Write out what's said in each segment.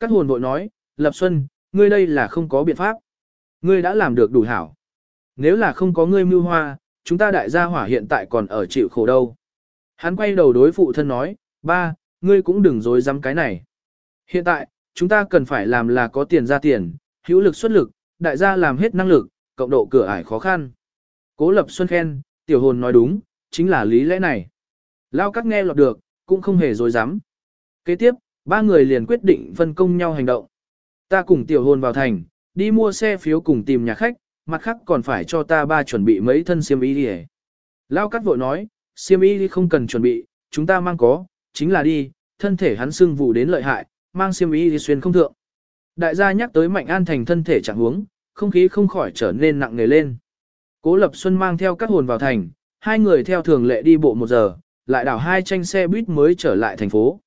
Các hồn vội nói, Lập Xuân, ngươi đây là không có biện pháp. Ngươi đã làm được đủ hảo. Nếu là không có ngươi mưu hoa, chúng ta đại gia hỏa hiện tại còn ở chịu khổ đâu. Hắn quay đầu đối phụ thân nói, ba, ngươi cũng đừng dối dám cái này. Hiện tại, chúng ta cần phải làm là có tiền ra tiền, hữu lực xuất lực, đại gia làm hết năng lực, cộng độ cửa ải khó khăn. Cố Lập Xuân khen, tiểu hồn nói đúng, chính là lý lẽ này. Lao các nghe lọt được, cũng không hề dối dám. Kế tiếp, ba người liền quyết định phân công nhau hành động. Ta cùng tiểu hồn vào thành, đi mua xe phiếu cùng tìm nhà khách, mặt khác còn phải cho ta ba chuẩn bị mấy thân xiêm y đi Lao cắt vội nói, xiêm y không cần chuẩn bị, chúng ta mang có, chính là đi, thân thể hắn sưng vụ đến lợi hại, mang xiêm y đi xuyên không thượng. Đại gia nhắc tới Mạnh An Thành thân thể chẳng huống, không khí không khỏi trở nên nặng nề lên. Cố Lập Xuân mang theo các hồn vào thành, hai người theo thường lệ đi bộ một giờ, lại đảo hai tranh xe buýt mới trở lại thành phố.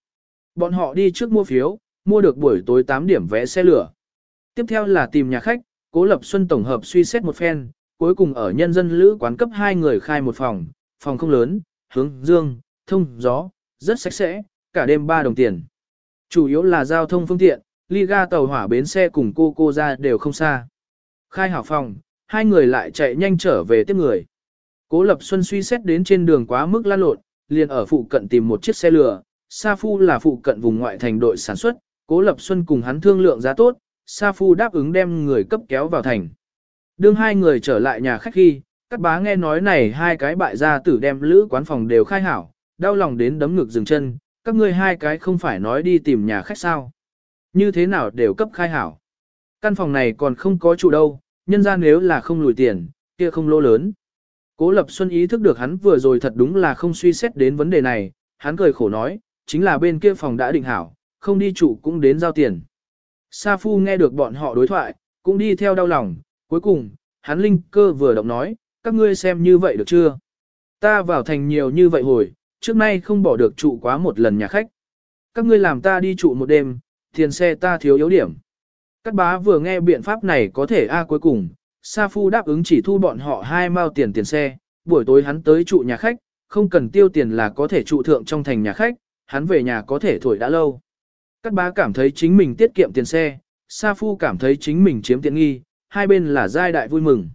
Bọn họ đi trước mua phiếu, mua được buổi tối 8 điểm vé xe lửa. Tiếp theo là tìm nhà khách, Cố Lập Xuân tổng hợp suy xét một phen, cuối cùng ở nhân dân lữ quán cấp hai người khai một phòng, phòng không lớn, hướng dương, thông, gió, rất sạch sẽ, cả đêm 3 đồng tiền. Chủ yếu là giao thông phương tiện, ly ga tàu hỏa bến xe cùng cô cô ra đều không xa. Khai hảo phòng, hai người lại chạy nhanh trở về tiếp người. Cố Lập Xuân suy xét đến trên đường quá mức lan lộn, liền ở phụ cận tìm một chiếc xe lửa, Sa Phu là phụ cận vùng ngoại thành đội sản xuất, Cố Lập Xuân cùng hắn thương lượng giá tốt, Sa Phu đáp ứng đem người cấp kéo vào thành. Đương hai người trở lại nhà khách khi, các bá nghe nói này hai cái bại gia tử đem lữ quán phòng đều khai hảo, đau lòng đến đấm ngực dừng chân, các ngươi hai cái không phải nói đi tìm nhà khách sao. Như thế nào đều cấp khai hảo. Căn phòng này còn không có chủ đâu, nhân ra nếu là không lùi tiền, kia không lô lớn. Cố Lập Xuân ý thức được hắn vừa rồi thật đúng là không suy xét đến vấn đề này, hắn cười khổ nói, chính là bên kia phòng đã định hảo, không đi chủ cũng đến giao tiền. Sa Phu nghe được bọn họ đối thoại, cũng đi theo đau lòng, cuối cùng, hắn linh cơ vừa động nói, các ngươi xem như vậy được chưa? Ta vào thành nhiều như vậy hồi, trước nay không bỏ được trụ quá một lần nhà khách. Các ngươi làm ta đi trụ một đêm, tiền xe ta thiếu yếu điểm. Các bá vừa nghe biện pháp này có thể a cuối cùng, Sa Phu đáp ứng chỉ thu bọn họ hai mao tiền tiền xe, buổi tối hắn tới trụ nhà khách, không cần tiêu tiền là có thể trụ thượng trong thành nhà khách, hắn về nhà có thể thổi đã lâu. Các bá cảm thấy chính mình tiết kiệm tiền xe, Sa Phu cảm thấy chính mình chiếm tiện nghi, hai bên là giai đại vui mừng.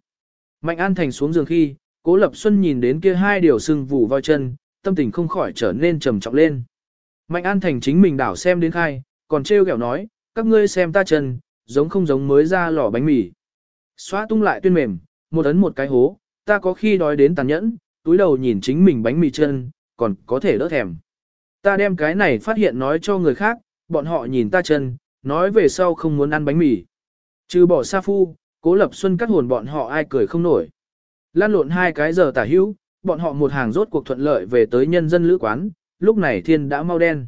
Mạnh An Thành xuống giường khi, Cố Lập Xuân nhìn đến kia hai điều sưng vù vào chân, tâm tình không khỏi trở nên trầm trọng lên. Mạnh An Thành chính mình đảo xem đến khai, còn trêu ghẹo nói, các ngươi xem ta chân, giống không giống mới ra lò bánh mì. Xóa tung lại tuyên mềm, một ấn một cái hố, ta có khi đói đến tàn nhẫn, túi đầu nhìn chính mình bánh mì chân, còn có thể đỡ thèm. Ta đem cái này phát hiện nói cho người khác, bọn họ nhìn ta chân, nói về sau không muốn ăn bánh mì. Trừ bỏ sa phu, cố lập xuân cắt hồn bọn họ ai cười không nổi. Lan lộn hai cái giờ tả hữu, bọn họ một hàng rốt cuộc thuận lợi về tới nhân dân lữ quán, lúc này thiên đã mau đen.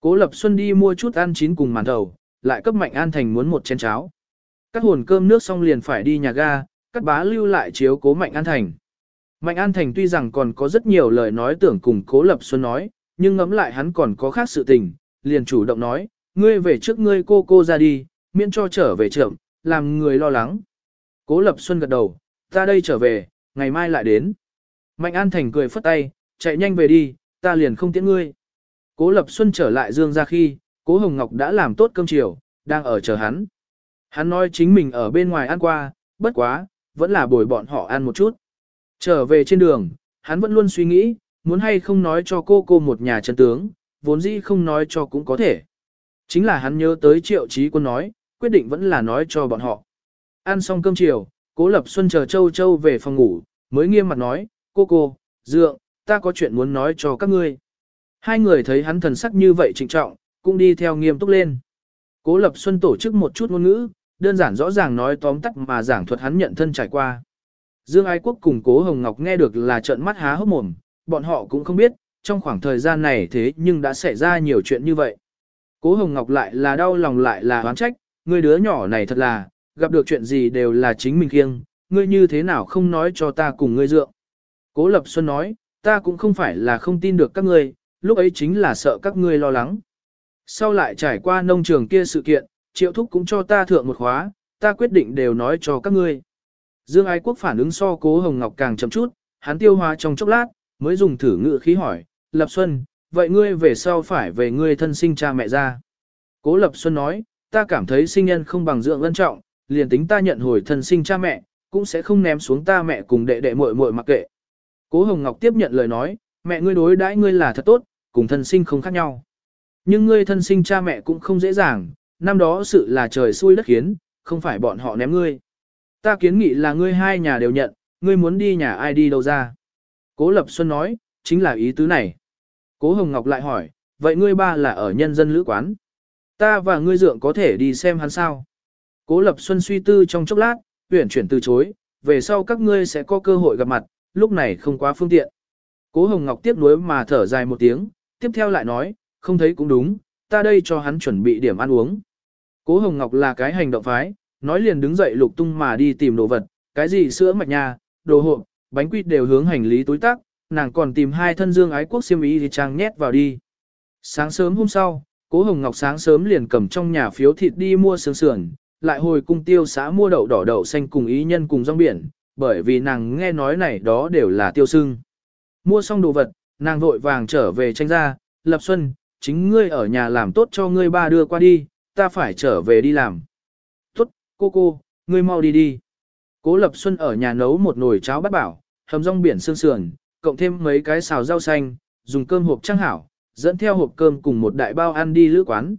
Cố lập xuân đi mua chút ăn chín cùng màn đầu, lại cấp mạnh an thành muốn một chén cháo. Cắt hồn cơm nước xong liền phải đi nhà ga, cắt bá lưu lại chiếu cố mạnh an thành. Mạnh an thành tuy rằng còn có rất nhiều lời nói tưởng cùng cố lập xuân nói, nhưng ngẫm lại hắn còn có khác sự tình, liền chủ động nói, ngươi về trước ngươi cô cô ra đi, miễn cho trở về trưởng, làm người lo lắng. Cố lập xuân gật đầu, ta đây trở về, ngày mai lại đến. Mạnh an thành cười phất tay, chạy nhanh về đi, ta liền không tiễn ngươi. Cố lập xuân trở lại dương ra khi, cố Hồng Ngọc đã làm tốt cơm chiều, đang ở chờ hắn. Hắn nói chính mình ở bên ngoài ăn qua, bất quá, vẫn là bồi bọn họ ăn một chút. Trở về trên đường, hắn vẫn luôn suy nghĩ, muốn hay không nói cho cô cô một nhà chân tướng, vốn dĩ không nói cho cũng có thể. Chính là hắn nhớ tới triệu trí quân nói, quyết định vẫn là nói cho bọn họ. Ăn xong cơm chiều, cố lập xuân chờ châu châu về phòng ngủ, mới nghiêm mặt nói, cô cô, dượng, ta có chuyện muốn nói cho các ngươi. Hai người thấy hắn thần sắc như vậy trịnh trọng, cũng đi theo nghiêm túc lên. Cố Lập Xuân tổ chức một chút ngôn ngữ, đơn giản rõ ràng nói tóm tắt mà giảng thuật hắn nhận thân trải qua. Dương Ái Quốc cùng Cố Hồng Ngọc nghe được là trợn mắt há hốc mồm, bọn họ cũng không biết, trong khoảng thời gian này thế nhưng đã xảy ra nhiều chuyện như vậy. Cố Hồng Ngọc lại là đau lòng lại là oán trách, người đứa nhỏ này thật là, gặp được chuyện gì đều là chính mình kiêng, ngươi như thế nào không nói cho ta cùng ngươi dượng. Cố Lập Xuân nói, ta cũng không phải là không tin được các ngươi, lúc ấy chính là sợ các ngươi lo lắng. Sau lại trải qua nông trường kia sự kiện, triệu thúc cũng cho ta thượng một khóa, ta quyết định đều nói cho các ngươi. Dương Ái Quốc phản ứng so cố Hồng Ngọc càng chậm chút, hắn tiêu hóa trong chốc lát, mới dùng thử ngự khí hỏi, Lập Xuân, vậy ngươi về sau phải về ngươi thân sinh cha mẹ ra. Cố Lập Xuân nói, ta cảm thấy sinh nhân không bằng dưỡng ân trọng, liền tính ta nhận hồi thân sinh cha mẹ, cũng sẽ không ném xuống ta mẹ cùng đệ đệ muội muội mặc kệ. Cố Hồng Ngọc tiếp nhận lời nói, mẹ ngươi đối đãi ngươi là thật tốt, cùng thân sinh không khác nhau. Nhưng ngươi thân sinh cha mẹ cũng không dễ dàng, năm đó sự là trời xui đất khiến, không phải bọn họ ném ngươi. Ta kiến nghị là ngươi hai nhà đều nhận, ngươi muốn đi nhà ai đi đâu ra. Cố Lập Xuân nói, chính là ý tứ này. Cố Hồng Ngọc lại hỏi, vậy ngươi ba là ở nhân dân lữ quán. Ta và ngươi dượng có thể đi xem hắn sao. Cố Lập Xuân suy tư trong chốc lát, tuyển chuyển từ chối, về sau các ngươi sẽ có cơ hội gặp mặt, lúc này không quá phương tiện. Cố Hồng Ngọc tiếp nối mà thở dài một tiếng, tiếp theo lại nói, không thấy cũng đúng, ta đây cho hắn chuẩn bị điểm ăn uống. Cố Hồng Ngọc là cái hành động phái, nói liền đứng dậy lục tung mà đi tìm đồ vật, cái gì sữa mạch nhà, đồ hộp, bánh quy đều hướng hành lý túi tác, nàng còn tìm hai thân dương ái quốc xiêm ý thì trang nhét vào đi. Sáng sớm hôm sau, Cố Hồng Ngọc sáng sớm liền cầm trong nhà phiếu thịt đi mua sướng sườn, lại hồi cung tiêu xã mua đậu đỏ đậu xanh cùng ý nhân cùng rong biển, bởi vì nàng nghe nói này đó đều là tiêu sưng. Mua xong đồ vật, nàng vội vàng trở về tranh ra, Lập Xuân, chính ngươi ở nhà làm tốt cho ngươi ba đưa qua đi, ta phải trở về đi làm. Tốt, cô cô, ngươi mau đi đi. Cố Lập Xuân ở nhà nấu một nồi cháo bát bảo, hầm rong biển xương sườn, cộng thêm mấy cái xào rau xanh, dùng cơm hộp trang hảo, dẫn theo hộp cơm cùng một đại bao ăn đi lữ quán.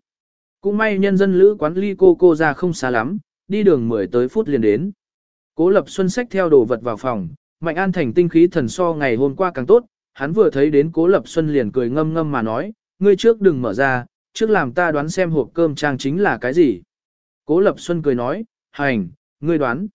Cũng may nhân dân lữ quán ly cô cô ra không xa lắm, đi đường 10 tới phút liền đến. Cố Lập Xuân xách theo đồ vật vào phòng, Mạnh An Thành tinh khí thần so ngày hôm qua càng tốt, hắn vừa thấy đến Cố Lập Xuân liền cười ngâm ngâm mà nói, ngươi trước đừng mở ra, trước làm ta đoán xem hộp cơm trang chính là cái gì. Cố Lập Xuân cười nói, hành, ngươi đoán.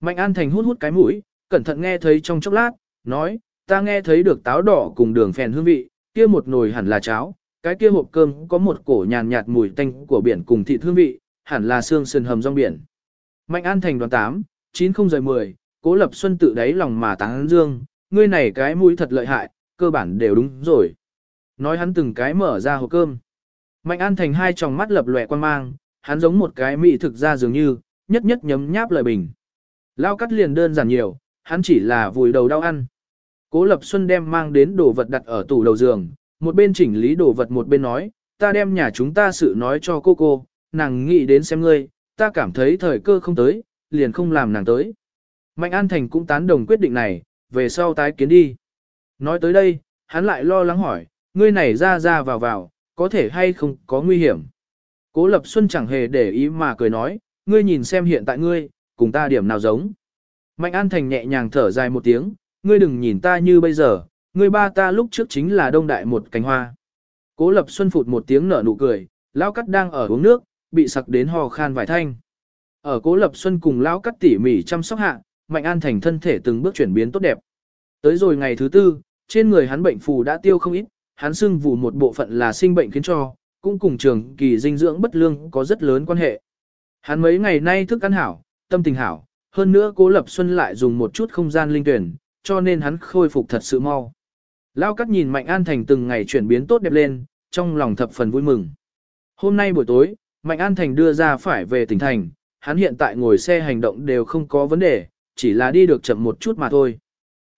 Mạnh An Thành hút hút cái mũi, cẩn thận nghe thấy trong chốc lát, nói, ta nghe thấy được táo đỏ cùng đường phèn hương vị, kia một nồi hẳn là cháo, cái kia hộp cơm có một cổ nhàn nhạt mùi tanh của biển cùng thịt hương vị, hẳn là xương sườn hầm rong biển. Mạnh An Thành đoàn 8, 9 không rời 10, Cố Lập Xuân tự đáy lòng mà tán dương, ngươi này cái mũi thật lợi hại, cơ bản đều đúng rồi. Nói hắn từng cái mở ra hộp cơm. Mạnh An Thành hai tròng mắt lập lòe quan mang, hắn giống một cái mỹ thực ra dường như, nhất nhất nhấm nháp lời bình. Lao cắt liền đơn giản nhiều, hắn chỉ là vùi đầu đau ăn. Cố Lập Xuân đem mang đến đồ vật đặt ở tủ đầu giường, một bên chỉnh lý đồ vật một bên nói, ta đem nhà chúng ta sự nói cho cô cô, nàng nghĩ đến xem ngươi, ta cảm thấy thời cơ không tới, liền không làm nàng tới. Mạnh An Thành cũng tán đồng quyết định này, về sau tái kiến đi. Nói tới đây, hắn lại lo lắng hỏi, ngươi này ra ra vào vào, có thể hay không có nguy hiểm. Cố Lập Xuân chẳng hề để ý mà cười nói, ngươi nhìn xem hiện tại ngươi, cùng ta điểm nào giống. Mạnh An Thành nhẹ nhàng thở dài một tiếng, ngươi đừng nhìn ta như bây giờ, ngươi ba ta lúc trước chính là đông đại một cánh hoa. Cố Lập Xuân phụt một tiếng nở nụ cười, lão cắt đang ở uống nước, bị sặc đến hò khan vài thanh. Ở Cố Lập Xuân cùng lão cắt tỉ mỉ chăm sóc hạ, Mạnh An Thành thân thể từng bước chuyển biến tốt đẹp. Tới rồi ngày thứ tư, trên người hắn bệnh phù đã tiêu không ít, hắn xưng vụ một bộ phận là sinh bệnh khiến cho, cũng cùng trường kỳ dinh dưỡng bất lương có rất lớn quan hệ. Hắn mấy ngày nay thức ăn hảo, tâm tình hảo, hơn nữa Cố Lập Xuân lại dùng một chút không gian linh tuyển, cho nên hắn khôi phục thật sự mau. Lao cắt nhìn Mạnh An Thành từng ngày chuyển biến tốt đẹp lên, trong lòng thập phần vui mừng. Hôm nay buổi tối, Mạnh An Thành đưa ra phải về tỉnh thành, hắn hiện tại ngồi xe hành động đều không có vấn đề, chỉ là đi được chậm một chút mà thôi.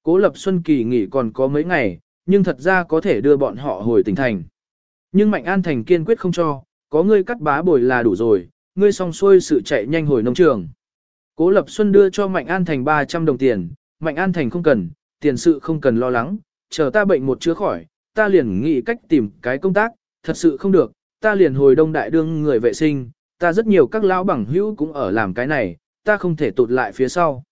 Cố Lập Xuân kỳ nghỉ còn có mấy ngày, nhưng thật ra có thể đưa bọn họ hồi tỉnh thành. Nhưng Mạnh An Thành kiên quyết không cho, có ngươi cắt bá bồi là đủ rồi, ngươi xong xuôi sự chạy nhanh hồi nông trường. Cố Lập Xuân đưa cho Mạnh An Thành 300 đồng tiền, Mạnh An Thành không cần, tiền sự không cần lo lắng, chờ ta bệnh một chữa khỏi, ta liền nghĩ cách tìm cái công tác, thật sự không được, ta liền hồi đông đại đương người vệ sinh, ta rất nhiều các lão bằng hữu cũng ở làm cái này, ta không thể tụt lại phía sau.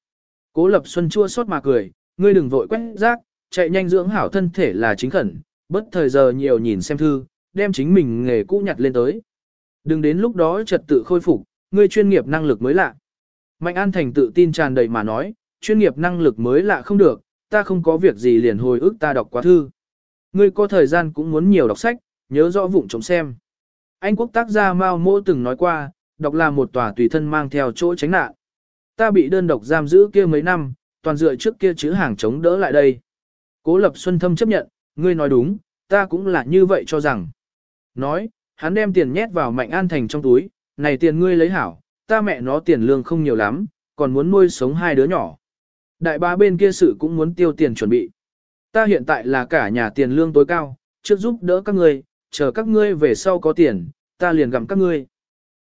Cố Lập Xuân chua xót mà cười, ngươi đừng vội quét rác, chạy nhanh dưỡng hảo thân thể là chính khẩn, bất thời giờ nhiều nhìn xem thư, đem chính mình nghề cũ nhặt lên tới. Đừng đến lúc đó trật tự khôi phục, ngươi chuyên nghiệp năng lực mới lạ. Mạnh An Thành tự tin tràn đầy mà nói, chuyên nghiệp năng lực mới lạ không được, ta không có việc gì liền hồi ức ta đọc quá thư. Ngươi có thời gian cũng muốn nhiều đọc sách, nhớ rõ vụng chống xem. Anh quốc tác gia Mao Mỗ từng nói qua, đọc là một tòa tùy thân mang theo chỗ tránh nạn. Ta bị đơn độc giam giữ kia mấy năm, toàn dựa trước kia chữ hàng chống đỡ lại đây. Cố Lập Xuân Thâm chấp nhận, ngươi nói đúng, ta cũng là như vậy cho rằng. Nói, hắn đem tiền nhét vào Mạnh An Thành trong túi, này tiền ngươi lấy hảo, ta mẹ nó tiền lương không nhiều lắm, còn muốn nuôi sống hai đứa nhỏ. Đại ba bên kia sự cũng muốn tiêu tiền chuẩn bị. Ta hiện tại là cả nhà tiền lương tối cao, trước giúp đỡ các ngươi, chờ các ngươi về sau có tiền, ta liền gặm các ngươi.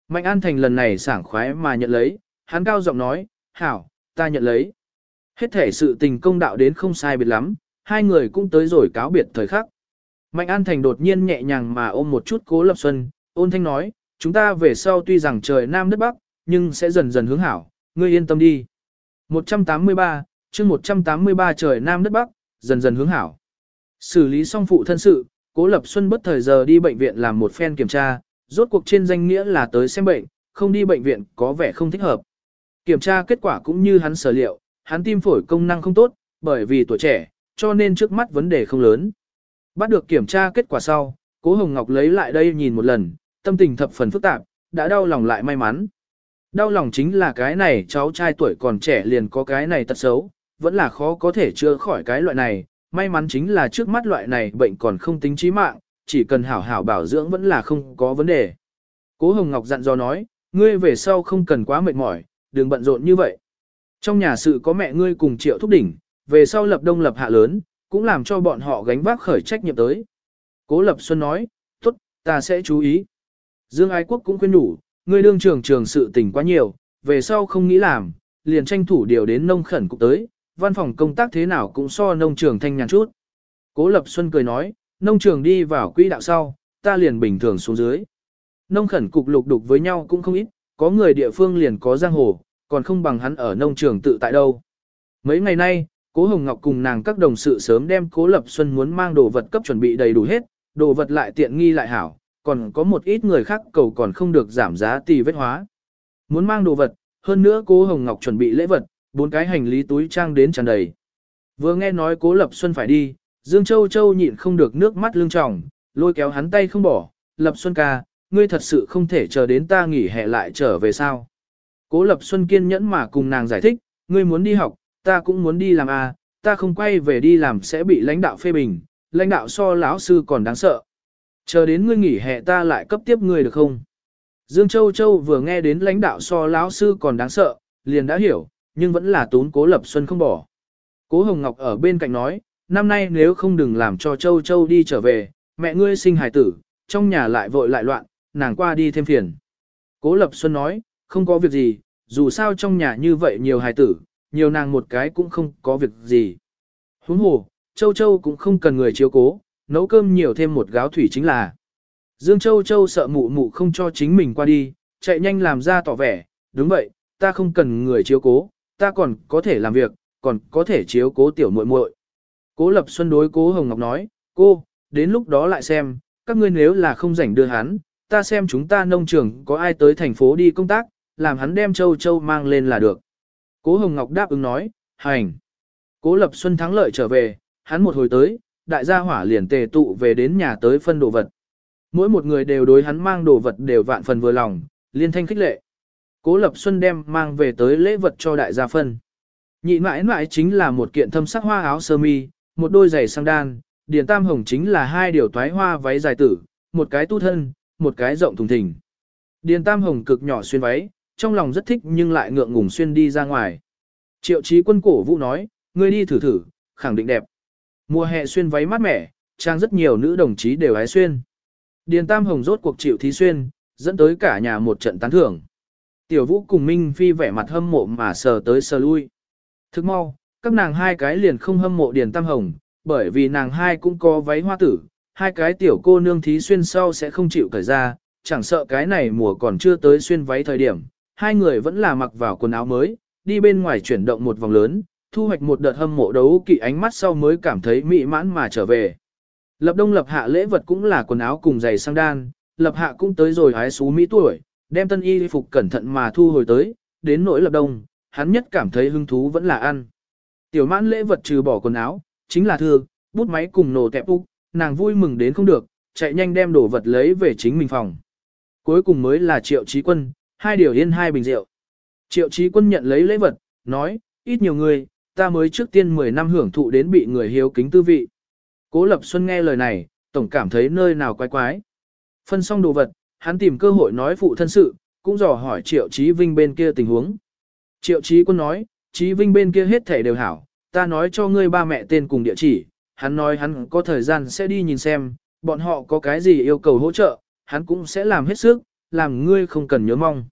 Mạnh An Thành lần này sảng khoái mà nhận lấy, hắn cao giọng nói, hảo, ta nhận lấy. Hết thể sự tình công đạo đến không sai biệt lắm, hai người cũng tới rồi cáo biệt thời khắc. Mạnh An Thành đột nhiên nhẹ nhàng mà ôm một chút cố lập xuân, ôn thanh nói, chúng ta về sau tuy rằng trời Nam đất Bắc, nhưng sẽ dần dần hướng hảo, ngươi yên tâm đi. 183, chương 183 trời Nam đất Bắc, dần dần hướng hảo. Xử lý xong phụ thân sự, cố lập xuân bất thời giờ đi bệnh viện làm một phen kiểm tra, rốt cuộc trên danh nghĩa là tới xem bệnh, không đi bệnh viện có vẻ không thích hợp. Kiểm tra kết quả cũng như hắn sở liệu, hắn tim phổi công năng không tốt, bởi vì tuổi trẻ, cho nên trước mắt vấn đề không lớn. Bắt được kiểm tra kết quả sau, cố Hồng Ngọc lấy lại đây nhìn một lần, tâm tình thập phần phức tạp, đã đau lòng lại may mắn. Đau lòng chính là cái này cháu trai tuổi còn trẻ liền có cái này tật xấu, vẫn là khó có thể chữa khỏi cái loại này, may mắn chính là trước mắt loại này bệnh còn không tính chí mạng, chỉ cần hảo hảo bảo dưỡng vẫn là không có vấn đề. Cố Hồng Ngọc dặn dò nói, ngươi về sau không cần quá mệt mỏi, đừng bận rộn như vậy. Trong nhà sự có mẹ ngươi cùng triệu thúc đỉnh, về sau lập đông lập hạ lớn, cũng làm cho bọn họ gánh vác khởi trách nhiệm tới. Cố Lập Xuân nói, tốt, ta sẽ chú ý. Dương Ái Quốc cũng khuyên nhủ, ngươi đương trường trường sự tình quá nhiều, về sau không nghĩ làm, liền tranh thủ điều đến nông khẩn cục tới, văn phòng công tác thế nào cũng so nông trường thanh nhàn chút. Cố Lập Xuân cười nói, nông trường đi vào quỹ đạo sau, ta liền bình thường xuống dưới. Nông khẩn cục lục đục với nhau cũng không ít, có người địa phương liền có giang hồ, còn không bằng hắn ở nông trường tự tại đâu. Mấy ngày nay, Cố Hồng Ngọc cùng nàng các đồng sự sớm đem Cố Lập Xuân muốn mang đồ vật cấp chuẩn bị đầy đủ hết, đồ vật lại tiện nghi lại hảo, còn có một ít người khác cầu còn không được giảm giá tì vết hóa. Muốn mang đồ vật, hơn nữa Cố Hồng Ngọc chuẩn bị lễ vật, bốn cái hành lý túi trang đến tràn đầy. Vừa nghe nói Cố Lập Xuân phải đi, Dương Châu Châu nhịn không được nước mắt lưng tròng, lôi kéo hắn tay không bỏ, Lập Xuân ca, ngươi thật sự không thể chờ đến ta nghỉ hè lại trở về sao. Cố Lập Xuân kiên nhẫn mà cùng nàng giải thích, ngươi muốn đi học, ta cũng muốn đi làm à, ta không quay về đi làm sẽ bị lãnh đạo phê bình, lãnh đạo so lão sư còn đáng sợ. Chờ đến ngươi nghỉ hè ta lại cấp tiếp ngươi được không? Dương Châu Châu vừa nghe đến lãnh đạo so lão sư còn đáng sợ, liền đã hiểu, nhưng vẫn là tốn Cố Lập Xuân không bỏ. Cố Hồng Ngọc ở bên cạnh nói, năm nay nếu không đừng làm cho Châu Châu đi trở về, mẹ ngươi sinh hài tử, trong nhà lại vội lại loạn, nàng qua đi thêm phiền. Cố Lập Xuân nói, không có việc gì, dù sao trong nhà như vậy nhiều hài tử, nhiều nàng một cái cũng không có việc gì. Huống hồ, Châu Châu cũng không cần người chiếu cố, nấu cơm nhiều thêm một gáo thủy chính là. Dương Châu Châu sợ mụ mụ không cho chính mình qua đi, chạy nhanh làm ra tỏ vẻ, đúng vậy, ta không cần người chiếu cố, ta còn có thể làm việc, còn có thể chiếu cố tiểu muội muội. Cố Lập Xuân đối Cố Hồng Ngọc nói, cô, đến lúc đó lại xem, các ngươi nếu là không rảnh đưa hắn, ta xem chúng ta nông trường có ai tới thành phố đi công tác, làm hắn đem châu châu mang lên là được. Cố Hồng Ngọc đáp ứng nói, hành. Cố Lập Xuân thắng lợi trở về, hắn một hồi tới, đại gia hỏa liền tề tụ về đến nhà tới phân đồ vật. Mỗi một người đều đối hắn mang đồ vật đều vạn phần vừa lòng, liên thanh khích lệ. Cố Lập Xuân đem mang về tới lễ vật cho đại gia phân. Nhị mãi mãi chính là một kiện thâm sắc hoa áo sơ mi, một đôi giày sang đan, điền tam hồng chính là hai điều toái hoa váy dài tử, một cái tu thân, một cái rộng thùng thình. Điền tam hồng cực nhỏ xuyên váy, trong lòng rất thích nhưng lại ngượng ngùng xuyên đi ra ngoài. Triệu chí quân cổ vũ nói, ngươi đi thử thử, khẳng định đẹp. Mùa hè xuyên váy mát mẻ, trang rất nhiều nữ đồng chí đều hái xuyên. Điền Tam Hồng rốt cuộc chịu thí xuyên, dẫn tới cả nhà một trận tán thưởng. Tiểu Vũ cùng Minh Phi vẻ mặt hâm mộ mà sờ tới sờ lui. Thức mau, các nàng hai cái liền không hâm mộ Điền Tam Hồng, bởi vì nàng hai cũng có váy hoa tử, hai cái tiểu cô nương thí xuyên sau sẽ không chịu cởi ra, chẳng sợ cái này mùa còn chưa tới xuyên váy thời điểm, hai người vẫn là mặc vào quần áo mới, đi bên ngoài chuyển động một vòng lớn, thu hoạch một đợt hâm mộ đấu kỵ ánh mắt sau mới cảm thấy mỹ mãn mà trở về. Lập đông lập hạ lễ vật cũng là quần áo cùng giày sang đan, lập hạ cũng tới rồi hái xú mỹ tuổi, đem tân y phục cẩn thận mà thu hồi tới, đến nỗi lập đông, hắn nhất cảm thấy hứng thú vẫn là ăn. Tiểu mãn lễ vật trừ bỏ quần áo, chính là thư, bút máy cùng nổ tẹp úc, nàng vui mừng đến không được, chạy nhanh đem đồ vật lấy về chính mình phòng. Cuối cùng mới là triệu trí quân, hai điều yên hai bình rượu. Triệu trí quân nhận lấy lễ vật, nói, ít nhiều người, ta mới trước tiên 10 năm hưởng thụ đến bị người hiếu kính tư vị. Cố Lập Xuân nghe lời này, tổng cảm thấy nơi nào quái quái. Phân xong đồ vật, hắn tìm cơ hội nói phụ thân sự, cũng dò hỏi Triệu Chí Vinh bên kia tình huống. Triệu Chí Quân nói, Chí Vinh bên kia hết thể đều hảo, ta nói cho ngươi ba mẹ tên cùng địa chỉ, hắn nói hắn có thời gian sẽ đi nhìn xem, bọn họ có cái gì yêu cầu hỗ trợ, hắn cũng sẽ làm hết sức, làm ngươi không cần nhớ mong.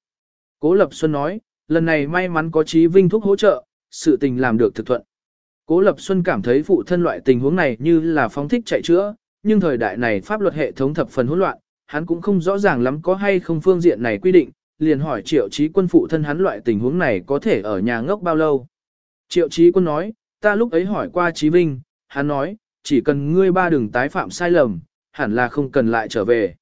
Cố Lập Xuân nói, lần này may mắn có trí vinh thúc hỗ trợ, sự tình làm được thực thuận. Cố Lập Xuân cảm thấy phụ thân loại tình huống này như là phóng thích chạy chữa, nhưng thời đại này pháp luật hệ thống thập phần hỗn loạn, hắn cũng không rõ ràng lắm có hay không phương diện này quy định, liền hỏi triệu trí quân phụ thân hắn loại tình huống này có thể ở nhà ngốc bao lâu. Triệu trí quân nói, ta lúc ấy hỏi qua chí vinh, hắn nói, chỉ cần ngươi ba đừng tái phạm sai lầm, hẳn là không cần lại trở về.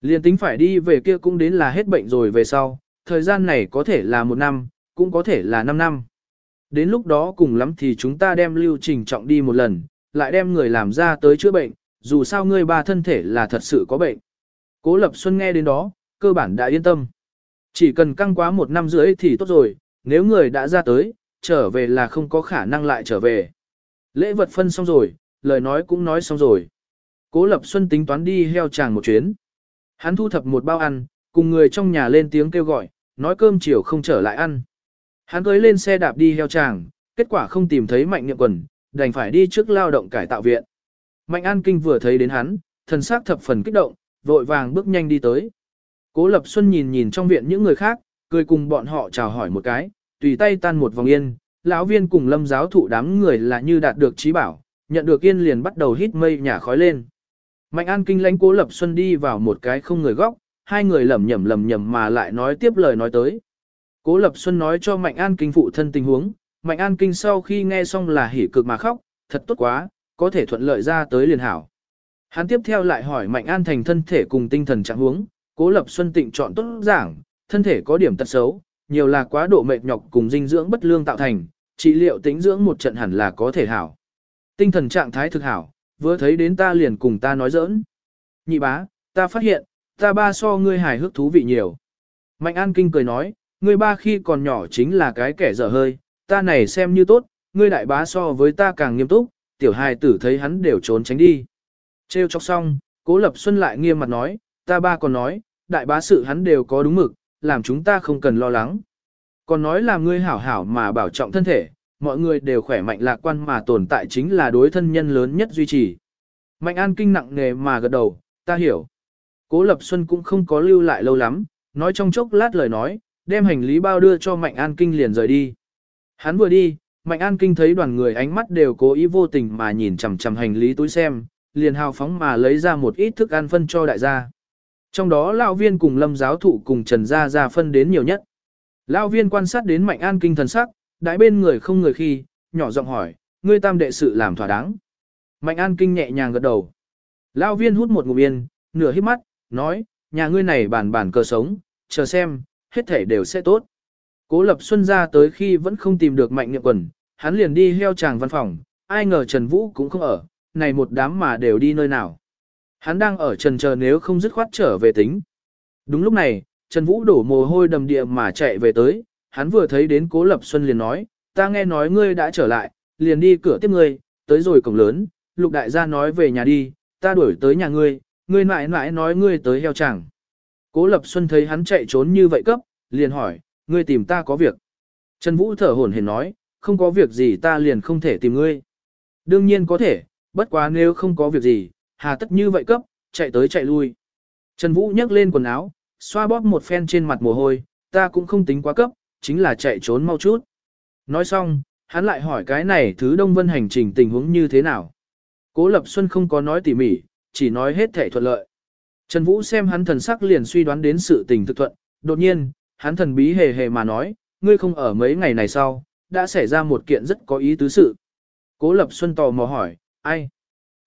Liền tính phải đi về kia cũng đến là hết bệnh rồi về sau, thời gian này có thể là một năm, cũng có thể là năm năm. Đến lúc đó cùng lắm thì chúng ta đem lưu trình trọng đi một lần, lại đem người làm ra tới chữa bệnh, dù sao ngươi ba thân thể là thật sự có bệnh. Cố Lập Xuân nghe đến đó, cơ bản đã yên tâm. Chỉ cần căng quá một năm rưỡi thì tốt rồi, nếu người đã ra tới, trở về là không có khả năng lại trở về. Lễ vật phân xong rồi, lời nói cũng nói xong rồi. Cố Lập Xuân tính toán đi heo chàng một chuyến. Hắn thu thập một bao ăn, cùng người trong nhà lên tiếng kêu gọi, nói cơm chiều không trở lại ăn. Hắn cưới lên xe đạp đi heo chàng, kết quả không tìm thấy mạnh niệm quần, đành phải đi trước lao động cải tạo viện. Mạnh An Kinh vừa thấy đến hắn, thần sắc thập phần kích động, vội vàng bước nhanh đi tới. Cố Lập Xuân nhìn nhìn trong viện những người khác, cười cùng bọn họ chào hỏi một cái, tùy tay tan một vòng yên, lão viên cùng lâm giáo thụ đám người là như đạt được trí bảo, nhận được yên liền bắt đầu hít mây nhả khói lên. Mạnh An Kinh lãnh Cố Lập Xuân đi vào một cái không người góc, hai người lẩm nhẩm lẩm nhẩm mà lại nói tiếp lời nói tới. Cố Lập Xuân nói cho Mạnh An Kinh phụ thân tình huống, Mạnh An Kinh sau khi nghe xong là hỉ cực mà khóc, thật tốt quá, có thể thuận lợi ra tới liền hảo. Hắn tiếp theo lại hỏi Mạnh An Thành thân thể cùng tinh thần trạng huống, Cố Lập Xuân tịnh chọn tốt giảng, thân thể có điểm tật xấu, nhiều là quá độ mệt nhọc cùng dinh dưỡng bất lương tạo thành, trị liệu tính dưỡng một trận hẳn là có thể hảo. Tinh thần trạng thái thực hảo, vừa thấy đến ta liền cùng ta nói giỡn. Nhị bá, ta phát hiện, ta ba so ngươi hài hước thú vị nhiều. Mạnh An Kinh cười nói, ngươi ba khi còn nhỏ chính là cái kẻ dở hơi, ta này xem như tốt, ngươi đại bá so với ta càng nghiêm túc, tiểu hài tử thấy hắn đều trốn tránh đi. Trêu chọc xong, Cố Lập Xuân lại nghiêm mặt nói, ta ba còn nói, đại bá sự hắn đều có đúng mực, làm chúng ta không cần lo lắng. Còn nói là ngươi hảo hảo mà bảo trọng thân thể, mọi người đều khỏe mạnh lạc quan mà tồn tại chính là đối thân nhân lớn nhất duy trì. Mạnh an kinh nặng nề mà gật đầu, ta hiểu. Cố Lập Xuân cũng không có lưu lại lâu lắm, nói trong chốc lát lời nói, đem hành lý bao đưa cho Mạnh An Kinh liền rời đi. Hắn vừa đi, Mạnh An Kinh thấy đoàn người ánh mắt đều cố ý vô tình mà nhìn chằm chằm hành lý túi xem, liền hào phóng mà lấy ra một ít thức ăn phân cho đại gia. Trong đó lão viên cùng lâm giáo thụ cùng Trần Gia Gia phân đến nhiều nhất. Lão viên quan sát đến Mạnh An Kinh thần sắc, đại bên người không người khi, nhỏ giọng hỏi, ngươi tam đệ sự làm thỏa đáng. Mạnh An Kinh nhẹ nhàng gật đầu. Lão viên hút một ngụm yên, nửa hít mắt, nói, nhà ngươi này bản bản cờ sống, chờ xem, hết thể đều sẽ tốt. Cố Lập Xuân ra tới khi vẫn không tìm được Mạnh Niệm Quần, hắn liền đi heo chàng văn phòng, ai ngờ Trần Vũ cũng không ở, này một đám mà đều đi nơi nào. Hắn đang ở trần chờ nếu không dứt khoát trở về tính. Đúng lúc này, Trần Vũ đổ mồ hôi đầm địa mà chạy về tới, hắn vừa thấy đến Cố Lập Xuân liền nói, ta nghe nói ngươi đã trở lại, liền đi cửa tiếp ngươi, tới rồi cổng lớn, lục đại gia nói về nhà đi, ta đuổi tới nhà ngươi, ngươi mãi mãi nói ngươi tới heo chẳng. Cố Lập Xuân thấy hắn chạy trốn như vậy cấp, liền hỏi, ngươi tìm ta có việc. Trần Vũ thở hổn hển nói, không có việc gì ta liền không thể tìm ngươi. Đương nhiên có thể, bất quá nếu không có việc gì, hà tất như vậy cấp, chạy tới chạy lui. Trần Vũ nhấc lên quần áo, xoa bóp một phen trên mặt mồ hôi, ta cũng không tính quá cấp, chính là chạy trốn mau chút. Nói xong, hắn lại hỏi cái này thứ Đông Vân hành trình tình huống như thế nào. Cố Lập Xuân không có nói tỉ mỉ, chỉ nói hết thể thuận lợi. Trần Vũ xem hắn thần sắc liền suy đoán đến sự tình thực thuận, đột nhiên, hắn thần bí hề hề mà nói, ngươi không ở mấy ngày này sau, đã xảy ra một kiện rất có ý tứ sự. Cố Lập Xuân tò mò hỏi, ai?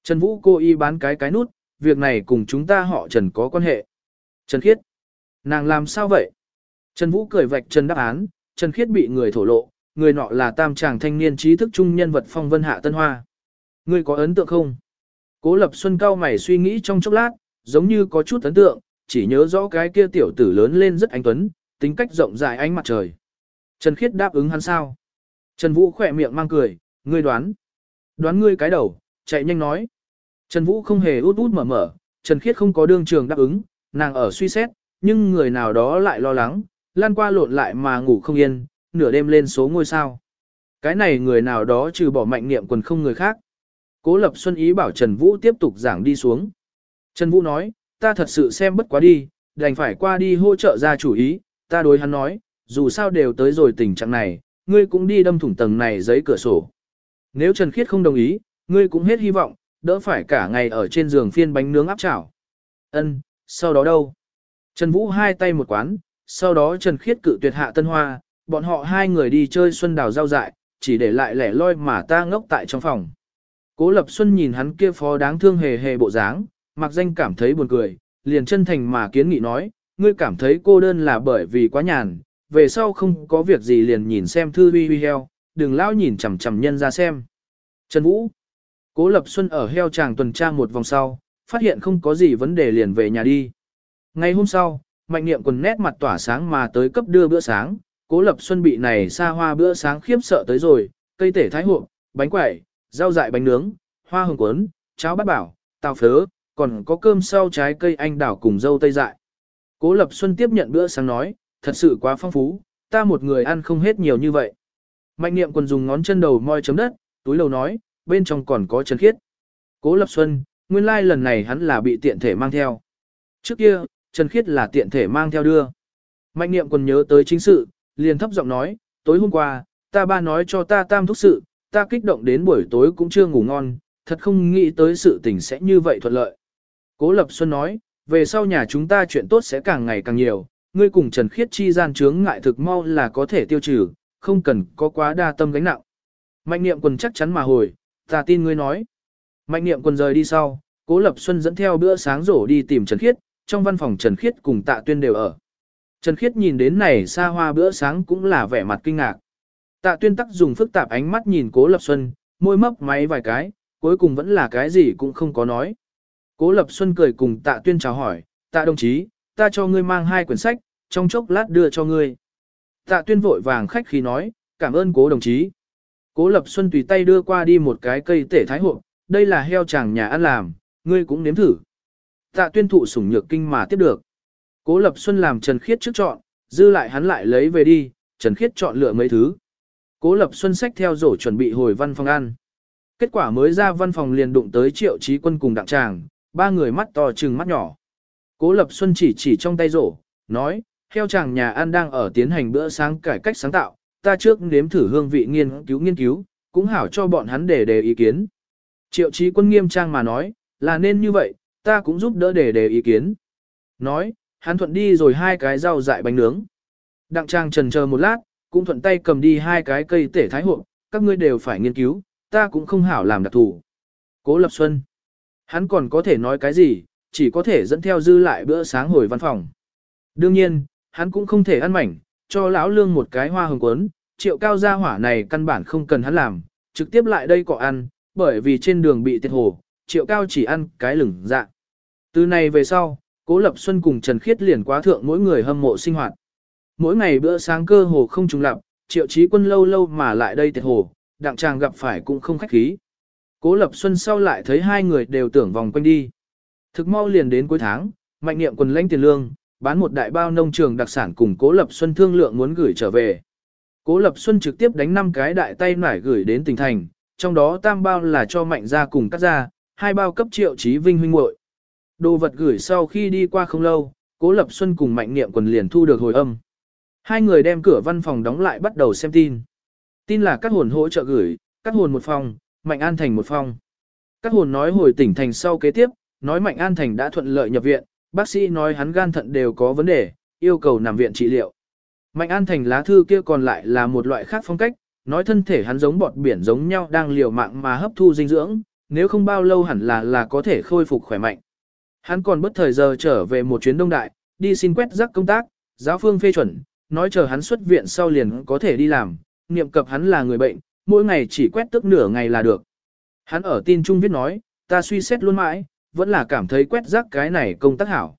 Trần Vũ cô y bán cái cái nút, việc này cùng chúng ta họ Trần có quan hệ. Trần Khiết. Nàng làm sao vậy? Trần Vũ cười vạch Trần đáp án, Trần Khiết bị người thổ lộ, người nọ là tam chàng thanh niên trí thức trung nhân vật phong vân hạ tân hoa. Ngươi có ấn tượng không? Cố Lập Xuân cao mày suy nghĩ trong chốc lát, giống như có chút ấn tượng, chỉ nhớ rõ cái kia tiểu tử lớn lên rất anh tuấn, tính cách rộng rãi ánh mặt trời. Trần Khiết đáp ứng hắn sao? Trần Vũ khỏe miệng mang cười, ngươi đoán. Đoán ngươi cái đầu, chạy nhanh nói. Trần Vũ không hề út út mở mở, Trần Khiết không có đương trường đáp ứng, nàng ở suy xét, nhưng người nào đó lại lo lắng, lan qua lộn lại mà ngủ không yên, nửa đêm lên số ngôi sao. Cái này người nào đó trừ bỏ mạnh niệm quần không người khác. Cố Lập Xuân ý bảo Trần Vũ tiếp tục giảng đi xuống. Trần Vũ nói, ta thật sự xem bất quá đi, đành phải qua đi hỗ trợ ra chủ ý, ta đối hắn nói, dù sao đều tới rồi tình trạng này, ngươi cũng đi đâm thủng tầng này giấy cửa sổ. Nếu Trần Khiết không đồng ý, ngươi cũng hết hy vọng, đỡ phải cả ngày ở trên giường phiên bánh nướng áp chảo. Ân, sau đó đâu? Trần Vũ hai tay một quán, sau đó Trần Khiết cự tuyệt hạ tân hoa, bọn họ hai người đi chơi xuân đào rau dại, chỉ để lại lẻ loi mà ta ngốc tại trong phòng. Cố Lập Xuân nhìn hắn kia phó đáng thương hề hề bộ dáng, mặc danh cảm thấy buồn cười, liền chân thành mà kiến nghị nói, ngươi cảm thấy cô đơn là bởi vì quá nhàn, về sau không có việc gì liền nhìn xem thư huy huy heo, đừng lao nhìn chằm chằm nhân ra xem. Trần Vũ Cố Lập Xuân ở heo tràng tuần tra một vòng sau, phát hiện không có gì vấn đề liền về nhà đi. Ngày hôm sau, mạnh niệm quần nét mặt tỏa sáng mà tới cấp đưa bữa sáng, Cố Lập Xuân bị này xa hoa bữa sáng khiếp sợ tới rồi, cây tể thái hộp, bánh quẩy, rau dại bánh nướng, hoa hồng cuốn, cháo bát bảo, tàu phớ, còn có cơm sau trái cây anh đào cùng dâu tây dại. Cố Lập Xuân tiếp nhận bữa sáng nói, thật sự quá phong phú, ta một người ăn không hết nhiều như vậy. Mạnh niệm còn dùng ngón chân đầu moi chấm đất, túi lầu nói, bên trong còn có chân Khiết. Cố Lập Xuân, nguyên lai like lần này hắn là bị tiện thể mang theo. Trước kia, Trần Khiết là tiện thể mang theo đưa. Mạnh niệm còn nhớ tới chính sự, liền thấp giọng nói, tối hôm qua, ta ba nói cho ta tam thúc sự, ta kích động đến buổi tối cũng chưa ngủ ngon, thật không nghĩ tới sự tình sẽ như vậy thuận lợi. Cố Lập Xuân nói, về sau nhà chúng ta chuyện tốt sẽ càng ngày càng nhiều, ngươi cùng Trần Khiết chi gian chướng ngại thực mau là có thể tiêu trừ, không cần có quá đa tâm gánh nặng. Mạnh niệm quần chắc chắn mà hồi, ta tin ngươi nói. Mạnh niệm quần rời đi sau, Cố Lập Xuân dẫn theo bữa sáng rổ đi tìm Trần Khiết, trong văn phòng Trần Khiết cùng Tạ Tuyên đều ở. Trần Khiết nhìn đến này xa hoa bữa sáng cũng là vẻ mặt kinh ngạc. Tạ Tuyên tắc dùng phức tạp ánh mắt nhìn Cố Lập Xuân, môi mấp máy vài cái, cuối cùng vẫn là cái gì cũng không có nói. Cố Lập Xuân cười cùng Tạ Tuyên chào hỏi, Tạ đồng chí, ta cho ngươi mang hai quyển sách, trong chốc lát đưa cho ngươi. Tạ Tuyên vội vàng khách khí nói, cảm ơn cố đồng chí. Cố Lập Xuân tùy tay đưa qua đi một cái cây tể thái hộ, đây là heo chàng nhà ăn làm, ngươi cũng nếm thử. Tạ tuyên thụ sủng nhược kinh mà tiếp được. Cố Lập Xuân làm Trần Khiết trước chọn, dư lại hắn lại lấy về đi, Trần Khiết chọn lựa mấy thứ. Cố Lập Xuân sách theo rổ chuẩn bị hồi văn phòng ăn. Kết quả mới ra văn phòng liền đụng tới Triệu Chí Quân cùng đặng tràng, ba người mắt to trừng mắt nhỏ. Cố Lập Xuân chỉ chỉ trong tay rổ, nói, heo chàng nhà ăn đang ở tiến hành bữa sáng cải cách sáng tạo, ta trước nếm thử hương vị nghiên cứu nghiên cứu, cũng hảo cho bọn hắn để đề ý kiến. Triệu Chí Quân nghiêm trang mà nói, là nên như vậy, ta cũng giúp đỡ để đề ý kiến. Nói, hắn thuận đi rồi hai cái rau dại bánh nướng. Đặng trang trần chờ một lát, cũng thuận tay cầm đi hai cái cây tể thái hộ, các ngươi đều phải nghiên cứu, ta cũng không hảo làm đặc thủ. Cố Lập Xuân. Hắn còn có thể nói cái gì, chỉ có thể dẫn theo dư lại bữa sáng hồi văn phòng. Đương nhiên, hắn cũng không thể ăn mảnh, cho lão lương một cái hoa hồng quấn, triệu cao gia hỏa này căn bản không cần hắn làm, trực tiếp lại đây cọ ăn, bởi vì trên đường bị tiệt hồ, triệu cao chỉ ăn cái lửng dạ. Từ này về sau, Cố Lập Xuân cùng Trần Khiết liền quá thượng mỗi người hâm mộ sinh hoạt. Mỗi ngày bữa sáng cơ hồ không trùng lặp, triệu chí quân lâu lâu mà lại đây tiệt hồ, đặng chàng gặp phải cũng không khách khí. Cố Lập Xuân sau lại thấy hai người đều tưởng vòng quanh đi. Thực mau liền đến cuối tháng, mạnh niệm quần lãnh tiền lương, bán một đại bao nông trường đặc sản cùng Cố Lập Xuân thương lượng muốn gửi trở về. Cố Lập Xuân trực tiếp đánh năm cái đại tay nải gửi đến tỉnh thành, trong đó tam bao là cho mạnh gia cùng cắt ra, hai bao cấp triệu chí vinh huynh muội. Đồ vật gửi sau khi đi qua không lâu, Cố Lập Xuân cùng Mạnh Niệm quần liền thu được hồi âm. Hai người đem cửa văn phòng đóng lại bắt đầu xem tin. Tin là các hồn hỗ trợ gửi, các hồn một phòng, Mạnh An Thành một phong, Các hồn nói hồi tỉnh thành sau kế tiếp, nói Mạnh An Thành đã thuận lợi nhập viện, bác sĩ nói hắn gan thận đều có vấn đề, yêu cầu nằm viện trị liệu. Mạnh An Thành lá thư kia còn lại là một loại khác phong cách, nói thân thể hắn giống bọt biển giống nhau đang liều mạng mà hấp thu dinh dưỡng, nếu không bao lâu hẳn là là có thể khôi phục khỏe mạnh. Hắn còn bất thời giờ trở về một chuyến đông đại, đi xin quét rác công tác, giáo phương phê chuẩn, nói chờ hắn xuất viện sau liền có thể đi làm, niệm cập hắn là người bệnh, mỗi ngày chỉ quét tức nửa ngày là được. Hắn ở tin trung viết nói, ta suy xét luôn mãi, vẫn là cảm thấy quét rác cái này công tác hảo.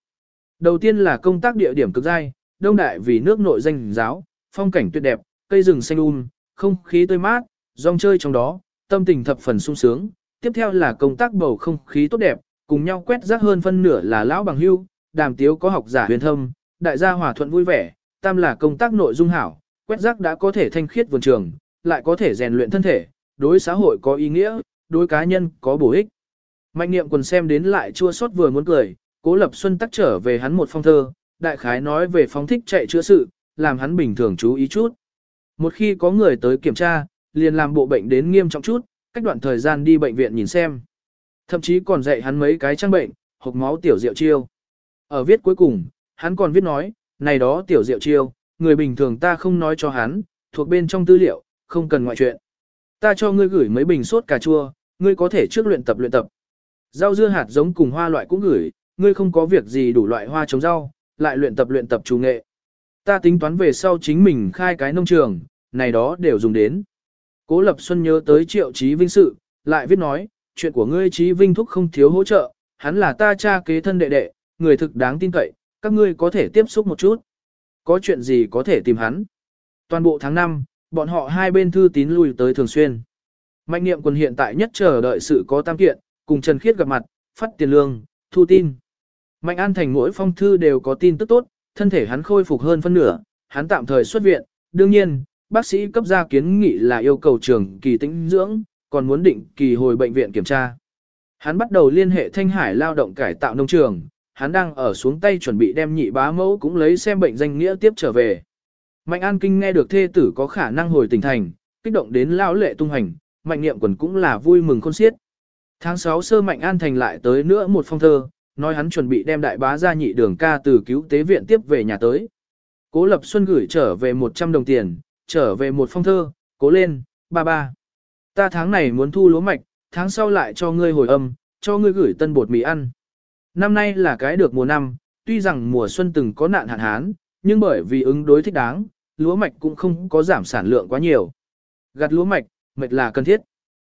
Đầu tiên là công tác địa điểm cực dai, đông đại vì nước nội danh giáo, phong cảnh tuyệt đẹp, cây rừng xanh um, không khí tươi mát, rong chơi trong đó, tâm tình thập phần sung sướng. Tiếp theo là công tác bầu không khí tốt đẹp, cùng nhau quét rác hơn phân nửa là lão bằng hưu, đàm tiếu có học giả huyền thâm, đại gia hòa thuận vui vẻ, tam là công tác nội dung hảo, quét rác đã có thể thanh khiết vườn trường, lại có thể rèn luyện thân thể, đối xã hội có ý nghĩa, đối cá nhân có bổ ích. Mạnh niệm quần xem đến lại chua xót vừa muốn cười, cố lập xuân tắc trở về hắn một phong thơ, đại khái nói về phóng thích chạy chữa sự, làm hắn bình thường chú ý chút. Một khi có người tới kiểm tra, liền làm bộ bệnh đến nghiêm trọng chút, cách đoạn thời gian đi bệnh viện nhìn xem. Thậm chí còn dạy hắn mấy cái trang bệnh, hộp máu tiểu diệu chiêu. Ở viết cuối cùng, hắn còn viết nói, này đó tiểu diệu chiêu, người bình thường ta không nói cho hắn, thuộc bên trong tư liệu, không cần ngoại chuyện. Ta cho ngươi gửi mấy bình sốt cà chua, ngươi có thể trước luyện tập luyện tập. Rau dưa hạt giống cùng hoa loại cũng gửi, ngươi không có việc gì đủ loại hoa trồng rau, lại luyện tập luyện tập chủ nghệ. Ta tính toán về sau chính mình khai cái nông trường, này đó đều dùng đến. Cố Lập Xuân nhớ tới triệu trí vinh sự, lại viết nói, chuyện của ngươi trí vinh thúc không thiếu hỗ trợ, hắn là ta cha kế thân đệ đệ, người thực đáng tin cậy, các ngươi có thể tiếp xúc một chút. Có chuyện gì có thể tìm hắn. Toàn bộ tháng 5, bọn họ hai bên thư tín lui tới thường xuyên. Mạnh niệm quân hiện tại nhất chờ đợi sự có tam kiện, cùng Trần Khiết gặp mặt, phát tiền lương, thu tin. Mạnh An Thành mỗi phong thư đều có tin tức tốt, thân thể hắn khôi phục hơn phân nửa, hắn tạm thời xuất viện, đương nhiên, bác sĩ cấp ra kiến nghị là yêu cầu trường kỳ tĩnh dưỡng, còn muốn định kỳ hồi bệnh viện kiểm tra. Hắn bắt đầu liên hệ Thanh Hải lao động cải tạo nông trường, hắn đang ở xuống tay chuẩn bị đem nhị bá mẫu cũng lấy xem bệnh danh nghĩa tiếp trở về. Mạnh An Kinh nghe được thê tử có khả năng hồi tỉnh thành, kích động đến lão lệ tung hành, Mạnh Niệm quần cũng là vui mừng khôn xiết. Tháng 6 sơ Mạnh An thành lại tới nữa một phong thơ, nói hắn chuẩn bị đem đại bá gia nhị đường ca từ cứu tế viện tiếp về nhà tới. Cố Lập Xuân gửi trở về 100 đồng tiền, trở về một phong thơ, cố lên, ba ba. Ta tháng này muốn thu lúa mạch, tháng sau lại cho ngươi hồi âm, cho ngươi gửi tân bột mì ăn. Năm nay là cái được mùa năm, tuy rằng mùa xuân từng có nạn hạn hán, nhưng bởi vì ứng đối thích đáng, lúa mạch cũng không có giảm sản lượng quá nhiều. Gặt lúa mạch, mệt là cần thiết.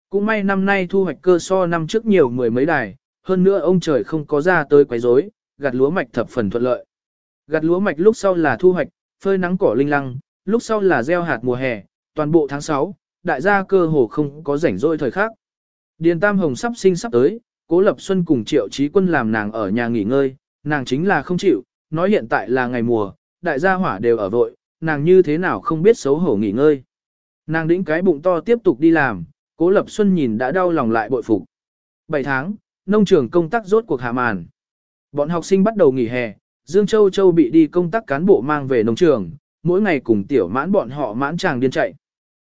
Cũng may năm nay thu hoạch cơ so năm trước nhiều mười mấy đài, hơn nữa ông trời không có ra tới quấy rối, gặt lúa mạch thập phần thuận lợi. Gặt lúa mạch lúc sau là thu hoạch, phơi nắng cỏ linh lăng, lúc sau là gieo hạt mùa hè, toàn bộ tháng 6, đại gia cơ hồ không có rảnh rỗi thời khác. Điền Tam Hồng sắp sinh sắp tới, Cố Lập Xuân cùng Triệu Chí Quân làm nàng ở nhà nghỉ ngơi, nàng chính là không chịu, nói hiện tại là ngày mùa, đại gia hỏa đều ở vội, nàng như thế nào không biết xấu hổ nghỉ ngơi. Nàng đĩnh cái bụng to tiếp tục đi làm, Cố Lập Xuân nhìn đã đau lòng lại bội phục. 7 tháng, nông trường công tác rốt cuộc hạ màn. Bọn học sinh bắt đầu nghỉ hè, Dương Châu Châu bị đi công tác cán bộ mang về nông trường, mỗi ngày cùng tiểu mãn bọn họ mãn chàng điên chạy.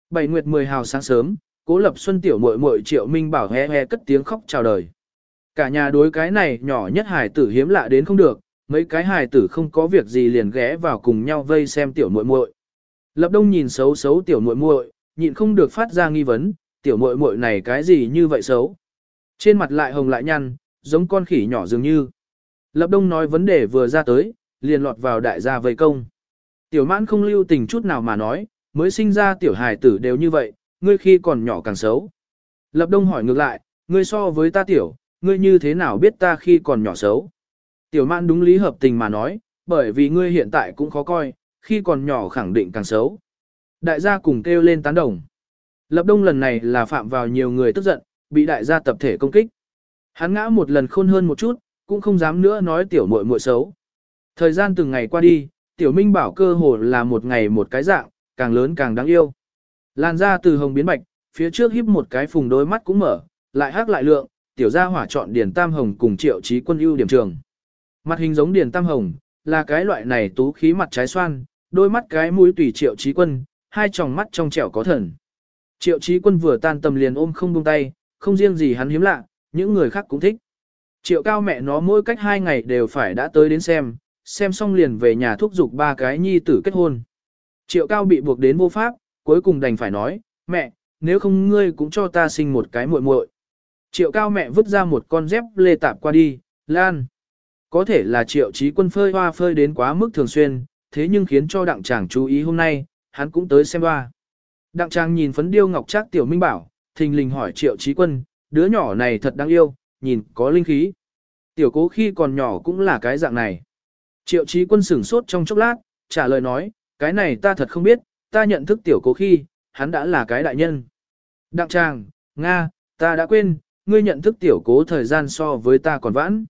Bảy nguyệt mười hào sáng sớm, Cố Lập Xuân tiểu muội muội Triệu Minh bảo hé hé cất tiếng khóc chào đời. Cả nhà đối cái này nhỏ nhất Hải tử hiếm lạ đến không được, mấy cái hài tử không có việc gì liền ghé vào cùng nhau vây xem tiểu muội muội. Lập Đông nhìn xấu xấu tiểu muội muội, nhịn không được phát ra nghi vấn, tiểu muội muội này cái gì như vậy xấu? Trên mặt lại hồng lại nhăn, giống con khỉ nhỏ dường như. Lập Đông nói vấn đề vừa ra tới, liền lọt vào đại gia vây công. Tiểu mãn không lưu tình chút nào mà nói, mới sinh ra tiểu hài tử đều như vậy, ngươi khi còn nhỏ càng xấu. Lập Đông hỏi ngược lại, ngươi so với ta tiểu, ngươi như thế nào biết ta khi còn nhỏ xấu? Tiểu mãn đúng lý hợp tình mà nói, bởi vì ngươi hiện tại cũng khó coi, khi còn nhỏ khẳng định càng xấu. Đại gia cùng kêu lên tán đồng. Lập đông lần này là phạm vào nhiều người tức giận, bị đại gia tập thể công kích. Hắn ngã một lần khôn hơn một chút, cũng không dám nữa nói tiểu muội muội xấu. Thời gian từng ngày qua đi, tiểu minh bảo cơ hồ là một ngày một cái dạng, càng lớn càng đáng yêu. Lan ra từ hồng biến bạch, phía trước híp một cái phùng đôi mắt cũng mở, lại hắc lại lượng, tiểu gia hỏa chọn điển tam hồng cùng triệu trí quân ưu điểm trường. Mặt hình giống điền tam hồng, là cái loại này tú khí mặt trái xoan, đôi mắt cái mũi tùy triệu trí quân, hai tròng mắt trong trẻo có thần. Triệu trí quân vừa tan tầm liền ôm không buông tay, không riêng gì hắn hiếm lạ, những người khác cũng thích. Triệu cao mẹ nó mỗi cách hai ngày đều phải đã tới đến xem, xem xong liền về nhà thúc giục ba cái nhi tử kết hôn. Triệu cao bị buộc đến vô pháp, cuối cùng đành phải nói, mẹ, nếu không ngươi cũng cho ta sinh một cái muội muội. Triệu cao mẹ vứt ra một con dép lê tạp qua đi, lan. Có thể là triệu trí quân phơi hoa phơi đến quá mức thường xuyên, thế nhưng khiến cho đặng chàng chú ý hôm nay, hắn cũng tới xem hoa. Đặng chàng nhìn phấn điêu ngọc trác tiểu minh bảo, thình lình hỏi triệu trí quân, đứa nhỏ này thật đáng yêu, nhìn có linh khí. Tiểu cố khi còn nhỏ cũng là cái dạng này. Triệu trí quân sửng sốt trong chốc lát, trả lời nói, cái này ta thật không biết, ta nhận thức tiểu cố khi, hắn đã là cái đại nhân. Đặng tràng, Nga, ta đã quên, ngươi nhận thức tiểu cố thời gian so với ta còn vãn.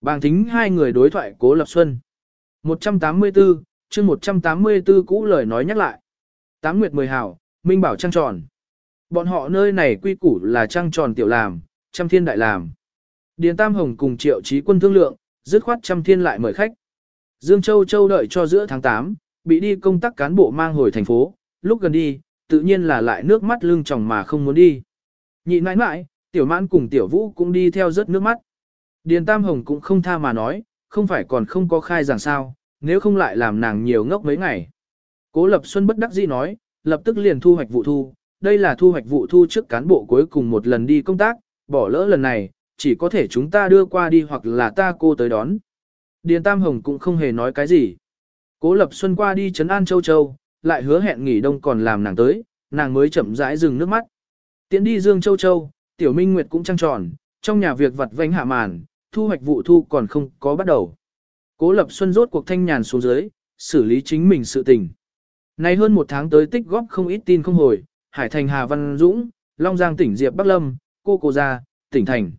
Bàng thính hai người đối thoại cố lập xuân. 184, chương 184 cũ lời nói nhắc lại. Tám nguyệt mười hảo, minh bảo trăng tròn. Bọn họ nơi này quy củ là trăng tròn tiểu làm, trăm thiên đại làm. Điền Tam Hồng cùng triệu trí quân thương lượng, dứt khoát trăm thiên lại mời khách. Dương Châu Châu đợi cho giữa tháng 8, bị đi công tác cán bộ mang hồi thành phố, lúc gần đi, tự nhiên là lại nước mắt lưng tròng mà không muốn đi. Nhị nãi nãi, tiểu mãn cùng tiểu vũ cũng đi theo rớt nước mắt. Điền Tam Hồng cũng không tha mà nói, không phải còn không có khai giảng sao, nếu không lại làm nàng nhiều ngốc mấy ngày. Cố Lập Xuân bất đắc dĩ nói, lập tức liền thu hoạch vụ thu, đây là thu hoạch vụ thu trước cán bộ cuối cùng một lần đi công tác, bỏ lỡ lần này, chỉ có thể chúng ta đưa qua đi hoặc là ta cô tới đón. Điền Tam Hồng cũng không hề nói cái gì. Cố Lập Xuân qua đi Trấn An Châu Châu, lại hứa hẹn nghỉ đông còn làm nàng tới, nàng mới chậm rãi dừng nước mắt. Tiến đi Dương Châu Châu, Tiểu Minh Nguyệt cũng trăng tròn, trong nhà việc vặt vánh hạ màn, thu hoạch vụ thu còn không có bắt đầu. Cố Lập Xuân rốt cuộc thanh nhàn xuống dưới, xử lý chính mình sự tình. Nay hơn một tháng tới tích góp không ít tin không hồi, Hải Thành Hà Văn Dũng, Long Giang tỉnh Diệp Bắc Lâm, cô cô gia, tỉnh thành.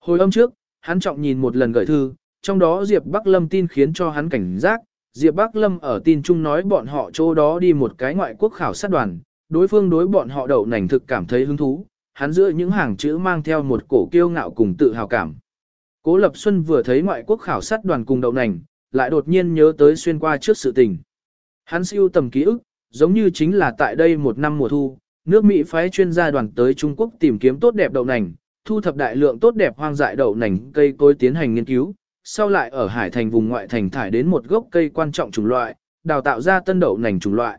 Hồi âm trước, hắn trọng nhìn một lần gửi thư, trong đó Diệp Bắc Lâm tin khiến cho hắn cảnh giác, Diệp Bắc Lâm ở tin chung nói bọn họ chỗ đó đi một cái ngoại quốc khảo sát đoàn, đối phương đối bọn họ đậu nành thực cảm thấy hứng thú, hắn giữa những hàng chữ mang theo một cổ kiêu ngạo cùng tự hào cảm. Cố Lập Xuân vừa thấy ngoại quốc khảo sát đoàn cùng đậu nành, lại đột nhiên nhớ tới xuyên qua trước sự tình. Hắn siêu tầm ký ức, giống như chính là tại đây một năm mùa thu, nước Mỹ phái chuyên gia đoàn tới Trung Quốc tìm kiếm tốt đẹp đậu nành, thu thập đại lượng tốt đẹp hoang dại đậu nành cây cối tiến hành nghiên cứu, sau lại ở Hải Thành vùng ngoại thành thải đến một gốc cây quan trọng chủng loại, đào tạo ra tân đậu nành chủng loại.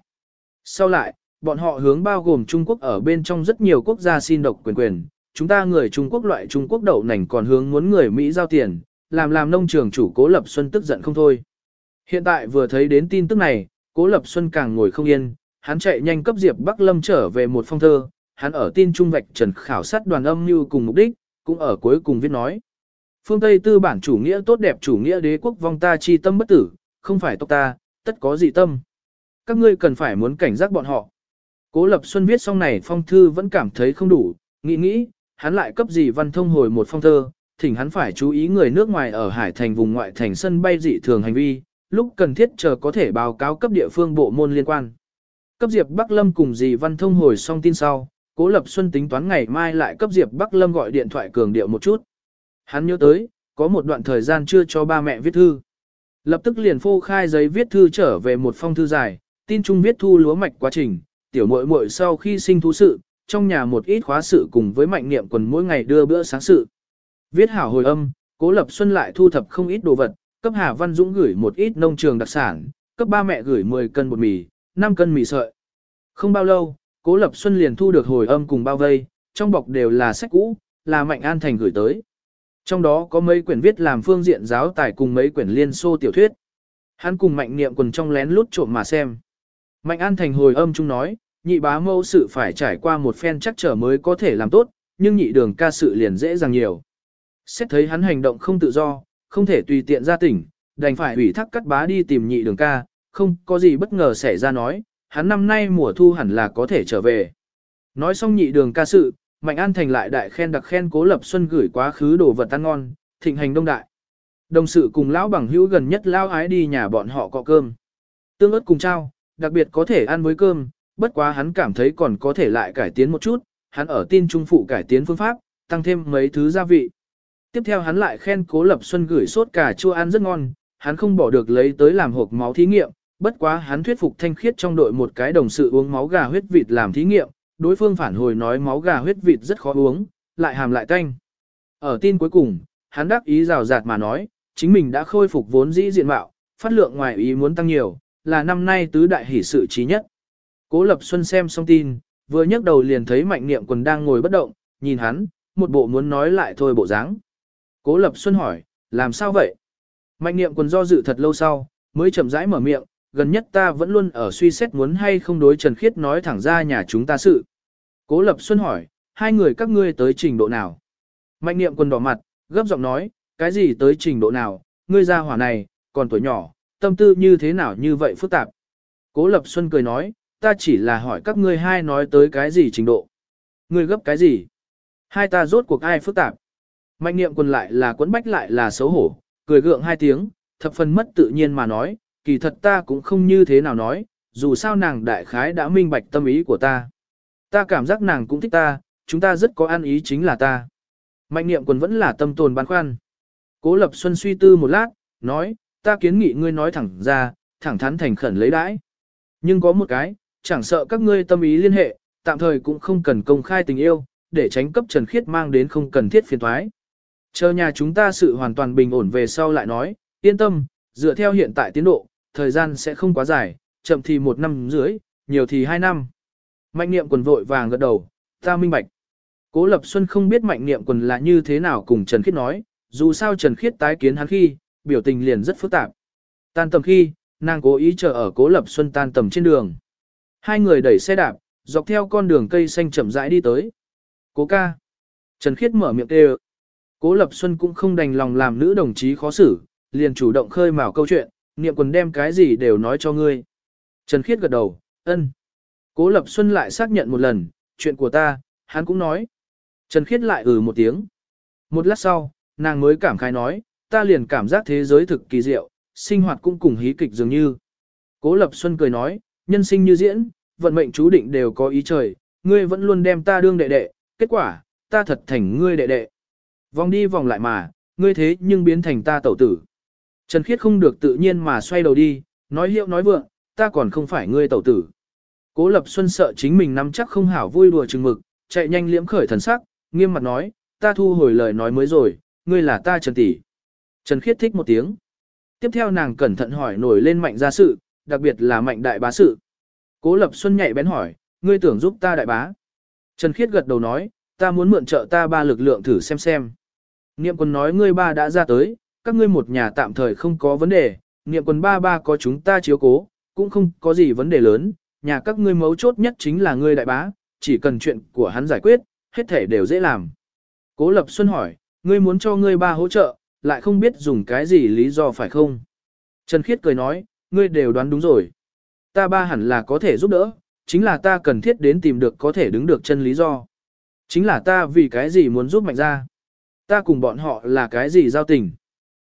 Sau lại, bọn họ hướng bao gồm Trung Quốc ở bên trong rất nhiều quốc gia xin độc quyền quyền, chúng ta người Trung Quốc loại Trung Quốc đậu nành còn hướng muốn người Mỹ giao tiền, làm làm nông trường chủ Cố Lập Xuân tức giận không thôi. Hiện tại vừa thấy đến tin tức này, Cố Lập Xuân càng ngồi không yên, hắn chạy nhanh cấp Diệp Bắc Lâm trở về một phong thơ, hắn ở tin trung vạch trần khảo sát đoàn âm như cùng mục đích, cũng ở cuối cùng viết nói. Phương Tây tư bản chủ nghĩa tốt đẹp chủ nghĩa đế quốc vong ta chi tâm bất tử, không phải tộc ta, tất có dị tâm. Các ngươi cần phải muốn cảnh giác bọn họ. Cố Lập Xuân viết xong này phong thư vẫn cảm thấy không đủ, nghĩ nghĩ, hắn lại cấp gì văn thông hồi một phong thơ, thỉnh hắn phải chú ý người nước ngoài ở Hải Thành vùng ngoại thành sân bay dị thường hành vi, lúc cần thiết chờ có thể báo cáo cấp địa phương bộ môn liên quan. Cấp Diệp Bắc Lâm cùng dì Văn Thông hồi xong tin sau, Cố Lập Xuân tính toán ngày mai lại cấp Diệp Bắc Lâm gọi điện thoại cường điệu một chút. Hắn nhớ tới, có một đoạn thời gian chưa cho ba mẹ viết thư. Lập tức liền phô khai giấy viết thư trở về một phong thư dài, tin chung viết thu lúa mạch quá trình, tiểu muội muội sau khi sinh thú sự, trong nhà một ít khóa sự cùng với mạnh niệm quần mỗi ngày đưa bữa sáng sự. Viết hảo hồi âm, Cố Lập Xuân lại thu thập không ít đồ vật, cấp Hà Văn Dũng gửi một ít nông trường đặc sản, cấp ba mẹ gửi 10 cân bột mì, 5 cân mì sợi. Không bao lâu, Cố Lập Xuân liền thu được hồi âm cùng bao vây, trong bọc đều là sách cũ, là Mạnh An Thành gửi tới. Trong đó có mấy quyển viết làm phương diện giáo tài cùng mấy quyển liên xô tiểu thuyết. Hắn cùng Mạnh Niệm quần trong lén lút trộm mà xem. Mạnh An Thành hồi âm chung nói, nhị bá mâu sự phải trải qua một phen chắc trở mới có thể làm tốt, nhưng nhị đường ca sự liền dễ dàng nhiều. Xét thấy hắn hành động không tự do, không thể tùy tiện ra tỉnh, đành phải ủy thác cắt bá đi tìm nhị đường ca, không có gì bất ngờ xảy ra nói, hắn năm nay mùa thu hẳn là có thể trở về. Nói xong nhị đường ca sự, Mạnh An Thành lại đại khen đặc khen Cố Lập Xuân gửi quá khứ đồ vật ăn ngon, thịnh hành đông đại. Đồng sự cùng lão bằng hữu gần nhất lao ái đi nhà bọn họ cọ cơm. Tương ớt cùng trao, đặc biệt có thể ăn với cơm, bất quá hắn cảm thấy còn có thể lại cải tiến một chút, hắn ở tin trung phụ cải tiến phương pháp, tăng thêm mấy thứ gia vị. Tiếp theo hắn lại khen Cố Lập Xuân gửi sốt cà chua ăn rất ngon, hắn không bỏ được lấy tới làm hộp máu thí nghiệm, bất quá hắn thuyết phục thanh khiết trong đội một cái đồng sự uống máu gà huyết vịt làm thí nghiệm, đối phương phản hồi nói máu gà huyết vịt rất khó uống, lại hàm lại tanh. Ở tin cuối cùng, hắn đắc ý rào rạt mà nói, chính mình đã khôi phục vốn dĩ diện mạo, phát lượng ngoài ý muốn tăng nhiều, là năm nay tứ đại hỷ sự trí nhất. Cố Lập Xuân xem xong tin, vừa nhấc đầu liền thấy Mạnh Niệm Quần đang ngồi bất động, nhìn hắn, một bộ muốn nói lại thôi bộ dáng. Cố Lập Xuân hỏi, làm sao vậy? Mạnh Niệm Quần do dự thật lâu sau, mới chậm rãi mở miệng, gần nhất ta vẫn luôn ở suy xét muốn hay không đối Trần Khiết nói thẳng ra nhà chúng ta sự. Cố Lập Xuân hỏi, hai người các ngươi tới trình độ nào? Mạnh Niệm Quần đỏ mặt, gấp giọng nói, cái gì tới trình độ nào, ngươi ra hỏa này, còn tuổi nhỏ, tâm tư như thế nào như vậy phức tạp. Cố Lập Xuân cười nói, ta chỉ là hỏi các ngươi hai nói tới cái gì trình độ. Ngươi gấp cái gì? Hai ta rốt cuộc ai phức tạp? Mạnh niệm quần lại là quấn bách lại là xấu hổ, cười gượng hai tiếng, thập phần mất tự nhiên mà nói, kỳ thật ta cũng không như thế nào nói, dù sao nàng đại khái đã minh bạch tâm ý của ta. Ta cảm giác nàng cũng thích ta, chúng ta rất có ăn ý chính là ta. Mạnh niệm quần vẫn là tâm tồn băn khoăn. Cố Lập Xuân suy tư một lát, nói, ta kiến nghị ngươi nói thẳng ra, thẳng thắn thành khẩn lấy đãi. Nhưng có một cái, chẳng sợ các ngươi tâm ý liên hệ, tạm thời cũng không cần công khai tình yêu, để tránh cấp Trần Khiết mang đến không cần thiết phiền toái. Chờ nhà chúng ta sự hoàn toàn bình ổn về sau lại nói, yên tâm, dựa theo hiện tại tiến độ, thời gian sẽ không quá dài, chậm thì một năm dưới, nhiều thì hai năm. Mạnh niệm quần vội vàng gật đầu, ta minh bạch. Cố Lập Xuân không biết mạnh niệm quần là như thế nào cùng Trần Khiết nói, dù sao Trần Khiết tái kiến hắn khi, biểu tình liền rất phức tạp. Tan tầm khi, nàng cố ý chờ ở Cố Lập Xuân tan tầm trên đường. Hai người đẩy xe đạp, dọc theo con đường cây xanh chậm rãi đi tới. Cố ca. Trần Khiết mở miệng kêu. Cố Lập Xuân cũng không đành lòng làm nữ đồng chí khó xử, liền chủ động khơi mào câu chuyện, niệm quần đem cái gì đều nói cho ngươi. Trần Khiết gật đầu, ân. Cố Lập Xuân lại xác nhận một lần, chuyện của ta, hắn cũng nói. Trần Khiết lại ừ một tiếng. Một lát sau, nàng mới cảm khái nói, ta liền cảm giác thế giới thực kỳ diệu, sinh hoạt cũng cùng hí kịch dường như. Cố Lập Xuân cười nói, nhân sinh như diễn, vận mệnh chú định đều có ý trời, ngươi vẫn luôn đem ta đương đệ đệ, kết quả, ta thật thành ngươi đệ đệ. Vòng đi vòng lại mà, ngươi thế nhưng biến thành ta tẩu tử. Trần Khiết không được tự nhiên mà xoay đầu đi, nói hiệu nói vượng, ta còn không phải ngươi tẩu tử. Cố Lập Xuân sợ chính mình nắm chắc không hảo vui đùa chừng mực, chạy nhanh liễm khởi thần sắc, nghiêm mặt nói, ta thu hồi lời nói mới rồi, ngươi là ta Trần Tỷ. Trần Khiết thích một tiếng. Tiếp theo nàng cẩn thận hỏi nổi lên mạnh gia sự, đặc biệt là mạnh đại bá sự. Cố Lập Xuân nhạy bén hỏi, ngươi tưởng giúp ta đại bá. Trần Khiết gật đầu nói, ta muốn mượn trợ ta ba lực lượng thử xem xem. Niệm quân nói ngươi ba đã ra tới, các ngươi một nhà tạm thời không có vấn đề, niệm quân ba ba có chúng ta chiếu cố, cũng không có gì vấn đề lớn, nhà các ngươi mấu chốt nhất chính là ngươi đại bá, chỉ cần chuyện của hắn giải quyết, hết thể đều dễ làm. Cố Lập Xuân hỏi, ngươi muốn cho ngươi ba hỗ trợ, lại không biết dùng cái gì lý do phải không? Trần Khiết cười nói, ngươi đều đoán đúng rồi. Ta ba hẳn là có thể giúp đỡ, chính là ta cần thiết đến tìm được có thể đứng được chân lý do. Chính là ta vì cái gì muốn giúp mạnh ra. Ta cùng bọn họ là cái gì giao tình.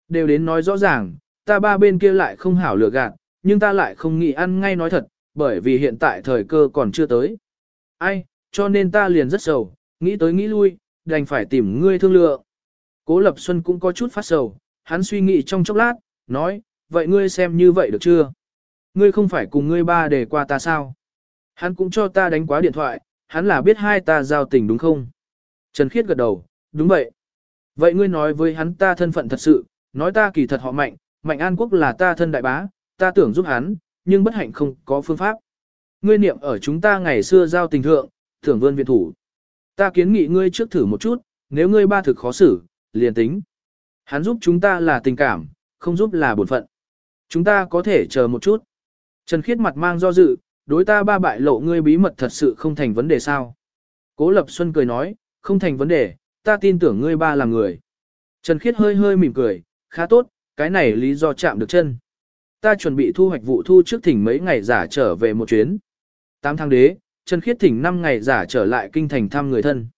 Đều đến nói rõ ràng, ta ba bên kia lại không hảo lừa gạt, nhưng ta lại không nghĩ ăn ngay nói thật, bởi vì hiện tại thời cơ còn chưa tới. Ai, cho nên ta liền rất sầu, nghĩ tới nghĩ lui, đành phải tìm ngươi thương lượng. Cố Lập Xuân cũng có chút phát sầu, hắn suy nghĩ trong chốc lát, nói, vậy ngươi xem như vậy được chưa? Ngươi không phải cùng ngươi ba để qua ta sao? Hắn cũng cho ta đánh quá điện thoại, hắn là biết hai ta giao tình đúng không? Trần Khiết gật đầu, đúng vậy. Vậy ngươi nói với hắn ta thân phận thật sự, nói ta kỳ thật họ mạnh, mạnh an quốc là ta thân đại bá, ta tưởng giúp hắn, nhưng bất hạnh không có phương pháp. Ngươi niệm ở chúng ta ngày xưa giao tình thượng, tưởng vươn viện thủ. Ta kiến nghị ngươi trước thử một chút, nếu ngươi ba thực khó xử, liền tính. Hắn giúp chúng ta là tình cảm, không giúp là bổn phận. Chúng ta có thể chờ một chút. Trần Khiết mặt mang do dự, đối ta ba bại lộ ngươi bí mật thật sự không thành vấn đề sao. Cố Lập Xuân cười nói, không thành vấn đề, ta tin tưởng ngươi ba là người. Trần Khiết hơi hơi mỉm cười, khá tốt, cái này lý do chạm được chân. Ta chuẩn bị thu hoạch vụ thu trước thỉnh mấy ngày giả trở về một chuyến. Tám tháng đế, Trần Khiết thỉnh 5 ngày giả trở lại kinh thành thăm người thân.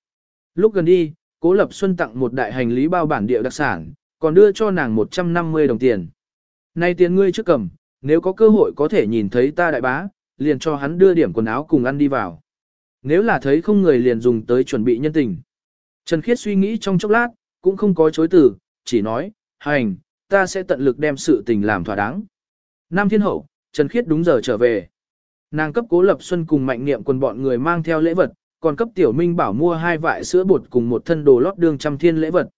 Lúc gần đi, Cố Lập Xuân tặng một đại hành lý bao bản địa đặc sản, còn đưa cho nàng 150 đồng tiền. Nay tiền ngươi trước cầm, nếu có cơ hội có thể nhìn thấy ta đại bá, liền cho hắn đưa điểm quần áo cùng ăn đi vào. Nếu là thấy không người liền dùng tới chuẩn bị nhân tình. Trần Khiết suy nghĩ trong chốc lát, cũng không có chối từ, chỉ nói, hành, ta sẽ tận lực đem sự tình làm thỏa đáng. Nam Thiên Hậu, Trần Khiết đúng giờ trở về. Nàng cấp Cố Lập Xuân cùng mạnh niệm quần bọn người mang theo lễ vật, còn cấp Tiểu Minh bảo mua hai vại sữa bột cùng một thân đồ lót đương trăm thiên lễ vật.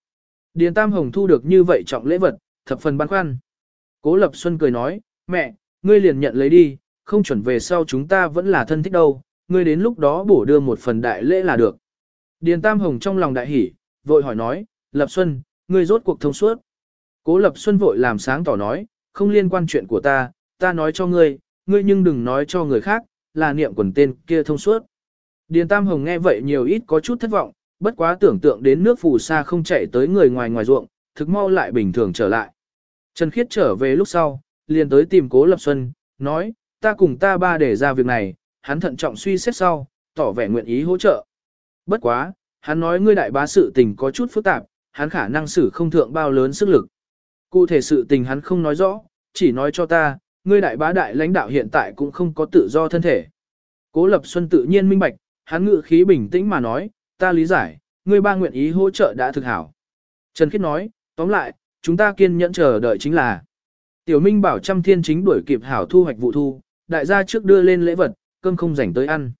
Điền Tam Hồng thu được như vậy trọng lễ vật, thập phần băn khoăn. Cố Lập Xuân cười nói, mẹ, ngươi liền nhận lấy đi, không chuẩn về sau chúng ta vẫn là thân thích đâu, ngươi đến lúc đó bổ đưa một phần đại lễ là được. Điền Tam Hồng trong lòng đại hỉ, vội hỏi nói, Lập Xuân, ngươi rốt cuộc thông suốt. Cố Lập Xuân vội làm sáng tỏ nói, không liên quan chuyện của ta, ta nói cho ngươi, ngươi nhưng đừng nói cho người khác, là niệm quần tên kia thông suốt. Điền Tam Hồng nghe vậy nhiều ít có chút thất vọng, bất quá tưởng tượng đến nước phù sa không chạy tới người ngoài ngoài ruộng, thực mau lại bình thường trở lại. Trần Khiết trở về lúc sau, liền tới tìm Cố Lập Xuân, nói, ta cùng ta ba để ra việc này, hắn thận trọng suy xét sau, tỏ vẻ nguyện ý hỗ trợ. Bất quá, hắn nói ngươi đại bá sự tình có chút phức tạp, hắn khả năng xử không thượng bao lớn sức lực. Cụ thể sự tình hắn không nói rõ, chỉ nói cho ta, ngươi đại bá đại lãnh đạo hiện tại cũng không có tự do thân thể. Cố Lập Xuân tự nhiên minh bạch, hắn ngự khí bình tĩnh mà nói, ta lý giải, ngươi ba nguyện ý hỗ trợ đã thực hảo. Trần Khiết nói, tóm lại, chúng ta kiên nhẫn chờ đợi chính là. Tiểu Minh bảo trăm thiên chính đuổi kịp hảo thu hoạch vụ thu, đại gia trước đưa lên lễ vật, cơm không rảnh tới ăn.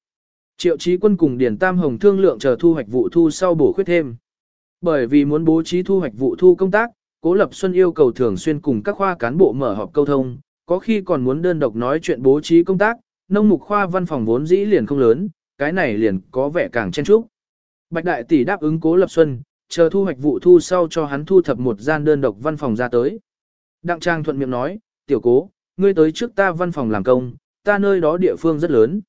Triệu Chí Quân cùng Điền Tam Hồng thương lượng chờ thu hoạch vụ thu sau bổ khuyết thêm. Bởi vì muốn bố trí thu hoạch vụ thu công tác, Cố Lập Xuân yêu cầu thường xuyên cùng các khoa cán bộ mở họp câu thông, có khi còn muốn đơn độc nói chuyện bố trí công tác, nông mục khoa văn phòng vốn dĩ liền không lớn, cái này liền có vẻ càng chen chúc. Bạch Đại Tỷ đáp ứng Cố Lập Xuân, chờ thu hoạch vụ thu sau cho hắn thu thập một gian đơn độc văn phòng ra tới. Đặng Trang thuận miệng nói, tiểu cố, ngươi tới trước ta văn phòng làm công, ta nơi đó địa phương rất lớn.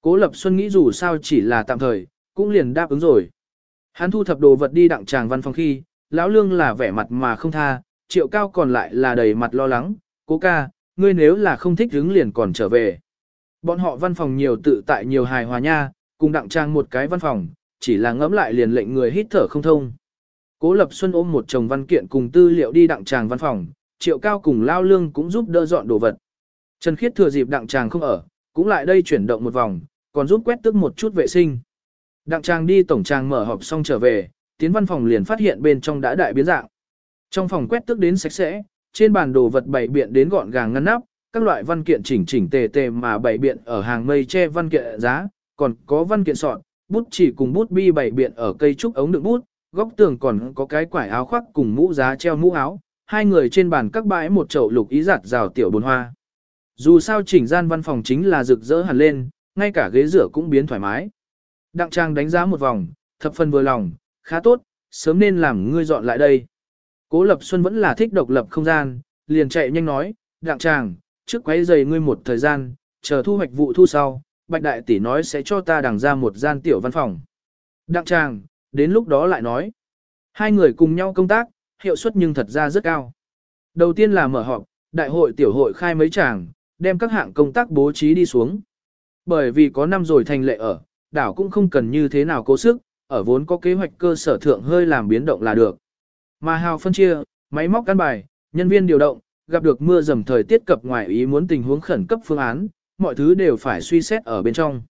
Cố Lập Xuân nghĩ dù sao chỉ là tạm thời, cũng liền đáp ứng rồi. Hắn thu thập đồ vật đi đặng tràng văn phòng khi, lão lương là vẻ mặt mà không tha, triệu cao còn lại là đầy mặt lo lắng, cố ca, ngươi nếu là không thích hứng liền còn trở về. Bọn họ văn phòng nhiều tự tại nhiều hài hòa nha, cùng đặng trang một cái văn phòng, chỉ là ngẫm lại liền lệnh người hít thở không thông. Cố Lập Xuân ôm một chồng văn kiện cùng tư liệu đi đặng tràng văn phòng, triệu cao cùng lao lương cũng giúp đỡ dọn đồ vật. Trần Khiết thừa dịp đặng tràng không ở, cũng lại đây chuyển động một vòng, còn giúp quét tức một chút vệ sinh. Đặng tràng đi tổng tràng mở họp xong trở về, tiến văn phòng liền phát hiện bên trong đã đại biến dạng. Trong phòng quét tức đến sạch sẽ, trên bàn đồ vật bày biện đến gọn gàng ngăn nắp, các loại văn kiện chỉnh chỉnh tề tề mà bày biện ở hàng mây che văn kiện giá, còn có văn kiện sọt, bút chỉ cùng bút bi bày biện ở cây trúc ống đựng bút, góc tường còn có cái quải áo khoác cùng mũ giá treo mũ áo, hai người trên bàn các bãi một chậu lục ý giặt rào tiểu bồn hoa. Dù sao chỉnh gian văn phòng chính là rực rỡ hẳn lên, ngay cả ghế rửa cũng biến thoải mái. Đặng Trang đánh giá một vòng, thập phần vừa lòng, khá tốt, sớm nên làm ngươi dọn lại đây. Cố Lập Xuân vẫn là thích độc lập không gian, liền chạy nhanh nói, Đặng Trang, trước quấy giày ngươi một thời gian, chờ thu hoạch vụ thu sau, Bạch Đại Tỷ nói sẽ cho ta đằng ra một gian tiểu văn phòng. Đặng Trang, đến lúc đó lại nói. Hai người cùng nhau công tác, hiệu suất nhưng thật ra rất cao. Đầu tiên là mở họp, đại hội tiểu hội khai mấy tràng, đem các hạng công tác bố trí đi xuống. Bởi vì có năm rồi thành lệ ở, đảo cũng không cần như thế nào cố sức, ở vốn có kế hoạch cơ sở thượng hơi làm biến động là được. Mà hào phân chia, máy móc căn bài, nhân viên điều động, gặp được mưa dầm thời tiết cập ngoài ý muốn tình huống khẩn cấp phương án, mọi thứ đều phải suy xét ở bên trong.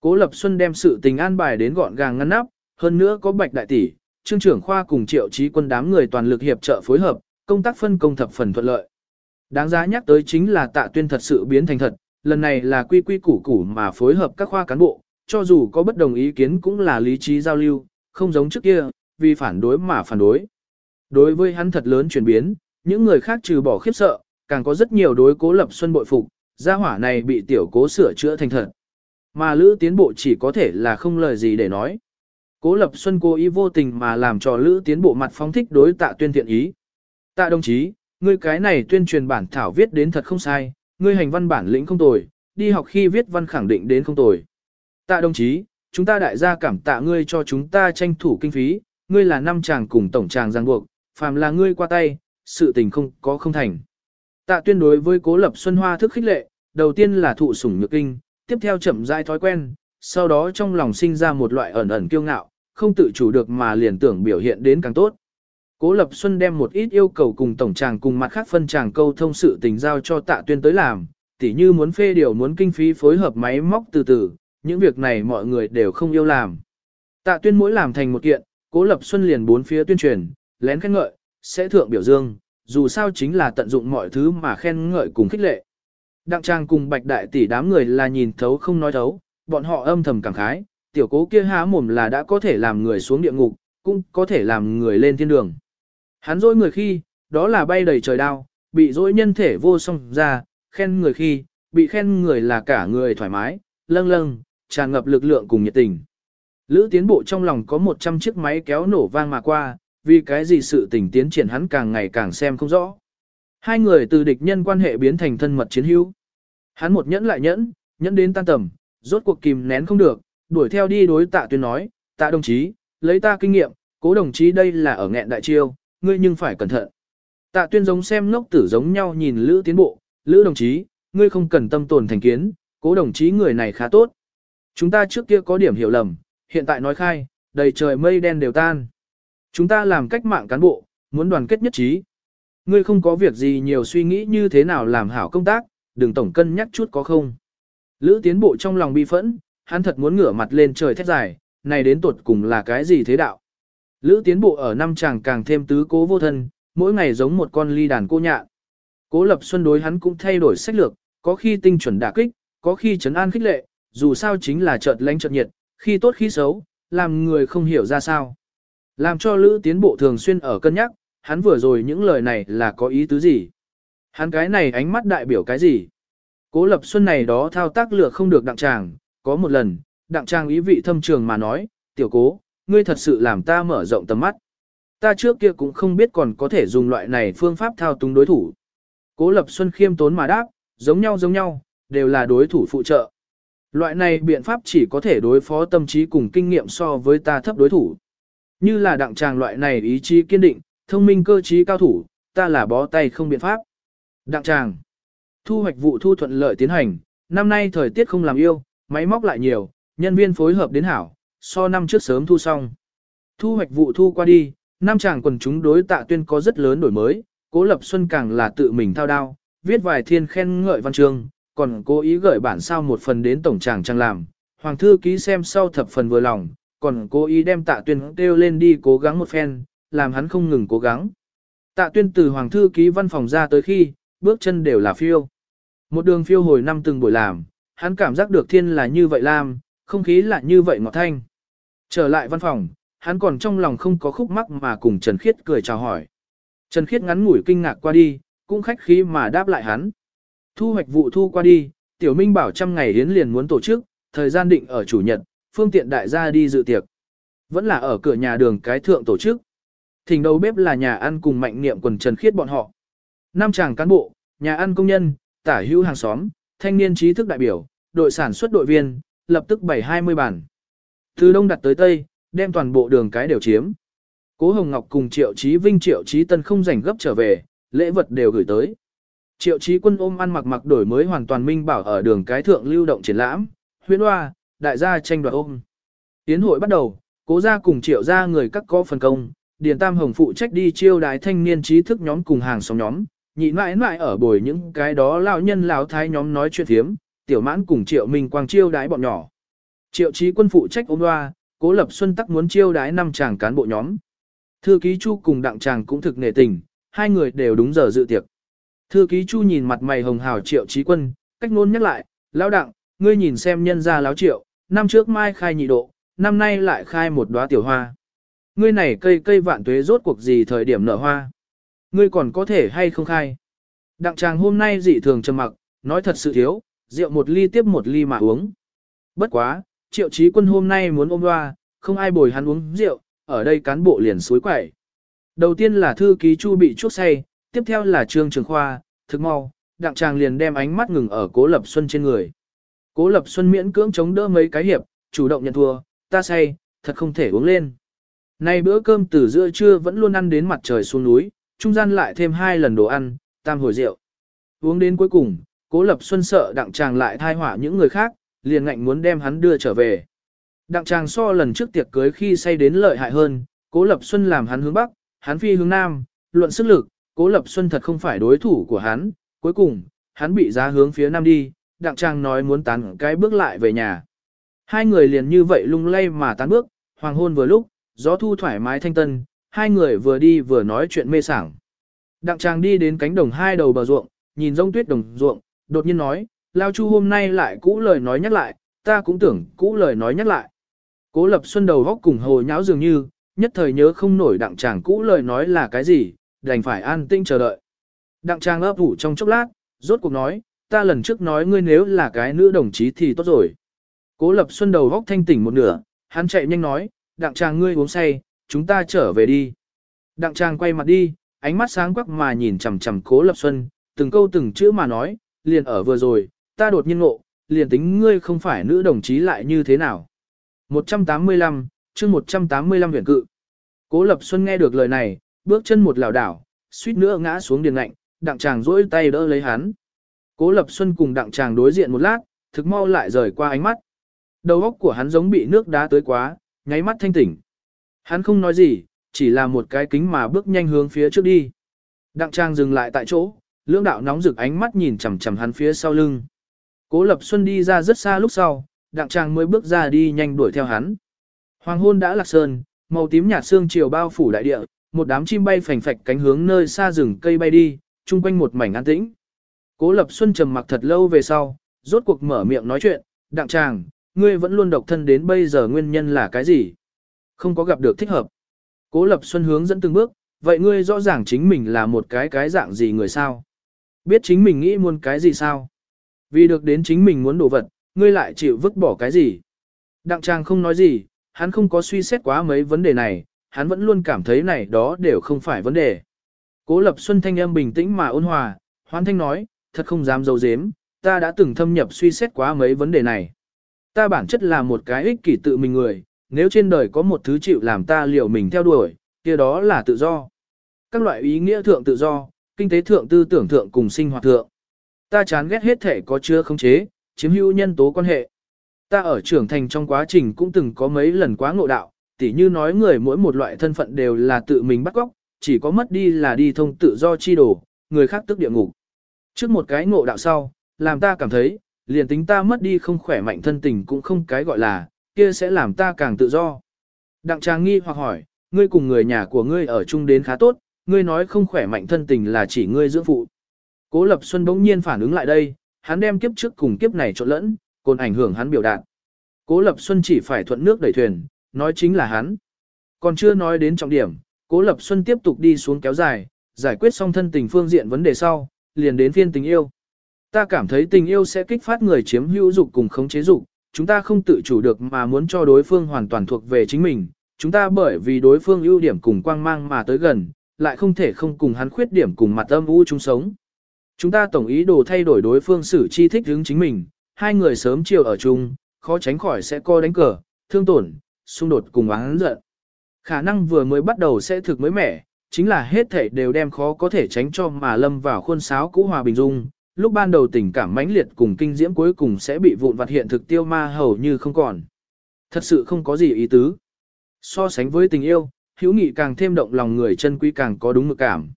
Cố Lập Xuân đem sự tình an bài đến gọn gàng ngăn nắp, hơn nữa có Bạch Đại Tỷ, Trương trưởng khoa cùng triệu trí quân đám người toàn lực hiệp trợ phối hợp, công tác phân công thập phần thuận lợi. Đáng giá nhắc tới chính là tạ tuyên thật sự biến thành thật, lần này là quy quy củ củ mà phối hợp các khoa cán bộ, cho dù có bất đồng ý kiến cũng là lý trí giao lưu, không giống trước kia, vì phản đối mà phản đối. Đối với hắn thật lớn chuyển biến, những người khác trừ bỏ khiếp sợ, càng có rất nhiều đối cố lập xuân bội phục, gia hỏa này bị tiểu cố sửa chữa thành thật. Mà lữ tiến bộ chỉ có thể là không lời gì để nói. Cố Lập Xuân cố ý vô tình mà làm cho Lữ Tiến bộ mặt phóng thích đối tạ tuyên thiện ý. Tạ đồng chí, ngươi cái này tuyên truyền bản thảo viết đến thật không sai, ngươi hành văn bản lĩnh không tồi, đi học khi viết văn khẳng định đến không tồi. Tạ đồng chí, chúng ta đại gia cảm tạ ngươi cho chúng ta tranh thủ kinh phí, ngươi là năm chàng cùng tổng chàng giang buộc, phàm là ngươi qua tay, sự tình không có không thành. Tạ tuyên đối với Cố Lập Xuân Hoa thức khích lệ, đầu tiên là thụ sủng nhược kinh, tiếp theo chậm rãi thói quen, sau đó trong lòng sinh ra một loại ẩn ẩn kiêu ngạo, không tự chủ được mà liền tưởng biểu hiện đến càng tốt. Cố Lập Xuân đem một ít yêu cầu cùng tổng tràng cùng mặt khác phân tràng câu thông sự tình giao cho tạ tuyên tới làm, tỉ như muốn phê điều muốn kinh phí phối hợp máy móc từ từ, những việc này mọi người đều không yêu làm. Tạ tuyên mỗi làm thành một kiện, Cố Lập Xuân liền bốn phía tuyên truyền, lén khen ngợi, sẽ thượng biểu dương, dù sao chính là tận dụng mọi thứ mà khen ngợi cùng khích lệ. Đặng trang cùng bạch đại tỷ đám người là nhìn thấu không nói thấu, bọn họ âm thầm cảm khái, tiểu cố kia há mồm là đã có thể làm người xuống địa ngục, cũng có thể làm người lên thiên đường. Hắn dỗi người khi, đó là bay đầy trời đao, bị dỗi nhân thể vô song ra, khen người khi, bị khen người là cả người thoải mái, lâng lâng, tràn ngập lực lượng cùng nhiệt tình. Lữ tiến bộ trong lòng có 100 chiếc máy kéo nổ vang mà qua, vì cái gì sự tình tiến triển hắn càng ngày càng xem không rõ. Hai người từ địch nhân quan hệ biến thành thân mật chiến hữu. Hắn một nhẫn lại nhẫn, nhẫn đến tan tầm, rốt cuộc kìm nén không được, đuổi theo đi đối tạ tuyên nói, tạ đồng chí, lấy ta kinh nghiệm, cố đồng chí đây là ở nghẹn đại chiêu, ngươi nhưng phải cẩn thận. Tạ tuyên giống xem ngốc tử giống nhau nhìn Lữ tiến bộ, Lữ đồng chí, ngươi không cần tâm tồn thành kiến, cố đồng chí người này khá tốt. Chúng ta trước kia có điểm hiểu lầm, hiện tại nói khai, đầy trời mây đen đều tan. Chúng ta làm cách mạng cán bộ, muốn đoàn kết nhất trí. Ngươi không có việc gì nhiều suy nghĩ như thế nào làm hảo công tác, đừng tổng cân nhắc chút có không. Lữ tiến bộ trong lòng bi phẫn, hắn thật muốn ngửa mặt lên trời thét dài, này đến tuột cùng là cái gì thế đạo. Lữ tiến bộ ở năm chàng càng thêm tứ cố vô thân, mỗi ngày giống một con ly đàn cô nhạ. Cố Lập Xuân đối hắn cũng thay đổi sách lược, có khi tinh chuẩn đả kích, có khi trấn an khích lệ, dù sao chính là chợt lánh chợt nhiệt, khi tốt khi xấu, làm người không hiểu ra sao. Làm cho Lữ tiến bộ thường xuyên ở cân nhắc, hắn vừa rồi những lời này là có ý tứ gì. Hắn cái này ánh mắt đại biểu cái gì. Cố Lập Xuân này đó thao tác lửa không được đặng tràng, có một lần, đặng tràng ý vị thâm trường mà nói, tiểu cố, ngươi thật sự làm ta mở rộng tầm mắt. Ta trước kia cũng không biết còn có thể dùng loại này phương pháp thao túng đối thủ. Cố Lập Xuân khiêm tốn mà đáp, giống nhau giống nhau, đều là đối thủ phụ trợ. Loại này biện pháp chỉ có thể đối phó tâm trí cùng kinh nghiệm so với ta thấp đối thủ. Như là đặng tràng loại này ý chí kiên định, thông minh cơ trí cao thủ, ta là bó tay không biện pháp. Đặng tràng, thu hoạch vụ thu thuận lợi tiến hành, năm nay thời tiết không làm yêu, máy móc lại nhiều, nhân viên phối hợp đến hảo, so năm trước sớm thu xong. Thu hoạch vụ thu qua đi, năm chàng quần chúng đối tạ tuyên có rất lớn đổi mới, cố lập xuân càng là tự mình thao đao, viết vài thiên khen ngợi văn chương, còn cố ý gửi bản sao một phần đến tổng chàng trang làm, hoàng thư ký xem sau thập phần vừa lòng, còn cố ý đem tạ tuyên kêu lên đi cố gắng một phen, làm hắn không ngừng cố gắng. Tạ tuyên từ hoàng thư ký văn phòng ra tới khi, bước chân đều là phiêu. Một đường phiêu hồi năm từng buổi làm, hắn cảm giác được thiên là như vậy làm, không khí là như vậy ngọt thanh. Trở lại văn phòng, hắn còn trong lòng không có khúc mắc mà cùng Trần Khiết cười chào hỏi. Trần Khiết ngắn ngủi kinh ngạc qua đi, cũng khách khí mà đáp lại hắn. Thu hoạch vụ thu qua đi, Tiểu Minh bảo trăm ngày đến liền muốn tổ chức, thời gian định ở chủ nhật, phương tiện đại gia đi dự tiệc. Vẫn là ở cửa nhà đường cái thượng tổ chức. Thỉnh đầu bếp là nhà ăn cùng mạnh niệm quần Trần Khiết bọn họ. Năm chàng cán bộ, nhà ăn công nhân, tả hữu hàng xóm, thanh niên trí thức đại biểu, đội sản xuất đội viên, lập tức bảy hai mươi bản. Từ đông đặt tới tây, đem toàn bộ đường cái đều chiếm. Cố Hồng Ngọc cùng Triệu Chí Vinh Triệu Chí Tân không rảnh gấp trở về, lễ vật đều gửi tới. Triệu Chí Quân ôm ăn mặc mặc đổi mới hoàn toàn minh bảo ở đường cái thượng lưu động triển lãm, huyễn hoa, đại gia tranh đoạt ôm. Tiến hội bắt đầu, cố gia cùng Triệu gia người các có phần công, Điền Tam Hồng phụ trách đi chiêu đái thanh niên trí thức nhóm cùng hàng xóm nhóm, nhịn mãi mãi ở bồi những cái đó lão nhân lão thái nhóm nói chuyện thiếm, tiểu mãn cùng Triệu Minh Quang chiêu đái bọn nhỏ. Triệu Chí Quân phụ trách ôm loa, Cố Lập Xuân tắc muốn chiêu đái năm chàng cán bộ nhóm. Thư ký Chu cùng đặng chàng cũng thực nể tình, hai người đều đúng giờ dự tiệc. Thư ký Chu nhìn mặt mày hồng hào triệu trí quân, cách nôn nhắc lại, lão đặng, ngươi nhìn xem nhân gia láo triệu, năm trước mai khai nhị độ, năm nay lại khai một đóa tiểu hoa. Ngươi này cây cây vạn tuế rốt cuộc gì thời điểm nở hoa. Ngươi còn có thể hay không khai. Đặng chàng hôm nay dị thường trầm mặc, nói thật sự thiếu, rượu một ly tiếp một ly mà uống. Bất quá, triệu trí quân hôm nay muốn ôm hoa, không ai bồi hắn uống rượu, ở đây cán bộ liền suối quẩy. Đầu tiên là thư ký Chu bị chuốc say, tiếp theo là Trương Trường Khoa, thực mau, đặng chàng liền đem ánh mắt ngừng ở Cố Lập Xuân trên người. Cố Lập Xuân miễn cưỡng chống đỡ mấy cái hiệp, chủ động nhận thua, ta say, thật không thể uống lên. Nay bữa cơm từ giữa trưa vẫn luôn ăn đến mặt trời xuống núi, trung gian lại thêm hai lần đồ ăn, tam hồi rượu. Uống đến cuối cùng, Cố Lập Xuân sợ đặng chàng lại thai hỏa những người khác, liền ngạnh muốn đem hắn đưa trở về. Đặng chàng so lần trước tiệc cưới khi say đến lợi hại hơn, Cố Lập Xuân làm hắn hướng bắc, hắn phi hướng nam, luận sức lực, Cố Lập Xuân thật không phải đối thủ của hắn, cuối cùng, hắn bị giá hướng phía nam đi, đặng chàng nói muốn tán cái bước lại về nhà. Hai người liền như vậy lung lay mà tán bước, hoàng hôn vừa lúc, gió thu thoải mái thanh tân, hai người vừa đi vừa nói chuyện mê sảng. Đặng chàng đi đến cánh đồng hai đầu bờ ruộng, nhìn rông tuyết đồng ruộng, đột nhiên nói, Lao Chu hôm nay lại cũ lời nói nhắc lại, ta cũng tưởng cũ lời nói nhắc lại. Cố Lập Xuân đầu góc cùng hồ nháo dường như, nhất thời nhớ không nổi đặng chàng cũ lời nói là cái gì, đành phải an tinh chờ đợi. Đặng chàng ấp ủ trong chốc lát, rốt cuộc nói, ta lần trước nói ngươi nếu là cái nữ đồng chí thì tốt rồi. Cố Lập Xuân đầu góc thanh tỉnh một nửa, hắn chạy nhanh nói, đặng chàng ngươi uống say, chúng ta trở về đi. Đặng Trang quay mặt đi, ánh mắt sáng quắc mà nhìn chằm chằm Cố Lập Xuân, từng câu từng chữ mà nói, liền ở vừa rồi, ta đột nhiên ngộ, liền tính ngươi không phải nữ đồng chí lại như thế nào. 185, chương 185 huyền cự. Cố Lập Xuân nghe được lời này, bước chân một lảo đảo, suýt nữa ngã xuống điền lạnh, đặng chàng duỗi tay đỡ lấy hắn. Cố Lập Xuân cùng đặng chàng đối diện một lát, thực mau lại rời qua ánh mắt. Đầu óc của hắn giống bị nước đá tới quá, nháy mắt thanh tỉnh. Hắn không nói gì, chỉ là một cái kính mà bước nhanh hướng phía trước đi. Đặng Trang dừng lại tại chỗ, lưỡng đạo nóng rực ánh mắt nhìn chằm chằm hắn phía sau lưng. Cố Lập Xuân đi ra rất xa lúc sau, Đặng Trang mới bước ra đi nhanh đuổi theo hắn. Hoàng hôn đã lạc sơn, màu tím nhạt sương chiều bao phủ đại địa, một đám chim bay phành phạch cánh hướng nơi xa rừng cây bay đi, chung quanh một mảnh an tĩnh. Cố Lập Xuân trầm mặc thật lâu về sau, rốt cuộc mở miệng nói chuyện, đặng Trang, ngươi vẫn luôn độc thân đến bây giờ nguyên nhân là cái gì? Không có gặp được thích hợp. Cố Lập Xuân hướng dẫn từng bước, vậy ngươi rõ ràng chính mình là một cái cái dạng gì người sao? Biết chính mình nghĩ muốn cái gì sao? Vì được đến chính mình muốn đồ vật, ngươi lại chịu vứt bỏ cái gì? Đặng Trang không nói gì, hắn không có suy xét quá mấy vấn đề này, hắn vẫn luôn cảm thấy này đó đều không phải vấn đề. Cố Lập Xuân thanh âm bình tĩnh mà ôn hòa, hoan thanh nói, thật không dám dấu dếm, ta đã từng thâm nhập suy xét quá mấy vấn đề này. Ta bản chất là một cái ích kỷ tự mình người, nếu trên đời có một thứ chịu làm ta liệu mình theo đuổi, kia đó là tự do. Các loại ý nghĩa thượng tự do, kinh tế thượng tư tưởng thượng cùng sinh hoạt thượng. Ta chán ghét hết thể có chưa khống chế, chiếm hữu nhân tố quan hệ. Ta ở trưởng thành trong quá trình cũng từng có mấy lần quá ngộ đạo, tỉ như nói người mỗi một loại thân phận đều là tự mình bắt góc, chỉ có mất đi là đi thông tự do chi đổ, người khác tức địa ngục. Trước một cái ngộ đạo sau, làm ta cảm thấy, liền tính ta mất đi không khỏe mạnh thân tình cũng không cái gọi là, kia sẽ làm ta càng tự do. Đặng Trang nghi hoặc hỏi, ngươi cùng người nhà của ngươi ở chung đến khá tốt, ngươi nói không khỏe mạnh thân tình là chỉ ngươi dưỡng phụ. Cố Lập Xuân bỗng nhiên phản ứng lại đây, hắn đem kiếp trước cùng kiếp này trộn lẫn, còn ảnh hưởng hắn biểu đạt. Cố Lập Xuân chỉ phải thuận nước đẩy thuyền, nói chính là hắn. Còn chưa nói đến trọng điểm, Cố Lập Xuân tiếp tục đi xuống kéo dài, giải quyết xong thân tình phương diện vấn đề sau, liền đến phiên tình yêu. Ta cảm thấy tình yêu sẽ kích phát người chiếm hữu dục cùng khống chế dục, chúng ta không tự chủ được mà muốn cho đối phương hoàn toàn thuộc về chính mình, chúng ta bởi vì đối phương ưu điểm cùng quang mang mà tới gần, lại không thể không cùng hắn khuyết điểm cùng mặt âm u chung sống. Chúng ta tổng ý đồ thay đổi đối phương xử chi thích hướng chính mình, hai người sớm chiều ở chung, khó tránh khỏi sẽ co đánh cờ, thương tổn, xung đột cùng oán giận. Khả năng vừa mới bắt đầu sẽ thực mới mẻ, chính là hết thảy đều đem khó có thể tránh cho mà lâm vào khuôn sáo cũ hòa bình dung, lúc ban đầu tình cảm mãnh liệt cùng kinh diễm cuối cùng sẽ bị vụn vặt hiện thực tiêu ma hầu như không còn. Thật sự không có gì ý tứ. So sánh với tình yêu, hữu nghị càng thêm động lòng người chân quý càng có đúng mực cảm.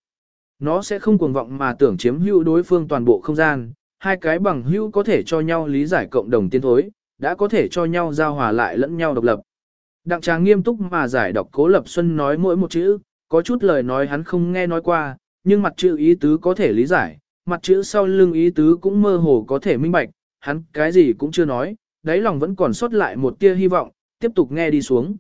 Nó sẽ không cuồng vọng mà tưởng chiếm hữu đối phương toàn bộ không gian, hai cái bằng hữu có thể cho nhau lý giải cộng đồng tiến thối, đã có thể cho nhau giao hòa lại lẫn nhau độc lập. Đặng tràng nghiêm túc mà giải đọc Cố Lập Xuân nói mỗi một chữ, có chút lời nói hắn không nghe nói qua, nhưng mặt chữ ý tứ có thể lý giải, mặt chữ sau lưng ý tứ cũng mơ hồ có thể minh bạch, hắn cái gì cũng chưa nói, đáy lòng vẫn còn sót lại một tia hy vọng, tiếp tục nghe đi xuống.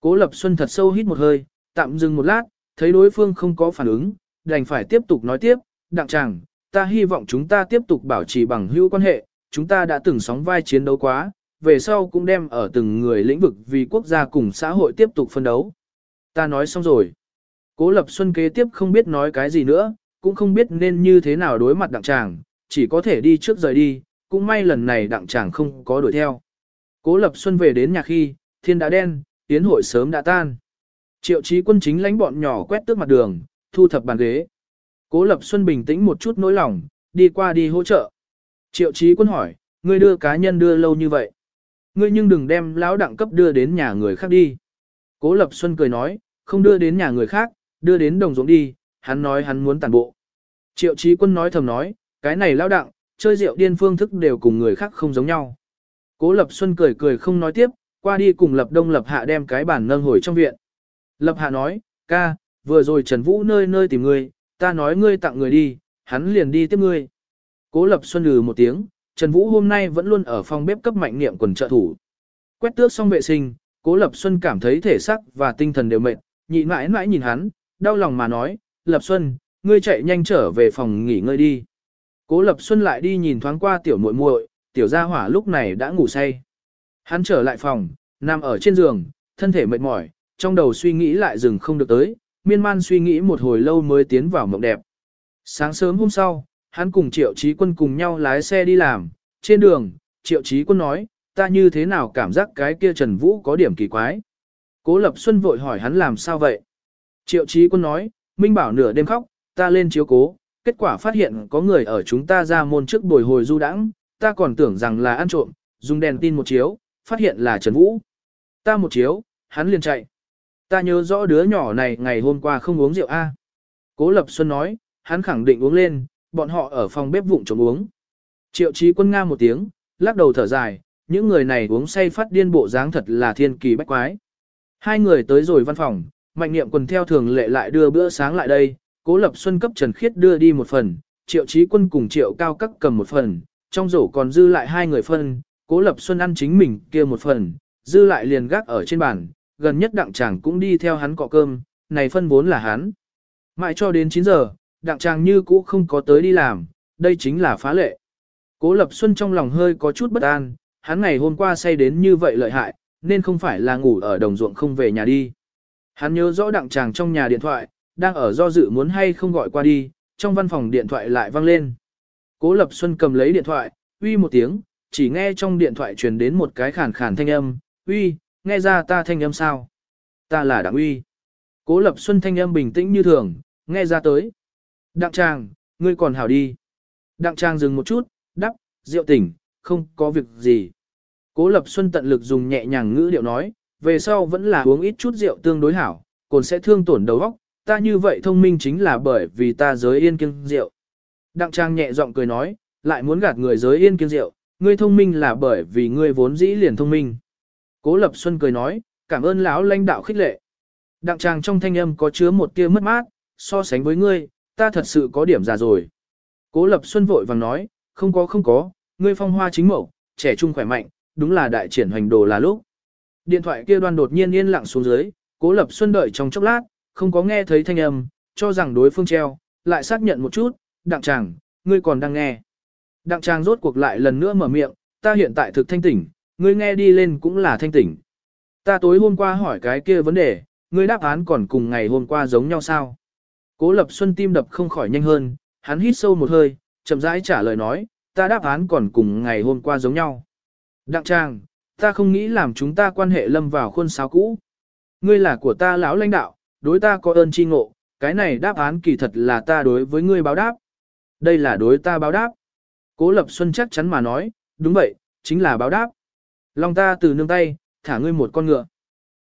Cố Lập Xuân thật sâu hít một hơi, tạm dừng một lát, thấy đối phương không có phản ứng, đành phải tiếp tục nói tiếp, đặng chàng, ta hy vọng chúng ta tiếp tục bảo trì bằng hữu quan hệ, chúng ta đã từng sóng vai chiến đấu quá, về sau cũng đem ở từng người lĩnh vực vì quốc gia cùng xã hội tiếp tục phân đấu. Ta nói xong rồi. Cố Lập Xuân kế tiếp không biết nói cái gì nữa, cũng không biết nên như thế nào đối mặt đặng tràng, chỉ có thể đi trước rời đi, cũng may lần này đặng tràng không có đuổi theo. Cố Lập Xuân về đến nhà khi, thiên đã đen, tiến hội sớm đã tan. Triệu chí quân chính lãnh bọn nhỏ quét tước mặt đường, thu thập bàn ghế. Cố Lập Xuân bình tĩnh một chút nỗi lòng, đi qua đi hỗ trợ. Triệu chí quân hỏi, ngươi đưa cá nhân đưa lâu như vậy. Ngươi nhưng đừng đem lão đặng cấp đưa đến nhà người khác đi. Cố Lập Xuân cười nói, không đưa đến nhà người khác, đưa đến đồng ruộng đi, hắn nói hắn muốn tàn bộ. Triệu trí quân nói thầm nói, cái này lão đặng, chơi rượu điên phương thức đều cùng người khác không giống nhau. Cố Lập Xuân cười cười không nói tiếp, qua đi cùng Lập Đông Lập Hạ đem cái bàn nâng hồi trong viện. Lập Hạ nói, ca, vừa rồi Trần Vũ nơi nơi tìm ngươi, ta nói ngươi tặng người đi, hắn liền đi tiếp ngươi. Cố Lập Xuân lừ một tiếng, Trần Vũ hôm nay vẫn luôn ở phòng bếp cấp mạnh niệm quần trợ thủ. Quét tước xong vệ sinh, Cố Lập Xuân cảm thấy thể xác và tinh thần đều mệt, nhịn mãi mãi nhìn hắn, đau lòng mà nói, Lập Xuân, ngươi chạy nhanh trở về phòng nghỉ ngơi đi. Cố Lập Xuân lại đi nhìn thoáng qua tiểu muội muội, tiểu gia hỏa lúc này đã ngủ say. Hắn trở lại phòng, nằm ở trên giường, thân thể mệt mỏi, trong đầu suy nghĩ lại dừng không được tới, miên man suy nghĩ một hồi lâu mới tiến vào mộng đẹp. Sáng sớm hôm sau, hắn cùng Triệu Chí Quân cùng nhau lái xe đi làm, trên đường, Triệu Chí Quân nói, ta như thế nào cảm giác cái kia Trần Vũ có điểm kỳ quái. Cố Lập Xuân vội hỏi hắn làm sao vậy. Triệu Chí Quân nói, Minh Bảo nửa đêm khóc, ta lên chiếu cố, kết quả phát hiện có người ở chúng ta ra môn trước bồi hồi du đãng, ta còn tưởng rằng là ăn trộm, dùng đèn tin một chiếu, phát hiện là Trần Vũ. Ta một chiếu, hắn liền chạy. Ta nhớ rõ đứa nhỏ này ngày hôm qua không uống rượu A. Cố Lập Xuân nói, hắn khẳng định uống lên, bọn họ ở phòng bếp vụng trộm uống. Triệu Chí quân nga một tiếng, lắc đầu thở dài, những người này uống say phát điên bộ dáng thật là thiên kỳ bách quái. Hai người tới rồi văn phòng, mạnh niệm quần theo thường lệ lại đưa bữa sáng lại đây, Cố Lập Xuân cấp Trần Khiết đưa đi một phần, Triệu Chí Quân cùng Triệu Cao Các cầm một phần, trong rổ còn dư lại hai người phân, Cố Lập Xuân ăn chính mình kia một phần, dư lại liền gác ở trên bàn, gần nhất đặng chàng cũng đi theo hắn cọ cơm, này phân vốn là hắn. Mãi cho đến 9 giờ, đặng chàng như cũ không có tới đi làm, đây chính là phá lệ. Cố Lập Xuân trong lòng hơi có chút bất an, hắn ngày hôm qua say đến như vậy lợi hại, nên không phải là ngủ ở đồng ruộng không về nhà đi. Hắn nhớ rõ đặng chàng trong nhà điện thoại, đang ở do dự muốn hay không gọi qua đi, trong văn phòng điện thoại lại vang lên. Cố Lập Xuân cầm lấy điện thoại, uy một tiếng, chỉ nghe trong điện thoại truyền đến một cái khàn khàn thanh âm, uy, nghe ra ta thanh âm sao? Ta là đặng uy. Cố Lập Xuân thanh âm bình tĩnh như thường, nghe ra tới. Đặng Tràng, ngươi còn hảo đi. Đặng Tràng dừng một chút, đắp, rượu tỉnh, không có việc gì. Cố Lập Xuân tận lực dùng nhẹ nhàng ngữ điệu nói, về sau vẫn là uống ít chút rượu tương đối hảo, còn sẽ thương tổn đầu óc, ta như vậy thông minh chính là bởi vì ta giới yên kiêng rượu. Đặng Trang nhẹ giọng cười nói, lại muốn gạt người giới yên kiêng rượu, ngươi thông minh là bởi vì ngươi vốn dĩ liền thông minh. Cố Lập Xuân cười nói, cảm ơn lão lãnh đạo khích lệ. Đặng Trang trong thanh âm có chứa một tia mất mát, so sánh với ngươi, ta thật sự có điểm già rồi. Cố Lập Xuân vội vàng nói, không có không có, ngươi phong hoa chính mẫu, trẻ trung khỏe mạnh, đúng là đại triển hoành đồ là lúc. Điện thoại kia đoan đột nhiên yên lặng xuống dưới, Cố Lập Xuân đợi trong chốc lát, không có nghe thấy thanh âm, cho rằng đối phương treo, lại xác nhận một chút, đặng chàng, ngươi còn đang nghe. Đặng chàng rốt cuộc lại lần nữa mở miệng, ta hiện tại thực thanh tỉnh, ngươi nghe đi lên cũng là thanh tỉnh. Ta tối hôm qua hỏi cái kia vấn đề, ngươi đáp án còn cùng ngày hôm qua giống nhau sao? Cố Lập Xuân tim đập không khỏi nhanh hơn, hắn hít sâu một hơi, chậm rãi trả lời nói, ta đáp án còn cùng ngày hôm qua giống nhau. Đặng Trang, ta không nghĩ làm chúng ta quan hệ lâm vào khuôn sáo cũ. Ngươi là của ta lão lãnh đạo, đối ta có ơn chi ngộ, cái này đáp án kỳ thật là ta đối với ngươi báo đáp. Đây là đối ta báo đáp. Cố Lập Xuân chắc chắn mà nói, đúng vậy, chính là báo đáp. Long ta từ nương tay, thả ngươi một con ngựa.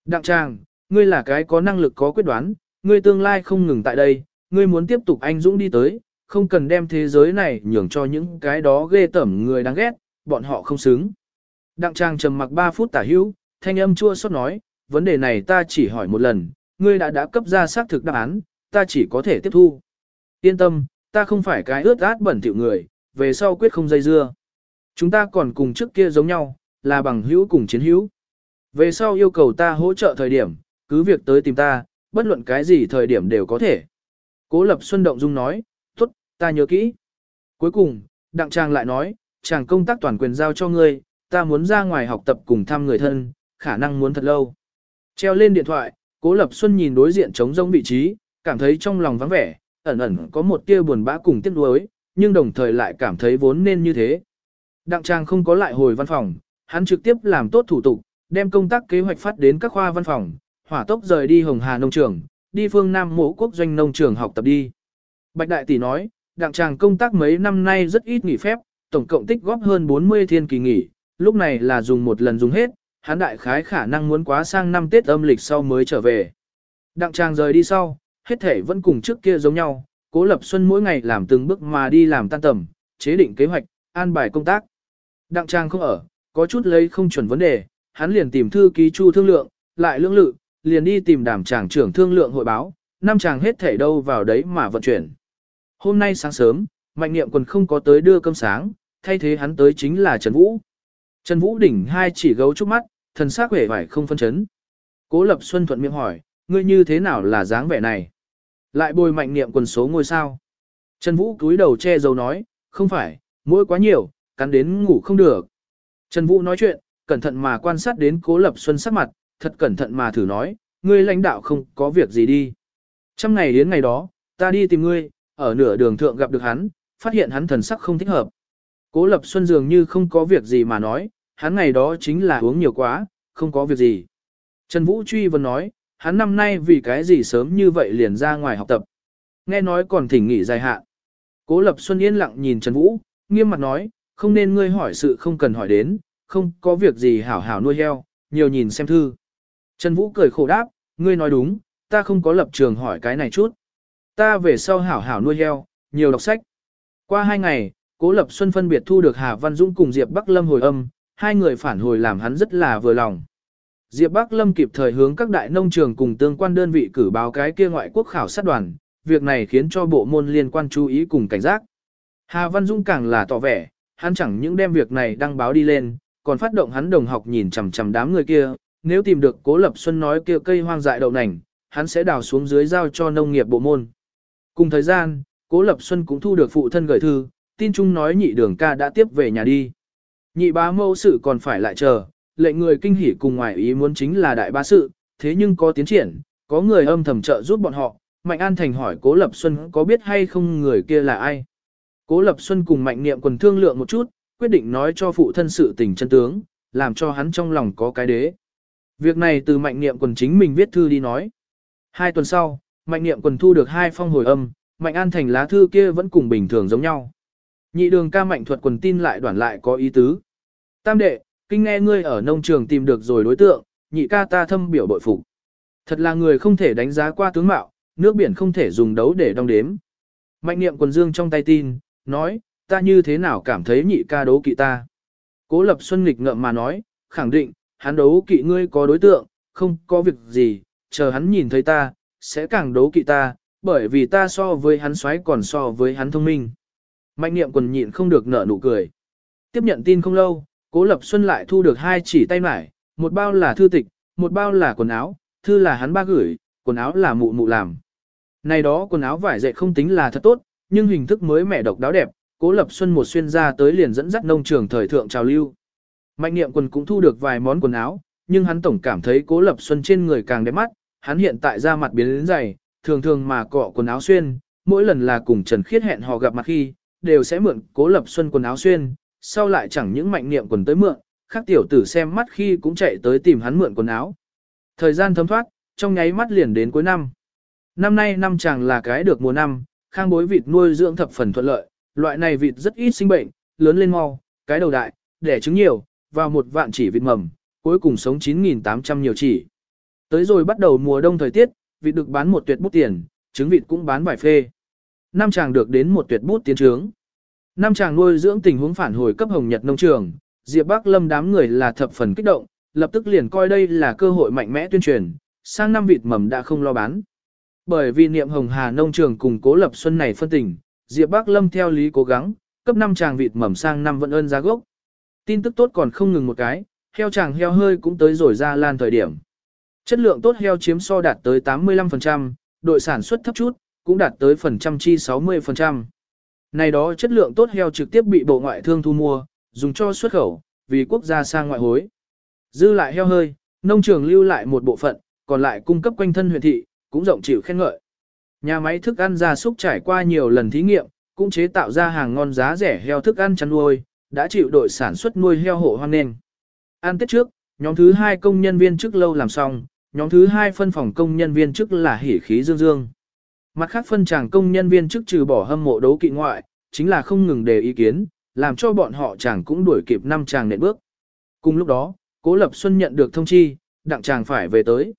Đặng Trang, ngươi là cái có năng lực có quyết đoán, ngươi tương lai không ngừng tại đây, ngươi muốn tiếp tục anh dũng đi tới, không cần đem thế giới này nhường cho những cái đó ghê tởm người đáng ghét, bọn họ không xứng. Đặng Trang trầm mặc 3 phút tả hữu, thanh âm chua xót nói, vấn đề này ta chỉ hỏi một lần, ngươi đã đã cấp ra xác thực đáp án, ta chỉ có thể tiếp thu. Yên tâm, ta không phải cái ướt át bẩn thỉu người, về sau quyết không dây dưa. Chúng ta còn cùng trước kia giống nhau, là bằng hữu cùng chiến hữu. Về sau yêu cầu ta hỗ trợ thời điểm, cứ việc tới tìm ta, bất luận cái gì thời điểm đều có thể. Cố Lập Xuân Động Dung nói, tốt, ta nhớ kỹ. Cuối cùng, Đặng Trang lại nói, chàng công tác toàn quyền giao cho ngươi, ta muốn ra ngoài học tập cùng thăm người thân, khả năng muốn thật lâu. Treo lên điện thoại, Cố Lập Xuân nhìn đối diện trống rông vị trí, cảm thấy trong lòng vắng vẻ, ẩn ẩn có một tia buồn bã cùng tiếc nuối, nhưng đồng thời lại cảm thấy vốn nên như thế. Đặng Trang không có lại hồi văn phòng, hắn trực tiếp làm tốt thủ tục, đem công tác kế hoạch phát đến các khoa văn phòng, hỏa tốc rời đi Hồng Hà nông trường, đi phương Nam Mộ quốc doanh nông trường học tập đi. Bạch Đại Tỷ nói, Đặng Trang công tác mấy năm nay rất ít nghỉ phép, tổng cộng tích góp hơn 40 thiên kỳ nghỉ, lúc này là dùng một lần dùng hết, hắn đại khái khả năng muốn quá sang năm Tết âm lịch sau mới trở về. Đặng Trang rời đi sau, hết thể vẫn cùng trước kia giống nhau, Cố Lập Xuân mỗi ngày làm từng bước mà đi làm tan tầm, chế định kế hoạch, an bài công tác. Đặng Trang không ở, có chút lấy không chuẩn vấn đề, hắn liền tìm thư ký Chu thương lượng, lại lưỡng lự, liền đi tìm đảm tràng trưởng thương lượng hội báo, năm chàng hết thể đâu vào đấy mà vận chuyển. Hôm nay sáng sớm, Mạnh Niệm còn không có tới đưa cơm sáng, thay thế hắn tới chính là Trần Vũ. Trần Vũ đỉnh hai chỉ gấu trúc mắt, thần sắc vẻ vải không phân chấn. Cố Lập Xuân thuận miệng hỏi, ngươi như thế nào là dáng vẻ này? Lại bồi mạnh niệm quần số ngôi sao. Trần Vũ cúi đầu che dầu nói, không phải, mỗi quá nhiều, cắn đến ngủ không được. Trần Vũ nói chuyện, cẩn thận mà quan sát đến Cố Lập Xuân sắc mặt, thật cẩn thận mà thử nói, ngươi lãnh đạo không có việc gì đi. Trăm ngày đến ngày đó, ta đi tìm ngươi, ở nửa đường thượng gặp được hắn, phát hiện hắn thần sắc không thích hợp. Cố Lập Xuân dường như không có việc gì mà nói, hắn ngày đó chính là uống nhiều quá, không có việc gì. Trần Vũ truy vấn nói, hắn năm nay vì cái gì sớm như vậy liền ra ngoài học tập. Nghe nói còn thỉnh nghỉ dài hạn. Cố Lập Xuân yên lặng nhìn Trần Vũ, nghiêm mặt nói, không nên ngươi hỏi sự không cần hỏi đến, không có việc gì hảo hảo nuôi heo, nhiều nhìn xem thư. Trần Vũ cười khổ đáp, ngươi nói đúng, ta không có lập trường hỏi cái này chút. Ta về sau hảo hảo nuôi heo, nhiều đọc sách. Qua hai ngày, Cố Lập Xuân phân biệt thu được Hà Văn Dũng cùng Diệp Bắc Lâm hồi âm, hai người phản hồi làm hắn rất là vừa lòng. Diệp Bắc Lâm kịp thời hướng các đại nông trường cùng tương quan đơn vị cử báo cái kia ngoại quốc khảo sát đoàn, việc này khiến cho bộ môn liên quan chú ý cùng cảnh giác. Hà Văn Dung càng là tỏ vẻ, hắn chẳng những đem việc này đăng báo đi lên, còn phát động hắn đồng học nhìn chằm chằm đám người kia, nếu tìm được Cố Lập Xuân nói kia cây hoang dại đậu nành, hắn sẽ đào xuống dưới giao cho nông nghiệp bộ môn. Cùng thời gian, Cố Lập Xuân cũng thu được phụ thân gửi thư, tin chung nói nhị đường ca đã tiếp về nhà đi. Nhị bá mâu sự còn phải lại chờ, lệnh người kinh hỉ cùng ngoài ý muốn chính là đại bá sự, thế nhưng có tiến triển, có người âm thầm trợ giúp bọn họ. Mạnh An Thành hỏi Cố Lập Xuân có biết hay không người kia là ai. Cố Lập Xuân cùng Mạnh Niệm quần thương lượng một chút, quyết định nói cho phụ thân sự tình chân tướng, làm cho hắn trong lòng có cái đế. Việc này từ Mạnh Niệm quần chính mình viết thư đi nói. Hai tuần sau, Mạnh Niệm quần thu được hai phong hồi âm, Mạnh An Thành lá thư kia vẫn cùng bình thường giống nhau. Nhị đường ca Mạnh thuật quần tin lại đoản lại có ý tứ. Tam đệ, kinh nghe ngươi ở nông trường tìm được rồi đối tượng, nhị ca ta thâm biểu bội phục. Thật là người không thể đánh giá qua tướng mạo, nước biển không thể dùng đấu để đong đếm. Mạnh niệm quần dương trong tay tin, nói, ta như thế nào cảm thấy nhị ca đấu kỵ ta. Cố lập xuân nghịch ngợm mà nói, khẳng định, hắn đấu kỵ ngươi có đối tượng, không có việc gì, chờ hắn nhìn thấy ta, sẽ càng đấu kỵ ta, bởi vì ta so với hắn xoáy còn so với hắn thông minh. Mạnh niệm quần nhịn không được nở nụ cười. Tiếp nhận tin không lâu, Cố Lập Xuân lại thu được hai chỉ tay mải, một bao là thư tịch, một bao là quần áo, thư là hắn ba gửi, quần áo là mụ mụ làm. Này đó quần áo vải dệt không tính là thật tốt, nhưng hình thức mới mẻ độc đáo đẹp, Cố Lập Xuân một xuyên ra tới liền dẫn dắt nông trường thời thượng trào lưu. Mạnh Niệm quần cũng thu được vài món quần áo, nhưng hắn tổng cảm thấy Cố Lập Xuân trên người càng đẹp mắt, hắn hiện tại da mặt biến đến dày, thường thường mà cọ quần áo xuyên, mỗi lần là cùng Trần Khiết hẹn hò gặp mặt khi, đều sẽ mượn Cố Lập Xuân quần áo xuyên, sau lại chẳng những mạnh niệm quần tới mượn, khác tiểu tử xem mắt khi cũng chạy tới tìm hắn mượn quần áo. Thời gian thấm thoát, trong nháy mắt liền đến cuối năm. Năm nay năm chàng là cái được mùa năm, khang bối vịt nuôi dưỡng thập phần thuận lợi, loại này vịt rất ít sinh bệnh, lớn lên mau, cái đầu đại, đẻ trứng nhiều, vào một vạn chỉ vịt mầm, cuối cùng sống 9.800 nhiều chỉ. Tới rồi bắt đầu mùa đông thời tiết, vịt được bán một tuyệt bút tiền, trứng vịt cũng bán vài phê. Năm chàng được đến một tuyệt bút tiến trướng. Năm chàng nuôi dưỡng tình huống phản hồi cấp Hồng Nhật nông trường, Diệp Bắc Lâm đám người là thập phần kích động, lập tức liền coi đây là cơ hội mạnh mẽ tuyên truyền, sang năm vịt mầm đã không lo bán. Bởi vì niệm Hồng Hà nông trường cùng Cố Lập Xuân này phân tình, Diệp Bắc Lâm theo lý cố gắng, cấp năm chàng vịt mầm sang năm vẫn ơn giá gốc. Tin tức tốt còn không ngừng một cái, heo chàng heo hơi cũng tới rồi ra lan thời điểm. Chất lượng tốt heo chiếm so đạt tới 85%, đội sản xuất thấp chút, cũng đạt tới phần trăm chi 60%. Này đó chất lượng tốt heo trực tiếp bị bộ ngoại thương thu mua, dùng cho xuất khẩu, vì quốc gia sang ngoại hối. Dư lại heo hơi, nông trường lưu lại một bộ phận, còn lại cung cấp quanh thân huyện thị, cũng rộng chịu khen ngợi. Nhà máy thức ăn gia súc trải qua nhiều lần thí nghiệm, cũng chế tạo ra hàng ngon giá rẻ heo thức ăn chăn nuôi, đã chịu đội sản xuất nuôi heo hộ hoang nền. Ăn tết trước, nhóm thứ hai công nhân viên chức lâu làm xong, nhóm thứ hai phân phòng công nhân viên chức là hỉ khí dương dương. Mặt khác phân chàng công nhân viên chức trừ bỏ hâm mộ đấu kỵ ngoại, chính là không ngừng đề ý kiến, làm cho bọn họ chàng cũng đuổi kịp năm chàng nệm bước. Cùng lúc đó, Cố Lập Xuân nhận được thông chi, đặng chàng phải về tới.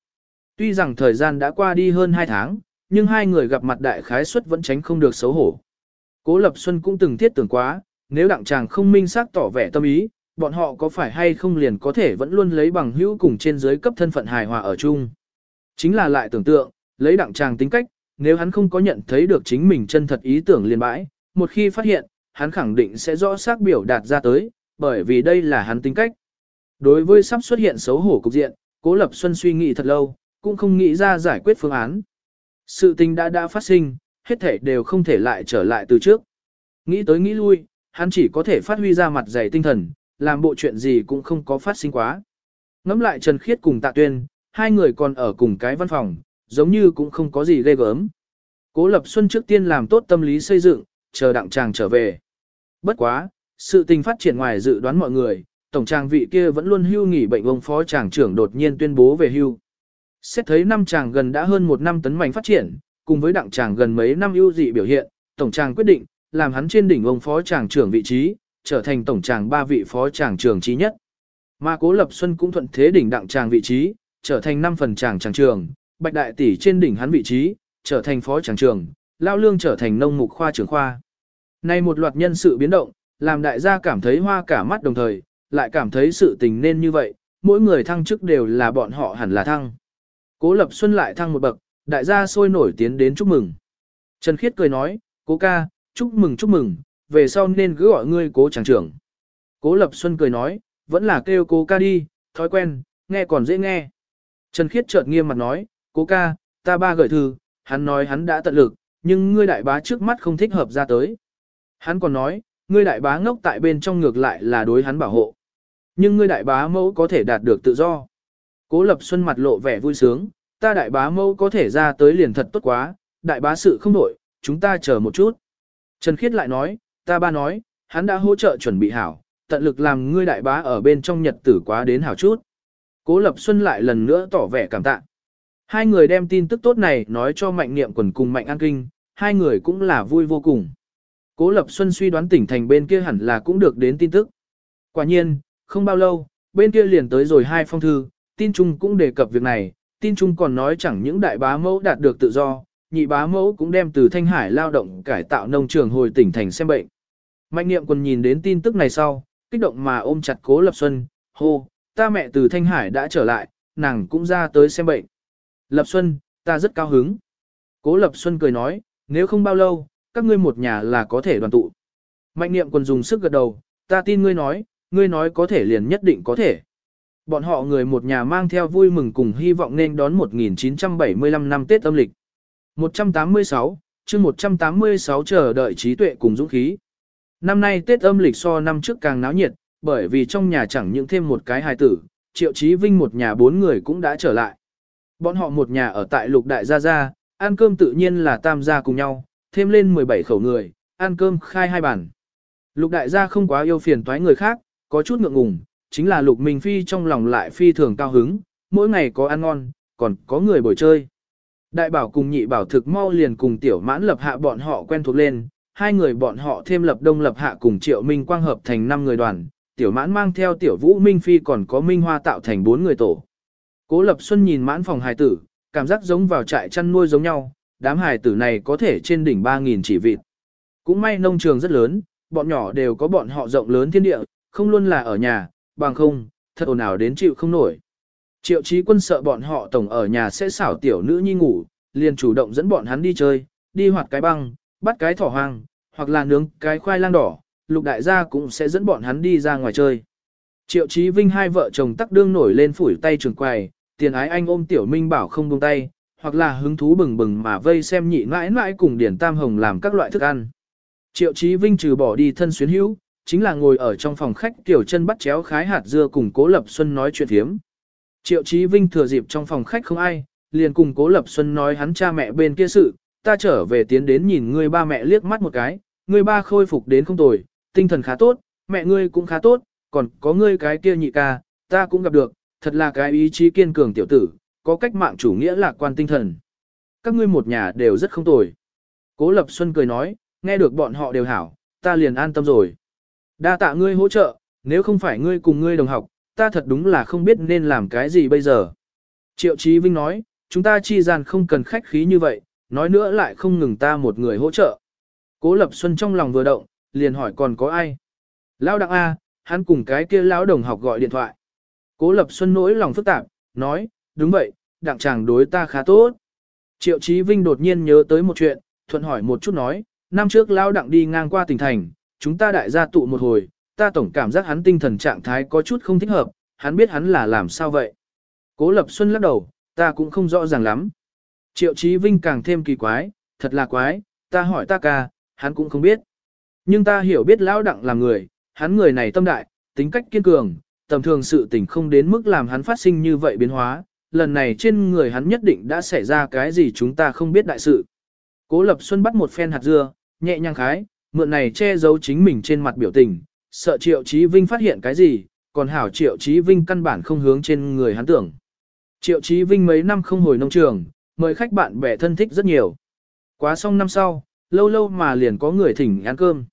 Tuy rằng thời gian đã qua đi hơn 2 tháng, nhưng hai người gặp mặt đại khái suất vẫn tránh không được xấu hổ. Cố Lập Xuân cũng từng thiết tưởng quá, nếu đặng chàng không minh xác tỏ vẻ tâm ý, bọn họ có phải hay không liền có thể vẫn luôn lấy bằng hữu cùng trên dưới cấp thân phận hài hòa ở chung. Chính là lại tưởng tượng, lấy đặng chàng tính cách, nếu hắn không có nhận thấy được chính mình chân thật ý tưởng liền bãi, một khi phát hiện, hắn khẳng định sẽ rõ xác biểu đạt ra tới, bởi vì đây là hắn tính cách. Đối với sắp xuất hiện xấu hổ cục diện, Cố Lập Xuân suy nghĩ thật lâu, cũng không nghĩ ra giải quyết phương án. Sự tình đã đã phát sinh, hết thể đều không thể lại trở lại từ trước. Nghĩ tới nghĩ lui, hắn chỉ có thể phát huy ra mặt dày tinh thần, làm bộ chuyện gì cũng không có phát sinh quá. Ngắm lại Trần Khiết cùng Tạ Tuyên, hai người còn ở cùng cái văn phòng, giống như cũng không có gì ghê gớm. Cố Lập Xuân trước tiên làm tốt tâm lý xây dựng, chờ đặng chàng trở về. Bất quá, sự tình phát triển ngoài dự đoán mọi người, tổng chàng vị kia vẫn luôn hưu nghỉ bệnh ông phó chàng trưởng đột nhiên tuyên bố về hưu. Xét thấy năm chàng gần đã hơn một năm tấn mạnh phát triển, cùng với đặng chàng gần mấy năm ưu dị biểu hiện, tổng chàng quyết định, làm hắn trên đỉnh ông phó chàng trưởng vị trí, trở thành tổng chàng ba vị phó chàng trưởng trí nhất. Mà Cố Lập Xuân cũng thuận thế đỉnh đặng chàng vị trí, trở thành năm phần chàng chàng trưởng. Bạch Đại Tỷ trên đỉnh hắn vị trí, trở thành phó tràng trường, Lao Lương trở thành nông mục khoa trưởng khoa. Nay một loạt nhân sự biến động, làm đại gia cảm thấy hoa cả mắt đồng thời, lại cảm thấy sự tình nên như vậy, mỗi người thăng chức đều là bọn họ hẳn là thăng. Cố Lập Xuân lại thăng một bậc, đại gia sôi nổi tiến đến chúc mừng. Trần Khiết cười nói, cố ca, chúc mừng chúc mừng, về sau nên cứ gọi ngươi cố tràng trưởng. Cố Lập Xuân cười nói, vẫn là kêu cố ca đi, thói quen, nghe còn dễ nghe. Trần Khiết chợt nghiêm mặt nói, cố ca, ta ba gửi thư, hắn nói hắn đã tận lực, nhưng ngươi đại bá trước mắt không thích hợp ra tới. Hắn còn nói, ngươi đại bá ngốc tại bên trong ngược lại là đối hắn bảo hộ. Nhưng ngươi đại bá mẫu có thể đạt được tự do. Cố Lập Xuân mặt lộ vẻ vui sướng, ta đại bá mẫu có thể ra tới liền thật tốt quá, đại bá sự không đổi, chúng ta chờ một chút. Trần Khiết lại nói, ta ba nói, hắn đã hỗ trợ chuẩn bị hảo, tận lực làm ngươi đại bá ở bên trong nhật tử quá đến hảo chút. Cố Lập Xuân lại lần nữa tỏ vẻ cảm tạ. Hai người đem tin tức tốt này nói cho Mạnh Niệm quần cùng Mạnh An Kinh, hai người cũng là vui vô cùng. Cố Lập Xuân suy đoán tỉnh thành bên kia hẳn là cũng được đến tin tức. Quả nhiên, không bao lâu, bên kia liền tới rồi hai phong thư, tin chung cũng đề cập việc này, tin chung còn nói chẳng những đại bá mẫu đạt được tự do, nhị bá mẫu cũng đem từ Thanh Hải lao động cải tạo nông trường hồi tỉnh thành xem bệnh. Mạnh niệm quần nhìn đến tin tức này sau, kích động mà ôm chặt cố Lập Xuân, hô, ta mẹ từ Thanh Hải đã trở lại, nàng cũng ra tới xem bệnh. Lập Xuân, ta rất cao hứng. Cố Lập Xuân cười nói, nếu không bao lâu, các ngươi một nhà là có thể đoàn tụ. Mạnh niệm còn dùng sức gật đầu, ta tin ngươi nói, ngươi nói có thể liền nhất định có thể. Bọn họ người một nhà mang theo vui mừng cùng hy vọng nên đón 1975 năm Tết âm lịch. 186, chương 186 chờ đợi trí tuệ cùng dũng khí. Năm nay Tết âm lịch so năm trước càng náo nhiệt, bởi vì trong nhà chẳng những thêm một cái hài tử, Triệu Chí Vinh một nhà bốn người cũng đã trở lại. Bọn họ một nhà ở tại Lục Đại Gia Gia, ăn cơm tự nhiên là tam gia cùng nhau, thêm lên 17 khẩu người, ăn cơm khai hai bàn. Lục Đại Gia không quá yêu phiền toái người khác, có chút ngượng ngùng, chính là Lục Minh Phi trong lòng lại phi thường cao hứng, mỗi ngày có ăn ngon, còn có người bồi chơi. Đại bảo cùng nhị bảo thực mau liền cùng tiểu mãn lập hạ bọn họ quen thuộc lên, hai người bọn họ thêm lập đông lập hạ cùng triệu minh quang hợp thành 5 người đoàn, tiểu mãn mang theo tiểu vũ minh phi còn có minh hoa tạo thành 4 người tổ. Cố lập xuân nhìn mãn phòng hài tử, cảm giác giống vào trại chăn nuôi giống nhau, đám hài tử này có thể trên đỉnh 3.000 chỉ vịt. Cũng may nông trường rất lớn, bọn nhỏ đều có bọn họ rộng lớn thiên địa, không luôn là ở nhà, bằng không, thật ồn ào đến chịu không nổi. Triệu trí quân sợ bọn họ tổng ở nhà sẽ xảo tiểu nữ nhi ngủ, liền chủ động dẫn bọn hắn đi chơi, đi hoạt cái băng, bắt cái thỏ hoang, hoặc là nướng cái khoai lang đỏ, lục đại gia cũng sẽ dẫn bọn hắn đi ra ngoài chơi. Triệu trí vinh hai vợ chồng tắc đương nổi lên phủi tay trường quài, tiền ái anh ôm tiểu minh bảo không buông tay, hoặc là hứng thú bừng bừng mà vây xem nhị mãi mãi cùng điển tam hồng làm các loại thức ăn. Triệu Chí vinh trừ bỏ đi thân xuyến hữu, chính là ngồi ở trong phòng khách tiểu chân bắt chéo khái hạt dưa cùng cố lập xuân nói chuyện thiếm. Triệu Chí Vinh thừa dịp trong phòng khách không ai, liền cùng Cố Lập Xuân nói hắn cha mẹ bên kia sự, ta trở về tiến đến nhìn ngươi ba mẹ liếc mắt một cái, ngươi ba khôi phục đến không tồi, tinh thần khá tốt, mẹ ngươi cũng khá tốt, còn có ngươi cái kia nhị ca, ta cũng gặp được, thật là cái ý chí kiên cường tiểu tử, có cách mạng chủ nghĩa lạc quan tinh thần. Các ngươi một nhà đều rất không tồi. Cố Lập Xuân cười nói, nghe được bọn họ đều hảo, ta liền an tâm rồi. Đa tạ ngươi hỗ trợ, nếu không phải ngươi cùng ngươi đồng học, ta thật đúng là không biết nên làm cái gì bây giờ. Triệu Chí Vinh nói, chúng ta chi gian không cần khách khí như vậy, nói nữa lại không ngừng ta một người hỗ trợ. Cố Lập Xuân trong lòng vừa động, liền hỏi còn có ai. Lão Đặng A, hắn cùng cái kia lão đồng học gọi điện thoại. Cố Lập Xuân nỗi lòng phức tạp, nói, đúng vậy, đặng chàng đối ta khá tốt. Triệu Chí Vinh đột nhiên nhớ tới một chuyện, thuận hỏi một chút nói, năm trước lão đặng đi ngang qua tỉnh thành, chúng ta đại gia tụ một hồi, ta tổng cảm giác hắn tinh thần trạng thái có chút không thích hợp, hắn biết hắn là làm sao vậy. Cố Lập Xuân lắc đầu, ta cũng không rõ ràng lắm. Triệu Chí Vinh càng thêm kỳ quái, thật là quái, ta hỏi ta ca, hắn cũng không biết. Nhưng ta hiểu biết lão đặng là người, hắn người này tâm đại, tính cách kiên cường, tầm thường sự tình không đến mức làm hắn phát sinh như vậy biến hóa, lần này trên người hắn nhất định đã xảy ra cái gì chúng ta không biết đại sự. Cố Lập Xuân bắt một phen hạt dưa, nhẹ nhàng khái, mượn này che giấu chính mình trên mặt biểu tình, sợ Triệu Chí Vinh phát hiện cái gì, còn hảo Triệu Chí Vinh căn bản không hướng trên người hắn tưởng. Triệu Chí Vinh mấy năm không hồi nông trường, mời khách bạn bè thân thích rất nhiều. Quá xong năm sau, lâu lâu mà liền có người thỉnh ăn cơm.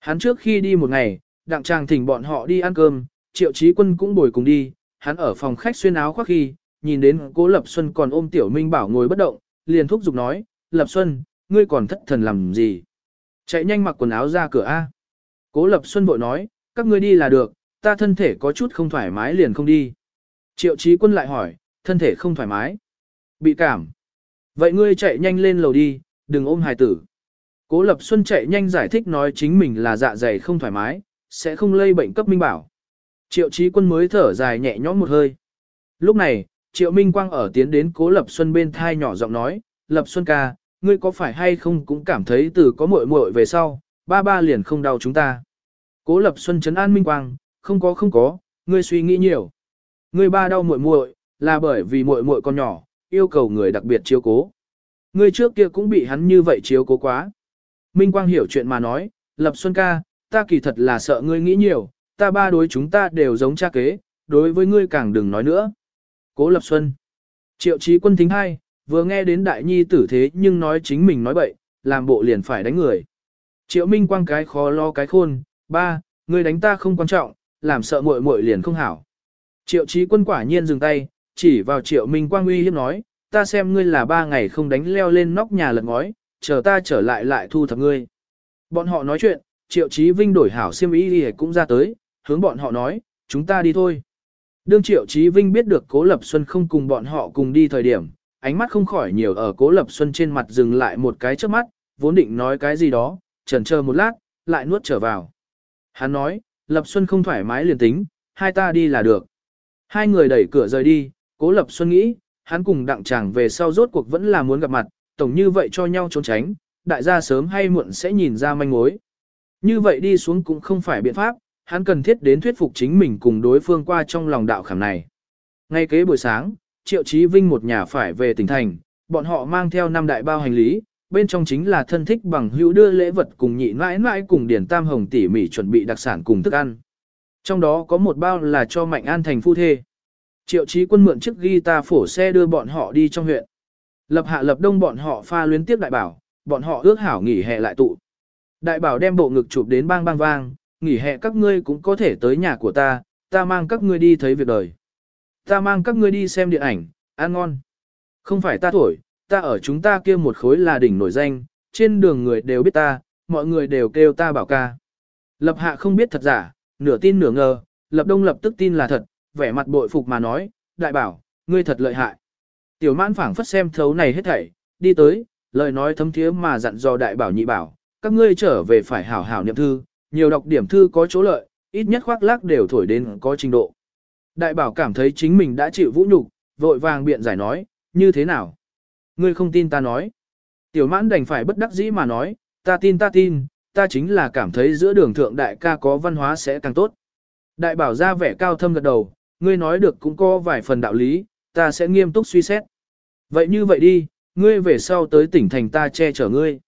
Hắn trước khi đi một ngày, đặng chàng thỉnh bọn họ đi ăn cơm, Triệu Chí Quân cũng bồi cùng đi, hắn ở phòng khách xuyên áo khoác khi, nhìn đến Cố Lập Xuân còn ôm Tiểu Minh Bảo ngồi bất động, liền thúc giục nói, Lập Xuân, ngươi còn thất thần làm gì? Chạy nhanh mặc quần áo ra cửa A. Cố Lập Xuân vội nói, các ngươi đi là được, ta thân thể có chút không thoải mái liền không đi. Triệu Chí Quân lại hỏi, thân thể không thoải mái. Bị cảm. Vậy ngươi chạy nhanh lên lầu đi, đừng ôm hài tử. Cố Lập Xuân chạy nhanh giải thích nói chính mình là dạ dày không thoải mái, sẽ không lây bệnh cấp minh bảo. Triệu Chí Quân mới thở dài nhẹ nhõm một hơi. Lúc này, Triệu Minh Quang ở tiến đến Cố Lập Xuân bên thai nhỏ giọng nói, Lập Xuân ca, ngươi có phải hay không cũng cảm thấy từ có muội muội về sau, ba ba liền không đau chúng ta. Cố Lập Xuân chấn an Minh Quang, không có không có, ngươi suy nghĩ nhiều. Ngươi ba đau muội muội là bởi vì muội muội con nhỏ, yêu cầu người đặc biệt chiếu cố. Ngươi trước kia cũng bị hắn như vậy chiếu cố quá. Minh Quang hiểu chuyện mà nói, Lập Xuân ca, ta kỳ thật là sợ ngươi nghĩ nhiều, ta ba đối chúng ta đều giống cha kế, đối với ngươi càng đừng nói nữa. Cố Lập Xuân Triệu trí quân thính hai, vừa nghe đến đại nhi tử thế nhưng nói chính mình nói bậy, làm bộ liền phải đánh người. Triệu Minh Quang cái khó lo cái khôn, ba, ngươi đánh ta không quan trọng, làm sợ muội muội liền không hảo. Triệu trí quân quả nhiên dừng tay, chỉ vào Triệu Minh Quang uy hiếp nói, ta xem ngươi là ba ngày không đánh leo lên nóc nhà lật ngói, chờ ta trở lại lại thu thập ngươi. Bọn họ nói chuyện, Triệu Chí Vinh đổi hảo xiêm y đi cũng ra tới, hướng bọn họ nói, chúng ta đi thôi. Đương Triệu Chí Vinh biết được Cố Lập Xuân không cùng bọn họ cùng đi thời điểm, ánh mắt không khỏi nhiều ở Cố Lập Xuân trên mặt dừng lại một cái trước mắt, vốn định nói cái gì đó, chần chờ một lát, lại nuốt trở vào. Hắn nói, Lập Xuân không thoải mái liền tính, hai ta đi là được. Hai người đẩy cửa rời đi, Cố Lập Xuân nghĩ, hắn cùng đặng chàng về sau rốt cuộc vẫn là muốn gặp mặt, tổng như vậy cho nhau trốn tránh, đại gia sớm hay muộn sẽ nhìn ra manh mối. Như vậy đi xuống cũng không phải biện pháp, hắn cần thiết đến thuyết phục chính mình cùng đối phương qua trong lòng đạo khảm này. Ngay kế buổi sáng, Triệu Chí Vinh một nhà phải về tỉnh thành, bọn họ mang theo năm đại bao hành lý, bên trong chính là thân thích bằng hữu đưa lễ vật cùng nhị mãi mãi cùng Điển Tam Hồng tỉ mỉ chuẩn bị đặc sản cùng thức ăn. Trong đó có một bao là cho Mạnh An thành phu thê. Triệu Chí Quân mượn chiếc guitar phổ xe đưa bọn họ đi trong huyện. Lập hạ lập đông bọn họ pha luyến tiếp đại bảo, bọn họ ước hảo nghỉ hè lại tụ. Đại bảo đem bộ ngực chụp đến bang bang vang, nghỉ hè các ngươi cũng có thể tới nhà của ta, ta mang các ngươi đi thấy việc đời. Ta mang các ngươi đi xem điện ảnh, ăn ngon. Không phải ta thổi, ta ở chúng ta kia một khối là đỉnh nổi danh, trên đường người đều biết ta, mọi người đều kêu ta bảo ca. Lập hạ không biết thật giả, nửa tin nửa ngờ, lập đông lập tức tin là thật, vẻ mặt bội phục mà nói, đại bảo, ngươi thật lợi hại. Tiểu mãn phảng phất xem thấu này hết thảy, đi tới, lời nói thấm thiế mà dặn dò đại bảo nhị bảo, các ngươi trở về phải hảo hảo niệm thư, nhiều đọc điểm thư có chỗ lợi, ít nhất khoác lác đều thổi đến có trình độ. Đại bảo cảm thấy chính mình đã chịu vũ nhục, vội vàng biện giải nói, như thế nào? Ngươi không tin ta nói. Tiểu mãn đành phải bất đắc dĩ mà nói, ta tin ta tin, ta chính là cảm thấy giữa đường thượng đại ca có văn hóa sẽ càng tốt. Đại bảo ra vẻ cao thâm gật đầu, ngươi nói được cũng có vài phần đạo lý, ta sẽ nghiêm túc suy xét. Vậy như vậy đi, ngươi về sau tới tỉnh thành ta che chở ngươi.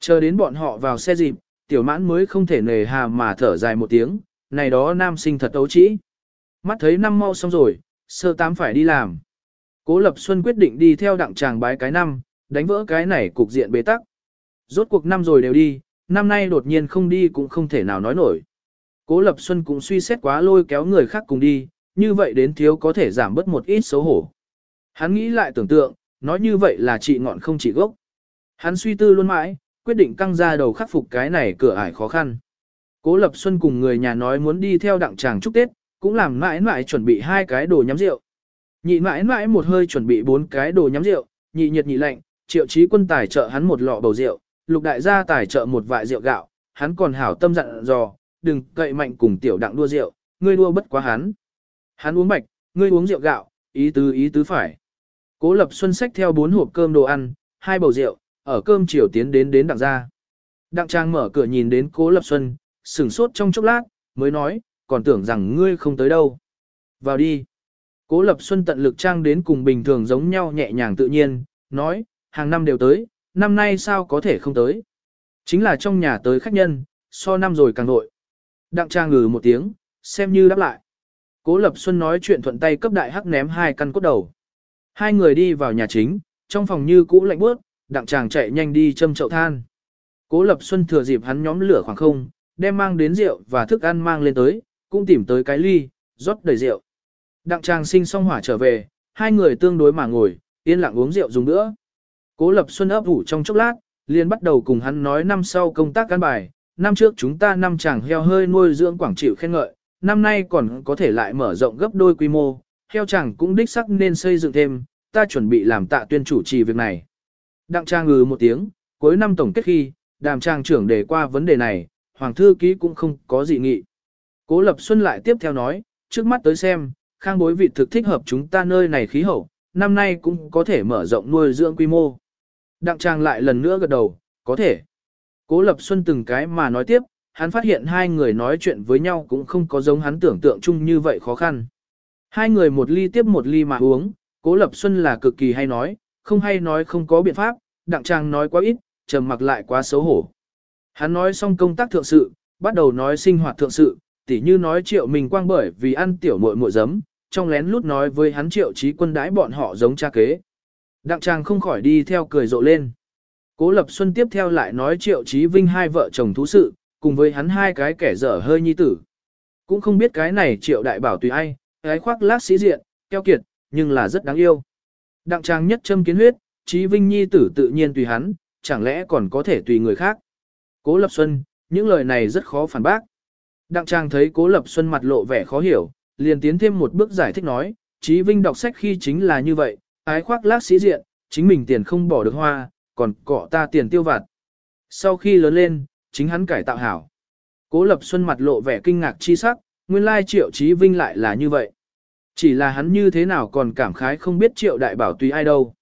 Chờ đến bọn họ vào xe dịp, tiểu mãn mới không thể nề hà mà thở dài một tiếng, này đó nam sinh thật ấu trĩ. Mắt thấy năm mau xong rồi, sơ tám phải đi làm. Cố Lập Xuân quyết định đi theo đặng chàng bái cái năm, đánh vỡ cái này cục diện bế tắc. Rốt cuộc năm rồi đều đi, năm nay đột nhiên không đi cũng không thể nào nói nổi. Cố Lập Xuân cũng suy xét quá lôi kéo người khác cùng đi, như vậy đến thiếu có thể giảm bớt một ít xấu hổ. Hắn nghĩ lại tưởng tượng, nói như vậy là trị ngọn không trị gốc. Hắn suy tư luôn mãi, quyết định căng ra đầu khắc phục cái này cửa ải khó khăn. Cố Lập Xuân cùng người nhà nói muốn đi theo đặng chàng chúc Tết, cũng làm mãi mãi chuẩn bị hai cái đồ nhắm rượu. Nhị mãi mãi một hơi chuẩn bị bốn cái đồ nhắm rượu, nhị nhiệt nhị lạnh, triệu chí quân tài trợ hắn một lọ bầu rượu, lục đại gia tài trợ một vại rượu gạo, hắn còn hảo tâm dặn dò, đừng cậy mạnh cùng tiểu đặng đua rượu, ngươi đua bất quá hắn. Hắn uống bạch, ngươi uống rượu gạo, ý tứ ý tứ phải. Cố Lập Xuân xách theo bốn hộp cơm đồ ăn, hai bầu rượu, ở cơm chiều tiến đến đến đặng gia. Đặng Trang mở cửa nhìn đến Cố Lập Xuân, sửng sốt trong chốc lát, mới nói, còn tưởng rằng ngươi không tới đâu. Vào đi. Cố Lập Xuân tận lực trang đến cùng bình thường giống nhau nhẹ nhàng tự nhiên, nói, hàng năm đều tới, năm nay sao có thể không tới. Chính là trong nhà tới khách nhân, so năm rồi càng nội. Đặng Trang ngừ một tiếng, xem như đáp lại. Cố Lập Xuân nói chuyện thuận tay cấp đại hắc ném hai căn cốt đầu. Hai người đi vào nhà chính, trong phòng như cũ lạnh bước, đặng chàng chạy nhanh đi châm chậu than. Cố Lập Xuân thừa dịp hắn nhóm lửa khoảng không, đem mang đến rượu và thức ăn mang lên tới, cũng tìm tới cái ly, rót đầy rượu. Đặng chàng sinh xong hỏa trở về, hai người tương đối mà ngồi, yên lặng uống rượu dùng nữa. Cố Lập Xuân ấp ủ trong chốc lát, liền bắt đầu cùng hắn nói năm sau công tác cán bài, năm trước chúng ta năm chàng heo hơi nuôi dưỡng quảng chịu khen ngợi, năm nay còn có thể lại mở rộng gấp đôi quy mô, heo chàng cũng đích sắc nên xây dựng thêm, ta chuẩn bị làm tạ tuyên chủ trì việc này. Đặng trang ngừ một tiếng, cuối năm tổng kết khi, đàm trang trưởng đề qua vấn đề này, Hoàng thư ký cũng không có dị nghị. Cố Lập Xuân lại tiếp theo nói, trước mắt tới xem, khang bối vị thực thích hợp chúng ta nơi này khí hậu, năm nay cũng có thể mở rộng nuôi dưỡng quy mô. Đặng trang lại lần nữa gật đầu, có thể. Cố Lập Xuân từng cái mà nói tiếp, hắn phát hiện hai người nói chuyện với nhau cũng không có giống hắn tưởng tượng chung như vậy khó khăn. Hai người một ly tiếp một ly mà uống, Cố Lập Xuân là cực kỳ hay nói, không hay nói không có biện pháp, đặng trang nói quá ít, trầm mặc lại quá xấu hổ. Hắn nói xong công tác thượng sự, bắt đầu nói sinh hoạt thượng sự, tỉ như nói triệu mình quang bởi vì ăn tiểu muội muội giấm, trong lén lút nói với hắn triệu trí quân đãi bọn họ giống cha kế. Đặng trang không khỏi đi theo cười rộ lên. Cố Lập Xuân tiếp theo lại nói triệu trí vinh hai vợ chồng thú sự, cùng với hắn hai cái kẻ dở hơi nhi tử. Cũng không biết cái này triệu đại bảo tùy ai, cái khoác lác sĩ diện, keo kiệt, nhưng là rất đáng yêu. Đặng trang nhất châm kiến huyết, Chí vinh nhi tử tự nhiên tùy hắn, chẳng lẽ còn có thể tùy người khác. Cố Lập Xuân, những lời này rất khó phản bác. Đặng trang thấy Cố Lập Xuân mặt lộ vẻ khó hiểu, liền tiến thêm một bước giải thích nói, Chí Vinh đọc sách khi chính là như vậy, ái khoác lác sĩ diện, chính mình tiền không bỏ được hoa, còn cọ ta tiền tiêu vặt. Sau khi lớn lên, chính hắn cải tạo hảo. Cố Lập Xuân mặt lộ vẻ kinh ngạc chi sắc, nguyên lai Triệu Chí Vinh lại là như vậy. Chỉ là hắn như thế nào còn cảm khái không biết Triệu Đại Bảo tùy ai đâu.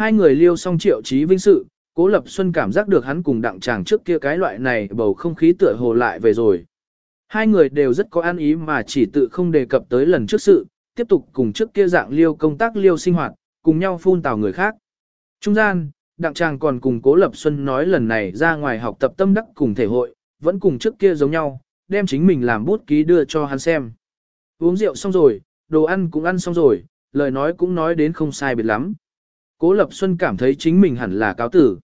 Hai người liêu xong Triệu Chí Vinh sự, Cố Lập Xuân cảm giác được hắn cùng đặng chàng trước kia cái loại này bầu không khí tựa hồ lại về rồi. Hai người đều rất có an ý mà chỉ tự không đề cập tới lần trước sự, tiếp tục cùng trước kia dạng liêu công tác liêu sinh hoạt, cùng nhau phun tào người khác. Trung gian, đặng chàng còn cùng Cố Lập Xuân nói lần này ra ngoài học tập tâm đắc cùng thể hội, vẫn cùng trước kia giống nhau, đem chính mình làm bút ký đưa cho hắn xem. Uống rượu xong rồi, đồ ăn cũng ăn xong rồi, lời nói cũng nói đến không sai biệt lắm. Cố Lập Xuân cảm thấy chính mình hẳn là cáo tử.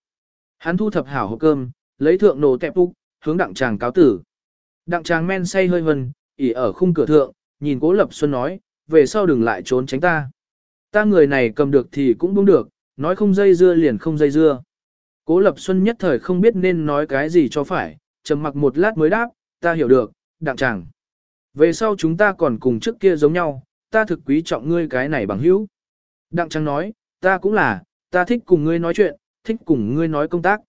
Hắn thu thập hảo hộp cơm, lấy thượng nổ tẹp úc, hướng đặng chàng cáo tử. Đặng chàng men say hơi vần, ỉ ở khung cửa thượng, nhìn Cố Lập Xuân nói, về sau đừng lại trốn tránh ta. Ta người này cầm được thì cũng đúng được, nói không dây dưa liền không dây dưa. Cố Lập Xuân nhất thời không biết nên nói cái gì cho phải, trầm mặc một lát mới đáp, ta hiểu được, đặng chàng. Về sau chúng ta còn cùng trước kia giống nhau, ta thực quý trọng ngươi cái này bằng hữu. Đặng chàng nói, ta cũng là, ta thích cùng ngươi nói chuyện, thích cùng ngươi nói công tác.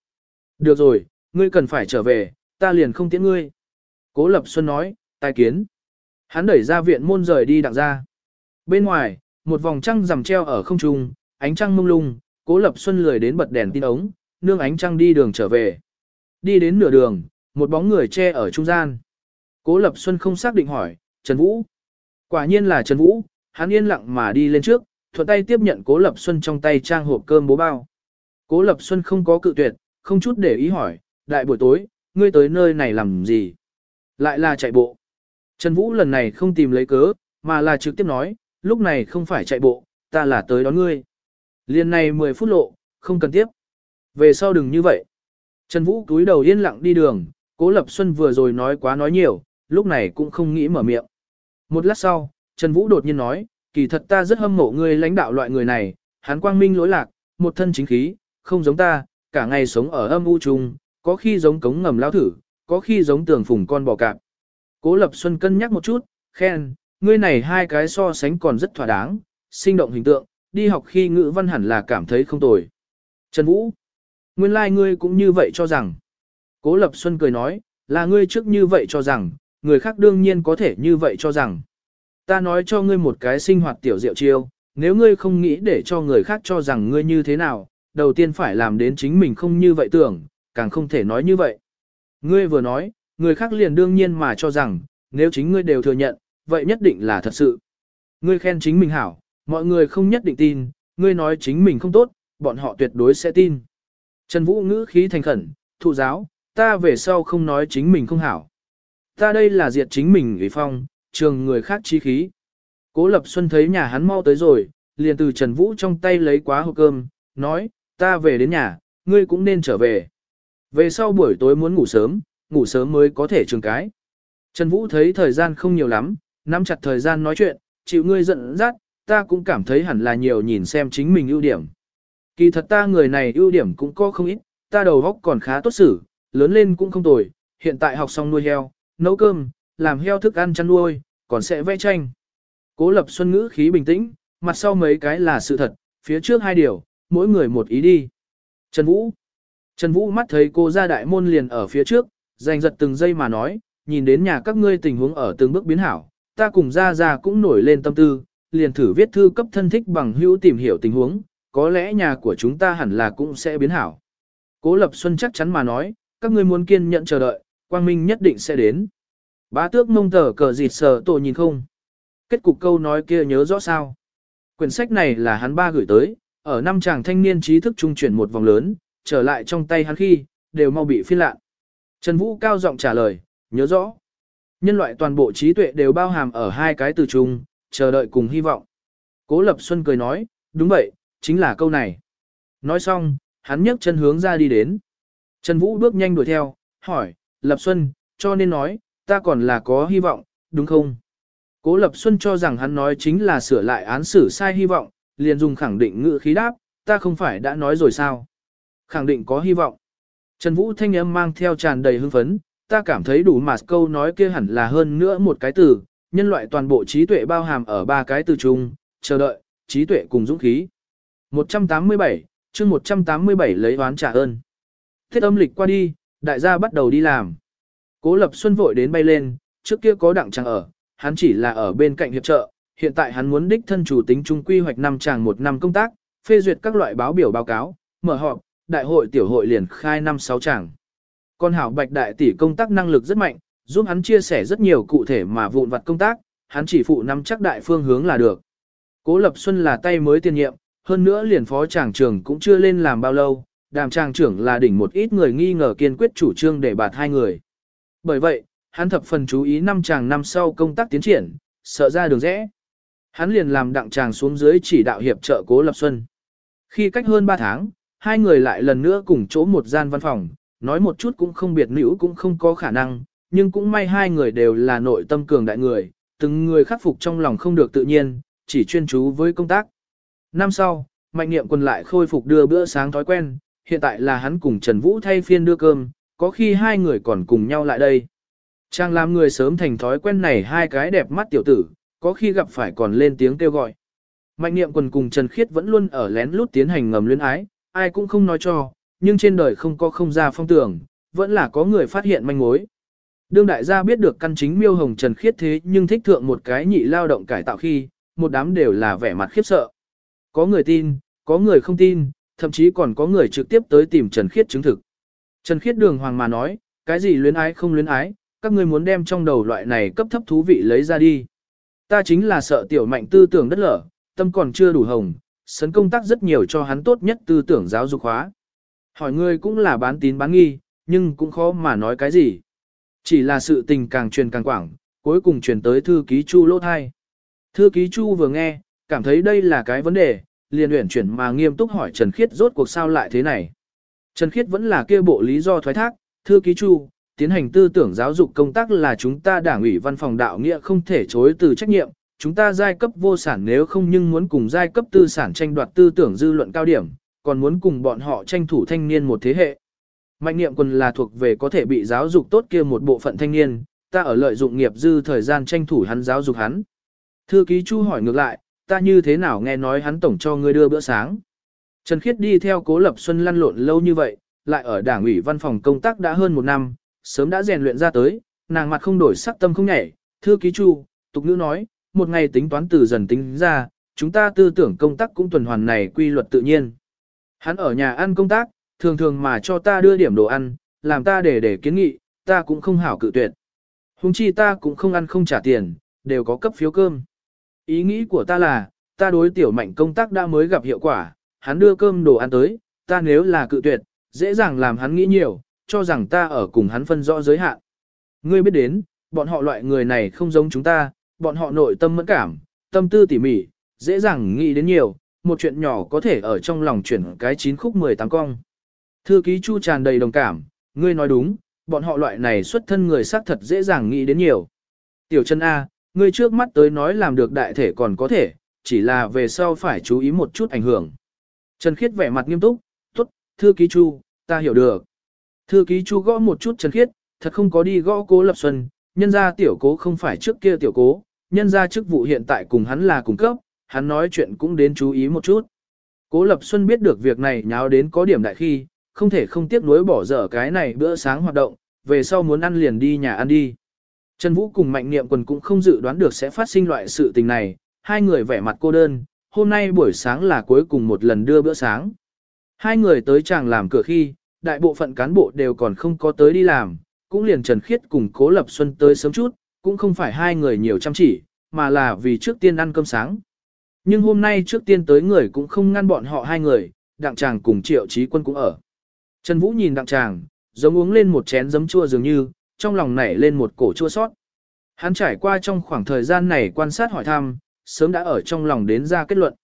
Được rồi, ngươi cần phải trở về, ta liền không tiễn ngươi. Cố Lập Xuân nói, tài kiến. Hắn đẩy ra viện môn rời đi đặng ra. Bên ngoài, một vòng trăng rằm treo ở không trung, ánh trăng mông lung, Cố Lập Xuân lười đến bật đèn tin ống, nương ánh trăng đi đường trở về. Đi đến nửa đường, một bóng người che ở trung gian. Cố Lập Xuân không xác định hỏi, Trần Vũ. Quả nhiên là Trần Vũ, hắn yên lặng mà đi lên trước, thuận tay tiếp nhận Cố Lập Xuân trong tay trang hộp cơm bố bao. Cố Lập Xuân không có cự tuyệt, không chút để ý hỏi, đại buổi tối, ngươi tới nơi này làm gì? Lại là chạy bộ. Trần Vũ lần này không tìm lấy cớ, mà là trực tiếp nói, lúc này không phải chạy bộ, ta là tới đón ngươi. Liên này 10 phút lộ, không cần tiếp. Về sau đừng như vậy. Trần Vũ túi đầu yên lặng đi đường, Cố Lập Xuân vừa rồi nói quá nói nhiều, lúc này cũng không nghĩ mở miệng. Một lát sau, Trần Vũ đột nhiên nói, kỳ thật ta rất hâm mộ ngươi lãnh đạo loại người này, hắn quang minh lỗi lạc, một thân chính khí, không giống ta, cả ngày sống ở âm u chung, có khi giống cống ngầm lao thử, có khi giống tường phùng con bò cạp. Cố Lập Xuân cân nhắc một chút, khen, ngươi này hai cái so sánh còn rất thỏa đáng, sinh động hình tượng, đi học khi ngữ văn hẳn là cảm thấy không tồi. Trần Vũ, nguyên lai like ngươi cũng như vậy cho rằng. Cố Lập Xuân cười nói, là ngươi trước như vậy cho rằng, người khác đương nhiên có thể như vậy cho rằng. Ta nói cho ngươi một cái sinh hoạt tiểu diệu chiêu, nếu ngươi không nghĩ để cho người khác cho rằng ngươi như thế nào, đầu tiên phải làm đến chính mình không như vậy tưởng, càng không thể nói như vậy. Ngươi vừa nói, người khác liền đương nhiên mà cho rằng, nếu chính ngươi đều thừa nhận, vậy nhất định là thật sự. Ngươi khen chính mình hảo, mọi người không nhất định tin, ngươi nói chính mình không tốt, bọn họ tuyệt đối sẽ tin. Trần Vũ ngữ khí thành khẩn, thụ giáo, ta về sau không nói chính mình không hảo. Ta đây là diệt chính mình ủy phong, trường người khác chi khí. Cố Lập Xuân thấy nhà hắn mau tới rồi, liền từ Trần Vũ trong tay lấy quá hộp cơm, nói, ta về đến nhà, ngươi cũng nên trở về. Về sau buổi tối muốn ngủ sớm, ngủ sớm mới có thể trường cái. Trần Vũ thấy thời gian không nhiều lắm, nắm chặt thời gian nói chuyện, chịu ngươi giận dắt, ta cũng cảm thấy hẳn là nhiều nhìn xem chính mình ưu điểm. Kỳ thật ta người này ưu điểm cũng có không ít, ta đầu óc còn khá tốt xử, lớn lên cũng không tồi, hiện tại học xong nuôi heo, nấu cơm, làm heo thức ăn chăn nuôi, còn sẽ vẽ tranh. Cố Lập Xuân ngữ khí bình tĩnh, mặt sau mấy cái là sự thật, phía trước hai điều, mỗi người một ý đi. Trần Vũ. Trần Vũ mắt thấy cô ra đại môn liền ở phía trước, giành giật từng giây mà nói, nhìn đến nhà các ngươi tình huống ở từng bước biến hảo, ta cùng ra ra cũng nổi lên tâm tư, liền thử viết thư cấp thân thích bằng hữu tìm hiểu tình huống, có lẽ nhà của chúng ta hẳn là cũng sẽ biến hảo. Cố Lập Xuân chắc chắn mà nói, các ngươi muốn kiên nhẫn chờ đợi, quang minh nhất định sẽ đến. Bá tước mông tờ cờ dịt sờ tổ nhìn không. Kết cục câu nói kia nhớ rõ sao. Quyển sách này là hắn ba gửi tới, ở năm chàng thanh niên trí thức trung chuyển một vòng lớn, trở lại trong tay hắn khi, đều mau bị phiên lạn. Trần Vũ cao giọng trả lời, nhớ rõ. Nhân loại toàn bộ trí tuệ đều bao hàm ở hai cái từ chung, chờ đợi cùng hy vọng. Cố Lập Xuân cười nói, đúng vậy, chính là câu này. Nói xong, hắn nhấc chân hướng ra đi đến. Trần Vũ bước nhanh đuổi theo, hỏi, Lập Xuân, cho nên nói, ta còn là có hy vọng, đúng không? Cố Lập Xuân cho rằng hắn nói chính là sửa lại án xử sai hy vọng, liền dùng khẳng định ngữ khí đáp, ta không phải đã nói rồi sao? Khẳng định có hy vọng. Trần Vũ thanh âm mang theo tràn đầy hưng phấn, ta cảm thấy đủ mà câu nói kia hẳn là hơn nữa một cái từ, nhân loại toàn bộ trí tuệ bao hàm ở ba cái từ chung, chờ đợi, trí tuệ cùng dũng khí. 187, chương 187 lấy oán trả ơn. Thiết âm lịch qua đi, đại gia bắt đầu đi làm. Cố Lập Xuân vội đến bay lên, trước kia có đặng chàng ở, hắn chỉ là ở bên cạnh hiệp trợ, hiện tại hắn muốn đích thân chủ tính trung quy hoạch năm chàng một năm công tác, phê duyệt các loại báo biểu báo cáo, mở họp, đại hội tiểu hội liền khai năm sáu chàng. Con hảo bạch đại tỷ công tác năng lực rất mạnh, giúp hắn chia sẻ rất nhiều cụ thể mà vụn vặt công tác, hắn chỉ phụ nắm chắc đại phương hướng là được. Cố Lập Xuân là tay mới tiền nhiệm, hơn nữa liền phó tràng trưởng cũng chưa lên làm bao lâu, đàm tràng trưởng là đỉnh một ít người nghi ngờ kiên quyết chủ trương để bạt hai người. Bởi vậy, hắn thập phần chú ý năm chàng năm sau công tác tiến triển, sợ ra đường rẽ. Hắn liền làm đặng chàng xuống dưới chỉ đạo hiệp trợ Cố Lập Xuân. Khi cách hơn 3 tháng, hai người lại lần nữa cùng chỗ một gian văn phòng, nói một chút cũng không biệt nữ cũng không có khả năng, nhưng cũng may hai người đều là nội tâm cường đại người, từng người khắc phục trong lòng không được tự nhiên, chỉ chuyên chú với công tác. Năm sau, Mạnh Niệm Quân lại khôi phục đưa bữa sáng thói quen, hiện tại là hắn cùng Trần Vũ thay phiên đưa cơm, có khi hai người còn cùng nhau lại đây. Trang làm người sớm thành thói quen này hai cái đẹp mắt tiểu tử, có khi gặp phải còn lên tiếng kêu gọi. Mạnh Niệm quần cùng Trần Khiết vẫn luôn ở lén lút tiến hành ngầm luyến ái, ai cũng không nói cho, nhưng trên đời không có không ra phong tưởng, vẫn là có người phát hiện manh mối. Đương đại gia biết được căn chính miêu hồng trần khiết thế nhưng thích thượng một cái nhị lao động cải tạo khi, một đám đều là vẻ mặt khiếp sợ. Có người tin, có người không tin, thậm chí còn có người trực tiếp tới tìm Trần Khiết chứng thực. Trần Khiết đường hoàng mà nói, cái gì luyến ái không luyến ái, các ngươi muốn đem trong đầu loại này cấp thấp thú vị lấy ra đi. Ta chính là sợ tiểu mạnh tư tưởng đất lở, tâm còn chưa đủ hồng, sấn công tác rất nhiều cho hắn tốt nhất tư tưởng giáo dục hóa. Hỏi ngươi cũng là bán tín bán nghi, nhưng cũng khó mà nói cái gì. Chỉ là sự tình càng truyền càng quảng, cuối cùng truyền tới thư ký Chu lỗ thai. Thư ký Chu vừa nghe, cảm thấy đây là cái vấn đề, liền uyển chuyển mà nghiêm túc hỏi Trần Khiết rốt cuộc sao lại thế này. Trần Khiết vẫn là kia bộ lý do thoái thác, thư ký Chu, tiến hành tư tưởng giáo dục công tác là chúng ta đảng ủy văn phòng đạo nghĩa không thể chối từ trách nhiệm, chúng ta giai cấp vô sản nếu không nhưng muốn cùng giai cấp tư sản tranh đoạt tư tưởng dư luận cao điểm, còn muốn cùng bọn họ tranh thủ thanh niên một thế hệ. Mạnh niệm quân là thuộc về có thể bị giáo dục tốt kia một bộ phận thanh niên, ta ở lợi dụng nghiệp dư thời gian tranh thủ hắn giáo dục hắn. Thư ký Chu hỏi ngược lại, ta như thế nào nghe nói hắn tổng cho ngươi đưa bữa sáng. Trần Khiết đi theo Cố Lập Xuân lăn lộn lâu như vậy, lại ở đảng ủy văn phòng công tác đã hơn một năm, sớm đã rèn luyện ra tới, nàng mặt không đổi sắc tâm không nhảy. Thư ký Chu, tục ngữ nói, một ngày tính toán từ dần tính ra, chúng ta tư tưởng công tác cũng tuần hoàn này quy luật tự nhiên. Hắn ở nhà ăn công tác, thường thường mà cho ta đưa điểm đồ ăn, làm ta để để kiến nghị, ta cũng không hảo cự tuyệt. Hùng chi ta cũng không ăn không trả tiền, đều có cấp phiếu cơm. Ý nghĩ của ta là, ta đối tiểu mạnh công tác đã mới gặp hiệu quả, hắn đưa cơm đồ ăn tới, ta nếu là cự tuyệt, dễ dàng làm hắn nghĩ nhiều, cho rằng ta ở cùng hắn phân rõ giới hạn. Ngươi biết đến, bọn họ loại người này không giống chúng ta, bọn họ nội tâm mẫn cảm, tâm tư tỉ mỉ, dễ dàng nghĩ đến nhiều, một chuyện nhỏ có thể ở trong lòng chuyển cái chín khúc 18 cong. Thư ký Chu tràn đầy đồng cảm, ngươi nói đúng, bọn họ loại này xuất thân người xác thật dễ dàng nghĩ đến nhiều. Tiểu chân A, ngươi trước mắt tới nói làm được đại thể còn có thể, chỉ là về sau phải chú ý một chút ảnh hưởng. Trần Khiết vẻ mặt nghiêm túc, tốt, thư ký Chu, ta hiểu được. Thư ký Chu gõ một chút Trần Khiết, thật không có đi gõ cố lập xuân, nhân ra tiểu cố không phải trước kia tiểu cố, nhân ra chức vụ hiện tại cùng hắn là cùng cấp, hắn nói chuyện cũng đến chú ý một chút. Cố Lập Xuân biết được việc này nháo đến có điểm đại khi, không thể không tiếc nuối bỏ dở cái này bữa sáng hoạt động, về sau muốn ăn liền đi nhà ăn đi. Trần Vũ cùng Mạnh Niệm Quần cũng không dự đoán được sẽ phát sinh loại sự tình này, hai người vẻ mặt cô đơn, hôm nay buổi sáng là cuối cùng một lần đưa bữa sáng. Hai người tới chàng làm cửa khi, đại bộ phận cán bộ đều còn không có tới đi làm, cũng liền Trần Khiết cùng Cố Lập Xuân tới sớm chút, cũng không phải hai người nhiều chăm chỉ, mà là vì trước tiên ăn cơm sáng. Nhưng hôm nay trước tiên tới người cũng không ngăn bọn họ hai người, đặng chàng cùng triệu trí quân cũng ở. Trần Vũ nhìn đặng chàng, giống uống lên một chén giấm chua dường như, trong lòng nảy lên một cổ chua sót. Hắn trải qua trong khoảng thời gian này quan sát hỏi thăm, sớm đã ở trong lòng đến ra kết luận.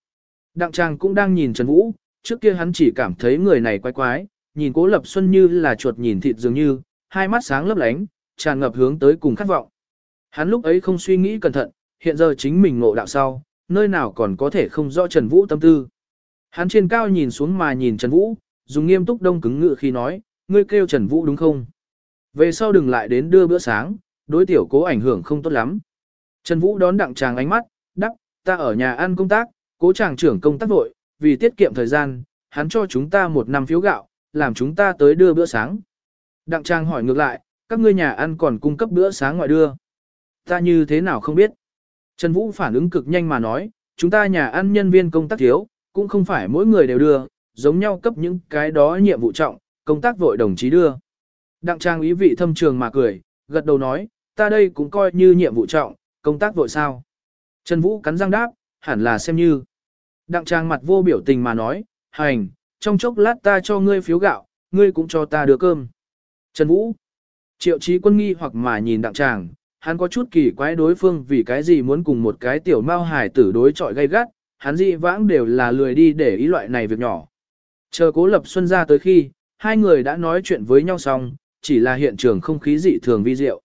Đặng Trang cũng đang nhìn Trần Vũ, trước kia hắn chỉ cảm thấy người này quái quái, nhìn cố lập xuân như là chuột nhìn thịt dường như, hai mắt sáng lấp lánh, tràn ngập hướng tới cùng khát vọng. Hắn lúc ấy không suy nghĩ cẩn thận, hiện giờ chính mình ngộ đạo sau, nơi nào còn có thể không rõ Trần Vũ tâm tư. Hắn trên cao nhìn xuống mà nhìn Trần Vũ, dùng nghiêm túc đông cứng ngự khi nói, ngươi kêu Trần Vũ đúng không? Về sau đừng lại đến đưa bữa sáng, đối tiểu cố ảnh hưởng không tốt lắm. Trần Vũ đón đặng chàng ánh mắt, đắc, ta ở nhà ăn công tác, cố chàng trưởng công tác vội, vì tiết kiệm thời gian, hắn cho chúng ta một năm phiếu gạo, làm chúng ta tới đưa bữa sáng. Đặng Trang hỏi ngược lại, các ngươi nhà ăn còn cung cấp bữa sáng ngoại đưa. Ta như thế nào không biết. Trần Vũ phản ứng cực nhanh mà nói, chúng ta nhà ăn nhân viên công tác thiếu, cũng không phải mỗi người đều đưa, giống nhau cấp những cái đó nhiệm vụ trọng, công tác vội đồng chí đưa. Đặng trang ý vị thâm trường mà cười, gật đầu nói, ta đây cũng coi như nhiệm vụ trọng, công tác vội sao. Trần Vũ cắn răng đáp, hẳn là xem như. Đặng trang mặt vô biểu tình mà nói, hành, trong chốc lát ta cho ngươi phiếu gạo, ngươi cũng cho ta đưa cơm. Trần Vũ, triệu trí quân nghi hoặc mà nhìn đặng tràng, hắn có chút kỳ quái đối phương vì cái gì muốn cùng một cái tiểu mao hải tử đối trọi gay gắt, hắn dị vãng đều là lười đi để ý loại này việc nhỏ. Chờ cố lập xuân ra tới khi, hai người đã nói chuyện với nhau xong, chỉ là hiện trường không khí dị thường vi diệu.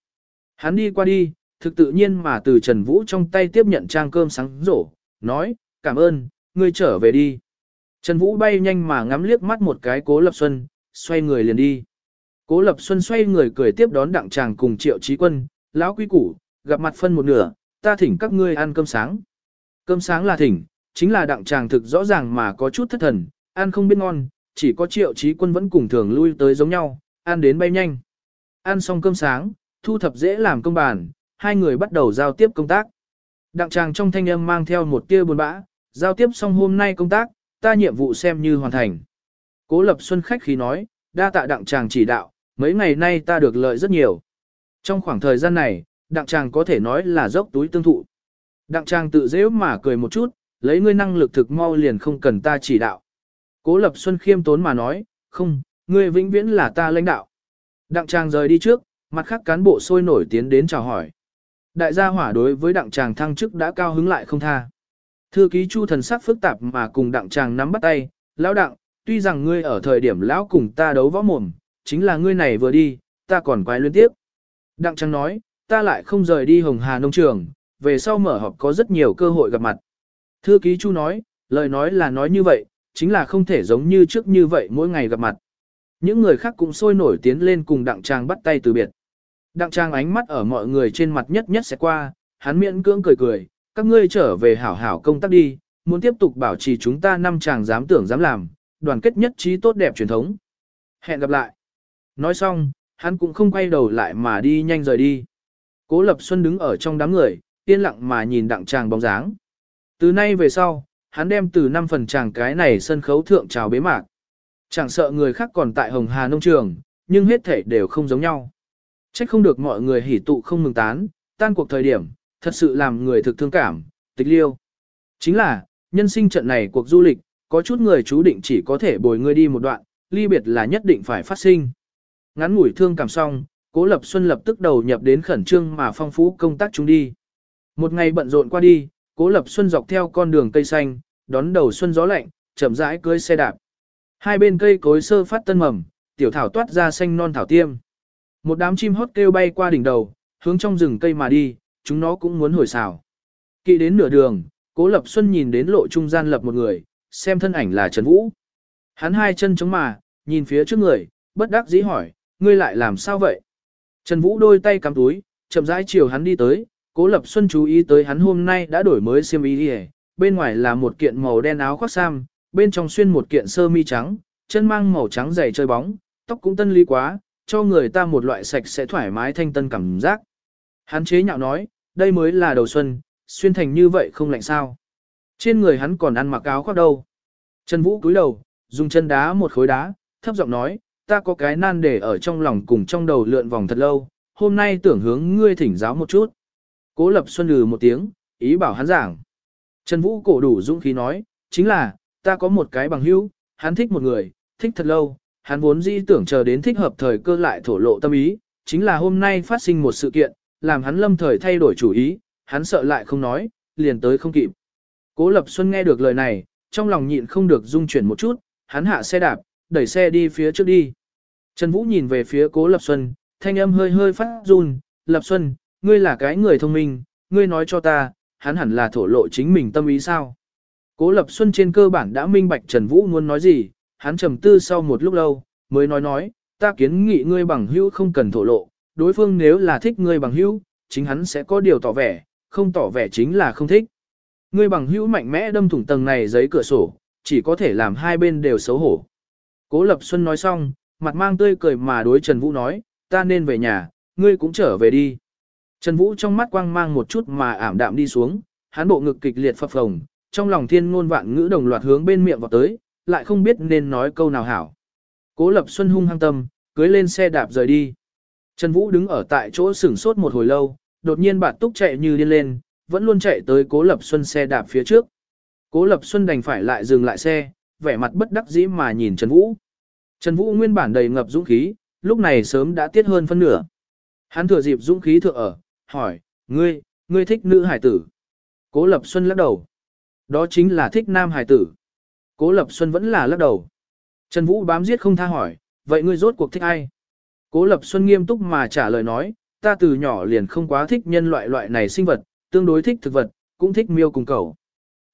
Hắn đi qua đi, thực tự nhiên mà từ Trần Vũ trong tay tiếp nhận trang cơm sáng rổ, nói, cảm ơn, ngươi trở về đi. Trần Vũ bay nhanh mà ngắm liếc mắt một cái cố lập xuân, xoay người liền đi. Cố lập xuân xoay người cười tiếp đón đặng chàng cùng triệu trí quân, lão quý củ, gặp mặt phân một nửa, ta thỉnh các ngươi ăn cơm sáng. Cơm sáng là thỉnh, chính là đặng chàng thực rõ ràng mà có chút thất thần, ăn không biết ngon, chỉ có triệu trí quân vẫn cùng thường lui tới giống nhau, ăn đến bay nhanh. Ăn xong cơm sáng, thu thập dễ làm công bàn, hai người bắt đầu giao tiếp công tác. Đặng chàng trong thanh âm mang theo một tia buồn bã, giao tiếp xong hôm nay công tác, ta nhiệm vụ xem như hoàn thành. Cố Lập Xuân khách khí nói, đa tạ đặng chàng chỉ đạo, mấy ngày nay ta được lợi rất nhiều. Trong khoảng thời gian này, đặng chàng có thể nói là dốc túi tương thụ. Đặng chàng tự dễ mà cười một chút, lấy ngươi năng lực thực mau liền không cần ta chỉ đạo. Cố Lập Xuân khiêm tốn mà nói, không, ngươi vĩnh viễn là ta lãnh đạo. Đặng chàng rời đi trước, mặt khác cán bộ sôi nổi tiến đến chào hỏi. Đại gia hỏa đối với đặng tràng thăng chức đã cao hứng lại không tha. Thư ký Chu thần sắc phức tạp mà cùng đặng tràng nắm bắt tay, lão đặng, tuy rằng ngươi ở thời điểm lão cùng ta đấu võ mồm, chính là ngươi này vừa đi, ta còn quay liên tiếp. Đặng tràng nói, ta lại không rời đi Hồng Hà nông trường, về sau mở họp có rất nhiều cơ hội gặp mặt. Thư ký Chu nói, lời nói là nói như vậy, chính là không thể giống như trước như vậy mỗi ngày gặp mặt. Những người khác cũng sôi nổi tiến lên cùng đặng tràng bắt tay từ biệt. Đặng trang ánh mắt ở mọi người trên mặt nhất nhất sẽ qua, hắn miễn cưỡng cười cười, các ngươi trở về hảo hảo công tác đi, muốn tiếp tục bảo trì chúng ta năm chàng dám tưởng dám làm, đoàn kết nhất trí tốt đẹp truyền thống. Hẹn gặp lại. Nói xong, hắn cũng không quay đầu lại mà đi nhanh rời đi. Cố Lập Xuân đứng ở trong đám người, yên lặng mà nhìn đặng tràng bóng dáng. Từ nay về sau, hắn đem từ năm phần chàng cái này sân khấu thượng trào bế mạc. Chẳng sợ người khác còn tại Hồng Hà nông trường, nhưng hết thể đều không giống nhau. Trách không được mọi người hỉ tụ không mừng tán, tan cuộc thời điểm, thật sự làm người thực thương cảm, tịch liêu. Chính là, nhân sinh trận này cuộc du lịch, có chút người chú định chỉ có thể bồi người đi một đoạn, ly biệt là nhất định phải phát sinh. Ngắn ngủi thương cảm xong, Cố Lập Xuân lập tức đầu nhập đến khẩn trương mà phong phú công tác chúng đi. Một ngày bận rộn qua đi, Cố Lập Xuân dọc theo con đường cây xanh, đón đầu xuân gió lạnh, chậm rãi cưới xe đạp. Hai bên cây cối sơ phát tân mầm, tiểu thảo toát ra xanh non thảo tiêm. Một đám chim hót kêu bay qua đỉnh đầu, hướng trong rừng cây mà đi, chúng nó cũng muốn hồi xào. Kỵ đến nửa đường, Cố Lập Xuân nhìn đến lộ trung gian lập một người, xem thân ảnh là Trần Vũ. Hắn hai chân chống mà, nhìn phía trước người, bất đắc dĩ hỏi, ngươi lại làm sao vậy? Trần Vũ đôi tay cắm túi, chậm rãi chiều hắn đi tới, Cố Lập Xuân chú ý tới hắn hôm nay đã đổi mới xiêm y đi bên ngoài là một kiện màu đen áo khoác sam, bên trong xuyên một kiện sơ mi trắng, chân mang màu trắng dày chơi bóng, tóc cũng tân lý quá, cho người ta một loại sạch sẽ thoải mái thanh tân cảm giác. Hắn chế nhạo nói, đây mới là đầu xuân, xuyên thành như vậy không lạnh sao. Trên người hắn còn ăn mặc áo khoác đâu. Trần Vũ cúi đầu, dùng chân đá một khối đá, thấp giọng nói, ta có cái nan để ở trong lòng cùng trong đầu lượn vòng thật lâu, hôm nay tưởng hướng ngươi thỉnh giáo một chút. Cố Lập Xuân lừ một tiếng, ý bảo hắn giảng. Trần Vũ cổ đủ dũng khí nói, chính là, ta có một cái bằng hữu, hắn thích một người, thích thật lâu, hắn vốn dĩ tưởng chờ đến thích hợp thời cơ lại thổ lộ tâm ý, chính là hôm nay phát sinh một sự kiện, làm hắn lâm thời thay đổi chủ ý, hắn sợ lại không nói, liền tới không kịp. Cố Lập Xuân nghe được lời này, trong lòng nhịn không được dung chuyển một chút, hắn hạ xe đạp, đẩy xe đi phía trước đi. Trần Vũ nhìn về phía Cố Lập Xuân, thanh âm hơi hơi phát run, Lập Xuân, ngươi là cái người thông minh, ngươi nói cho ta, hắn hẳn là thổ lộ chính mình tâm ý sao. Cố Lập Xuân trên cơ bản đã minh bạch Trần Vũ muốn nói gì, hắn trầm tư sau một lúc lâu, mới nói nói, ta kiến nghị ngươi bằng hữu không cần thổ lộ, đối phương nếu là thích ngươi bằng hữu, chính hắn sẽ có điều tỏ vẻ, không tỏ vẻ chính là không thích. Ngươi bằng hữu mạnh mẽ đâm thủng tầng này giấy cửa sổ, chỉ có thể làm hai bên đều xấu hổ. Cố Lập Xuân nói xong, mặt mang tươi cười mà đối Trần Vũ nói, ta nên về nhà, ngươi cũng trở về đi. Trần Vũ trong mắt quang mang một chút mà ảm đạm đi xuống, hắn bộ ngực kịch liệt phập phồng, trong lòng thiên ngôn vạn ngữ đồng loạt hướng bên miệng vào tới, lại không biết nên nói câu nào hảo. Cố Lập Xuân hung hăng tâm, cưới lên xe đạp rời đi. Trần Vũ đứng ở tại chỗ sửng sốt một hồi lâu, đột nhiên bạt túc chạy như điên lên, vẫn luôn chạy tới Cố Lập Xuân xe đạp phía trước. Cố Lập Xuân đành phải lại dừng lại xe, vẻ mặt bất đắc dĩ mà nhìn Trần Vũ. Trần Vũ nguyên bản đầy ngập dũng khí, lúc này sớm đã tiết hơn phân nửa. Hắn thừa dịp dũng khí thượng ở, hỏi, ngươi, ngươi thích nữ hải tử. Cố Lập Xuân lắc đầu. Đó chính là thích nam hải tử. Cố Lập Xuân vẫn là lắc đầu. Trần Vũ bám giết không tha hỏi, vậy ngươi rốt cuộc thích ai? Cố Lập Xuân nghiêm túc mà trả lời nói, ta từ nhỏ liền không quá thích nhân loại loại này sinh vật, tương đối thích thực vật, cũng thích miêu cùng cầu.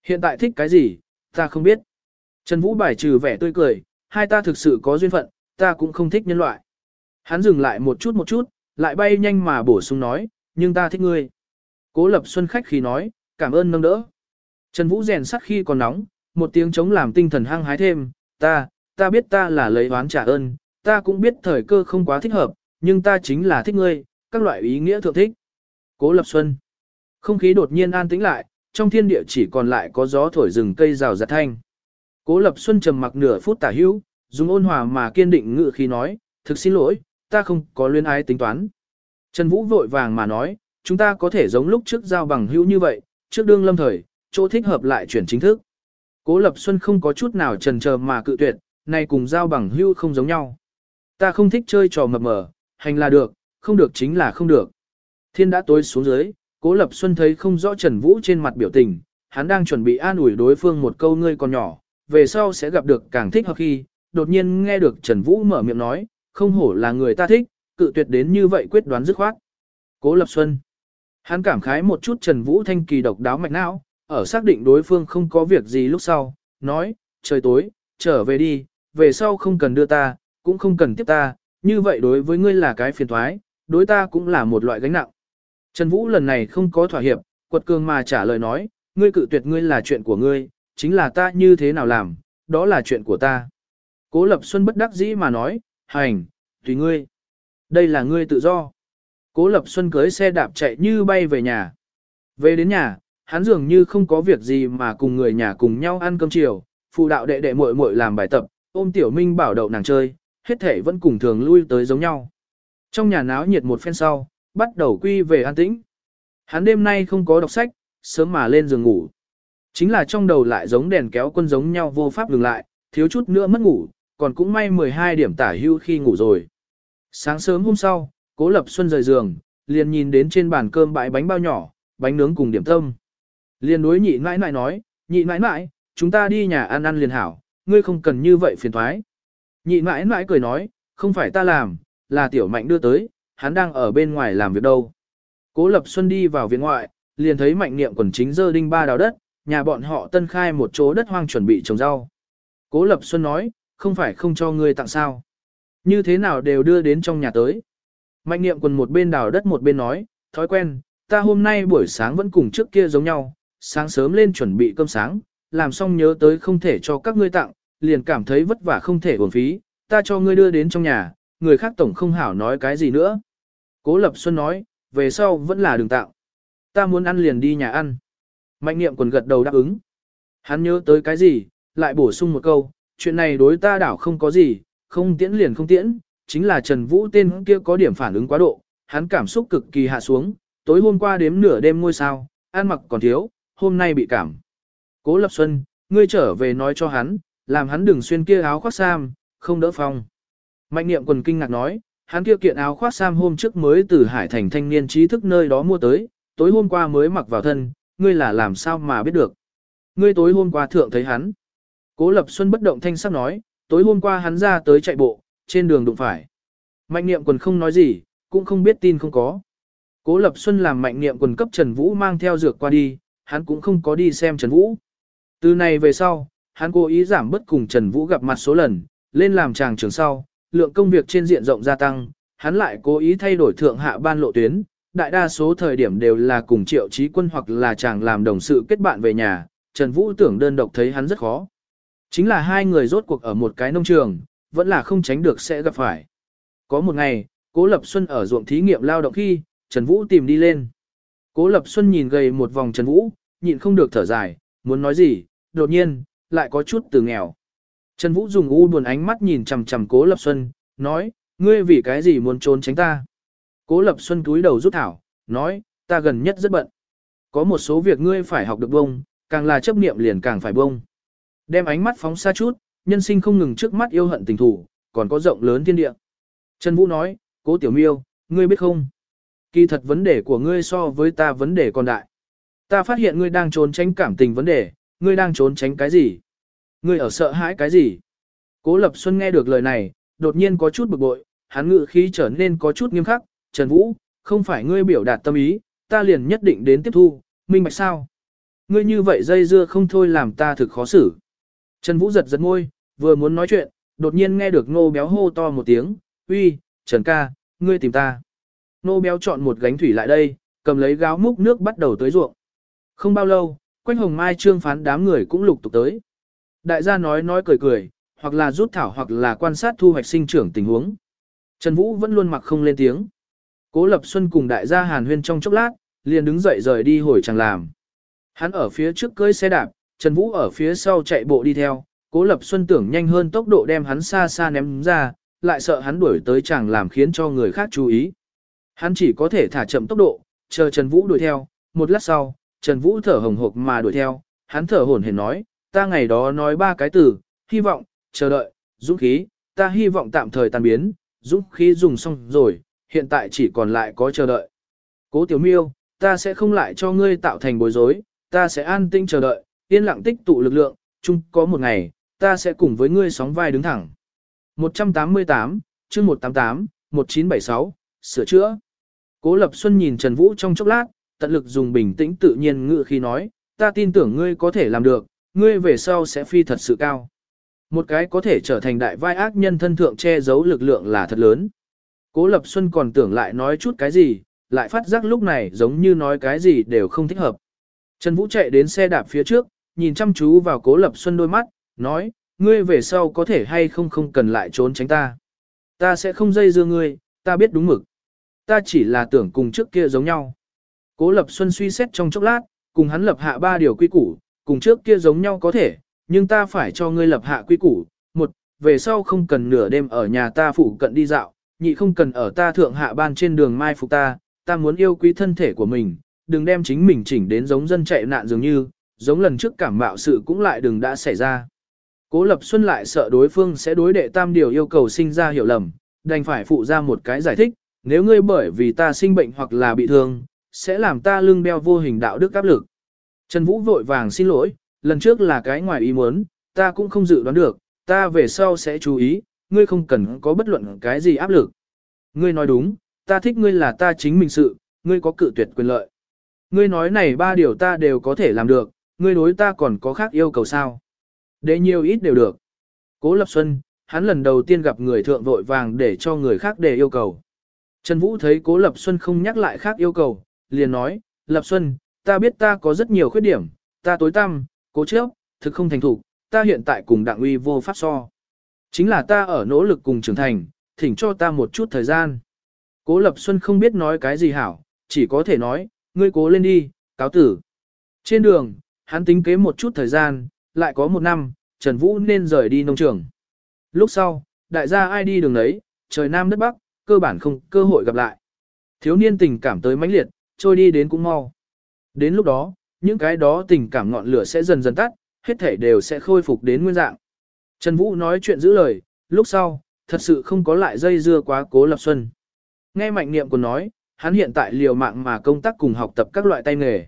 Hiện tại thích cái gì, ta không biết. Trần Vũ bài trừ vẻ tươi cười, hai ta thực sự có duyên phận, ta cũng không thích nhân loại. Hắn dừng lại một chút một chút, lại bay nhanh mà bổ sung nói, nhưng ta thích ngươi. Cố Lập Xuân khách khí nói, cảm ơn nâng đỡ. Trần Vũ rèn sắt khi còn nóng, một tiếng chống làm tinh thần hăng hái thêm, ta, ta biết ta là lấy oán trả ơn, ta cũng biết thời cơ không quá thích hợp, nhưng ta chính là thích ngươi, các loại ý nghĩa thượng thích. Cố Lập Xuân. Không khí đột nhiên an tĩnh lại, trong thiên địa chỉ còn lại có gió thổi rừng cây rào rạt thanh. Cố Lập Xuân trầm mặc nửa phút tả hữu, dùng ôn hòa mà kiên định ngự khi nói, thực xin lỗi, ta không có luyến ái tính toán. Trần Vũ vội vàng mà nói, chúng ta có thể giống lúc trước giao bằng hữu như vậy, trước đương lâm thời, chỗ thích hợp lại chuyển chính thức. Cố Lập Xuân không có chút nào trần chờ mà cự tuyệt, này cùng giao bằng hữu không giống nhau. Ta không thích chơi trò mập mờ, hành là được, không được chính là không được. Thiên đã tối xuống dưới, Cố Lập Xuân thấy không rõ Trần Vũ trên mặt biểu tình, hắn đang chuẩn bị an ủi đối phương một câu ngươi còn nhỏ, về sau sẽ gặp được càng thích hợp khi, đột nhiên nghe được Trần Vũ mở miệng nói, không hổ là người ta thích, cự tuyệt đến như vậy quyết đoán dứt khoát. Cố Lập Xuân. Hắn cảm khái một chút Trần Vũ thanh kỳ độc đáo mạch não, ở xác định đối phương không có việc gì lúc sau, nói, trời tối, trở về đi, về sau không cần đưa ta, cũng không cần tiếp ta, như vậy đối với ngươi là cái phiền thoái, đối ta cũng là một loại gánh nặng. Trần Vũ lần này không có thỏa hiệp, quật cường mà trả lời nói, ngươi cự tuyệt ngươi là chuyện của ngươi, chính là ta như thế nào làm, đó là chuyện của ta. Cố Lập Xuân bất đắc dĩ mà nói, hành, tùy ngươi. Đây là ngươi tự do. Cố Lập Xuân cưới xe đạp chạy như bay về nhà. Về đến nhà, hắn dường như không có việc gì mà cùng người nhà cùng nhau ăn cơm chiều, phụ đạo đệ đệ muội muội làm bài tập, ôm Tiểu Minh bảo đậu nàng chơi, hết thể vẫn cùng thường lui tới giống nhau. Trong nhà náo nhiệt một phen sau, bắt đầu quy về an tĩnh. Hắn đêm nay không có đọc sách, sớm mà lên giường ngủ. Chính là trong đầu lại giống đèn kéo quân giống nhau vô pháp dừng lại, thiếu chút nữa mất ngủ, còn cũng may 12 điểm tả hưu khi ngủ rồi. Sáng sớm hôm sau, Cố Lập Xuân rời giường, liền nhìn đến trên bàn cơm bãi bánh bao nhỏ, bánh nướng cùng điểm tâm. Liền đối nhị nãi nãi nói, nhị nãi nãi, chúng ta đi nhà ăn ăn liền hảo, ngươi không cần như vậy phiền thoái. Nhị nãi nãi cười nói, không phải ta làm, là tiểu mạnh đưa tới, hắn đang ở bên ngoài làm việc đâu. Cố Lập Xuân đi vào viện ngoại, liền thấy mạnh niệm quần chính dơ đinh ba đào đất, nhà bọn họ tân khai một chỗ đất hoang chuẩn bị trồng rau. Cố Lập Xuân nói, không phải không cho ngươi tặng sao. Như thế nào đều đưa đến trong nhà tới. Mạnh niệm quần một bên đào đất một bên nói, thói quen, ta hôm nay buổi sáng vẫn cùng trước kia giống nhau, sáng sớm lên chuẩn bị cơm sáng, làm xong nhớ tới không thể cho các ngươi tặng, liền cảm thấy vất vả không thể uổng phí, ta cho ngươi đưa đến trong nhà, người khác tổng không hảo nói cái gì nữa. Cố Lập Xuân nói, về sau vẫn là đường tạo. Ta muốn ăn liền đi nhà ăn. Mạnh niệm quần gật đầu đáp ứng. Hắn nhớ tới cái gì, lại bổ sung một câu, chuyện này đối ta đảo không có gì, không tiễn liền không tiễn, chính là Trần Vũ tên kia có điểm phản ứng quá độ, hắn cảm xúc cực kỳ hạ xuống, tối hôm qua đếm nửa đêm ngôi sao, ăn mặc còn thiếu, hôm nay bị cảm. Cố Lập Xuân, ngươi trở về nói cho hắn, làm hắn đừng xuyên kia áo khoác sam, không đỡ phong. Mạnh niệm quần kinh ngạc nói, hắn kia kiện áo khoác sam hôm trước mới từ Hải Thành thanh niên trí thức nơi đó mua tới, tối hôm qua mới mặc vào thân, ngươi là làm sao mà biết được. Ngươi tối hôm qua thượng thấy hắn. Cố Lập Xuân bất động thanh sắc nói, tối hôm qua hắn ra tới chạy bộ, trên đường đụng phải. Mạnh niệm quần không nói gì, cũng không biết tin không có. Cố Lập Xuân làm mạnh niệm quần cấp Trần Vũ mang theo dược qua đi, hắn cũng không có đi xem Trần Vũ. Từ này về sau, hắn cố ý giảm bất cùng Trần Vũ gặp mặt số lần, lên làm chàng trường sau, lượng công việc trên diện rộng gia tăng, hắn lại cố ý thay đổi thượng hạ ban lộ tuyến, đại đa số thời điểm đều là cùng triệu trí quân hoặc là chàng làm đồng sự kết bạn về nhà, Trần Vũ tưởng đơn độc thấy hắn rất khó. Chính là hai người rốt cuộc ở một cái nông trường, vẫn là không tránh được sẽ gặp phải. Có một ngày, Cố Lập Xuân ở ruộng thí nghiệm lao động khi, Trần Vũ tìm đi lên. Cố Lập Xuân nhìn gầy một vòng Trần Vũ, nhịn không được thở dài, muốn nói gì, đột nhiên, lại có chút từ nghèo. Trần Vũ dùng u buồn ánh mắt nhìn chằm chằm Cố Lập Xuân, nói, ngươi vì cái gì muốn trốn tránh ta? Cố Lập Xuân túi đầu rút thảo, nói, ta gần nhất rất bận. Có một số việc ngươi phải học được bông, càng là chấp niệm liền càng phải bông. Đem ánh mắt phóng xa chút, nhân sinh không ngừng trước mắt yêu hận tình thủ, còn có rộng lớn thiên địa. Trần Vũ nói, cố tiểu miêu, ngươi biết không? Kỳ thật vấn đề của ngươi so với ta vấn đề còn đại. Ta phát hiện ngươi đang trốn tránh cảm tình vấn đề, ngươi đang trốn tránh cái gì? Ngươi ở sợ hãi cái gì? Cố Lập Xuân nghe được lời này, đột nhiên có chút bực bội, hắn ngự khí trở nên có chút nghiêm khắc, Trần Vũ, không phải ngươi biểu đạt tâm ý, ta liền nhất định đến tiếp thu, minh bạch sao? Ngươi như vậy dây dưa không thôi làm ta thực khó xử. Trần Vũ giật giật môi, vừa muốn nói chuyện, đột nhiên nghe được nô béo hô to một tiếng, uy, Trần ca, ngươi tìm ta. Nô béo chọn một gánh thủy lại đây, cầm lấy gáo múc nước bắt đầu tới ruộng. Không bao lâu, quanh hồng mai trương phán đám người cũng lục tục tới. Đại gia nói nói cười cười, hoặc là rút thảo hoặc là quan sát thu hoạch sinh trưởng tình huống. Trần Vũ vẫn luôn mặc không lên tiếng. Cố Lập Xuân cùng đại gia Hàn Huyên trong chốc lát, liền đứng dậy rời đi hồi chẳng làm. Hắn ở phía trước cưỡi xe đạp, Trần Vũ ở phía sau chạy bộ đi theo, Cố Lập Xuân tưởng nhanh hơn tốc độ đem hắn xa xa ném ra, lại sợ hắn đuổi tới chẳng làm khiến cho người khác chú ý. Hắn chỉ có thể thả chậm tốc độ, chờ Trần Vũ đuổi theo, một lát sau, Trần Vũ thở hồng hộc mà đuổi theo, hắn thở hổn hển nói, ta ngày đó nói ba cái từ, hy vọng, chờ đợi, dũng khí, ta hy vọng tạm thời tan biến, dũng khí dùng xong rồi, hiện tại chỉ còn lại có chờ đợi. Cố Tiểu Miêu, ta sẽ không lại cho ngươi tạo thành bối rối, ta sẽ an tinh chờ đợi, yên lặng tích tụ lực lượng, chung có một ngày, ta sẽ cùng với ngươi sóng vai đứng thẳng. 188, chương 188, 1976, sửa chữa. Cố Lập Xuân nhìn Trần Vũ trong chốc lát, tận lực dùng bình tĩnh tự nhiên ngựa khi nói, ta tin tưởng ngươi có thể làm được, ngươi về sau sẽ phi thật sự cao. Một cái có thể trở thành đại vai ác nhân thân thượng che giấu lực lượng là thật lớn. Cố Lập Xuân còn tưởng lại nói chút cái gì, lại phát giác lúc này giống như nói cái gì đều không thích hợp. Trần Vũ chạy đến xe đạp phía trước, nhìn chăm chú vào Cố Lập Xuân đôi mắt, nói, ngươi về sau có thể hay không không cần lại trốn tránh ta. Ta sẽ không dây dưa ngươi, ta biết đúng mực. Ta chỉ là tưởng cùng trước kia giống nhau. Cố Lập Xuân suy xét trong chốc lát, cùng hắn lập hạ ba điều quy củ, cùng trước kia giống nhau có thể, nhưng ta phải cho ngươi lập hạ quy củ. Một, về sau không cần nửa đêm ở nhà ta phụ cận đi dạo, nhị không cần ở ta thượng hạ ban trên đường mai phục ta, ta muốn yêu quý thân thể của mình, đừng đem chính mình chỉnh đến giống dân chạy nạn dường như, giống lần trước cảm mạo sự cũng lại đừng đã xảy ra. Cố Lập Xuân lại sợ đối phương sẽ đối đệ tam điều yêu cầu sinh ra hiểu lầm, đành phải phụ ra một cái giải thích, nếu ngươi bởi vì ta sinh bệnh hoặc là bị thương, sẽ làm ta lưng đeo vô hình đạo đức áp lực. Trần Vũ vội vàng xin lỗi, lần trước là cái ngoài ý muốn, ta cũng không dự đoán được, ta về sau sẽ chú ý, ngươi không cần có bất luận cái gì áp lực. Ngươi nói đúng, ta thích ngươi là ta chính mình sự, ngươi có cự tuyệt quyền lợi. Ngươi nói này ba điều ta đều có thể làm được, ngươi đối ta còn có khác yêu cầu sao? Để nhiều ít đều được. Cố Lập Xuân, hắn lần đầu tiên gặp người thượng vội vàng để cho người khác để yêu cầu. Trần Vũ thấy Cố Lập Xuân không nhắc lại khác yêu cầu, liền nói, Lập Xuân, ta biết ta có rất nhiều khuyết điểm, ta tối tăm, cố chấp, thực không thành thủ, ta hiện tại cùng đặng uy vô pháp so. Chính là ta ở nỗ lực cùng trưởng thành, thỉnh cho ta một chút thời gian. Cố Lập Xuân không biết nói cái gì hảo, chỉ có thể nói, ngươi cố lên đi, cáo tử. Trên đường, hắn tính kế một chút thời gian, lại có một năm, Trần Vũ nên rời đi nông trường. Lúc sau, đại gia ai đi đường đấy, trời Nam đất Bắc, cơ bản không cơ hội gặp lại. Thiếu niên tình cảm tới mãnh liệt, trôi đi đến cũng mau. Đến lúc đó, những cái đó tình cảm ngọn lửa sẽ dần dần tắt, hết thể đều sẽ khôi phục đến nguyên dạng. Trần Vũ nói chuyện giữ lời, lúc sau, thật sự không có lại dây dưa quá cố lập xuân. Nghe mạnh niệm còn nói, hắn hiện tại liều mạng mà công tác cùng học tập các loại tay nghề.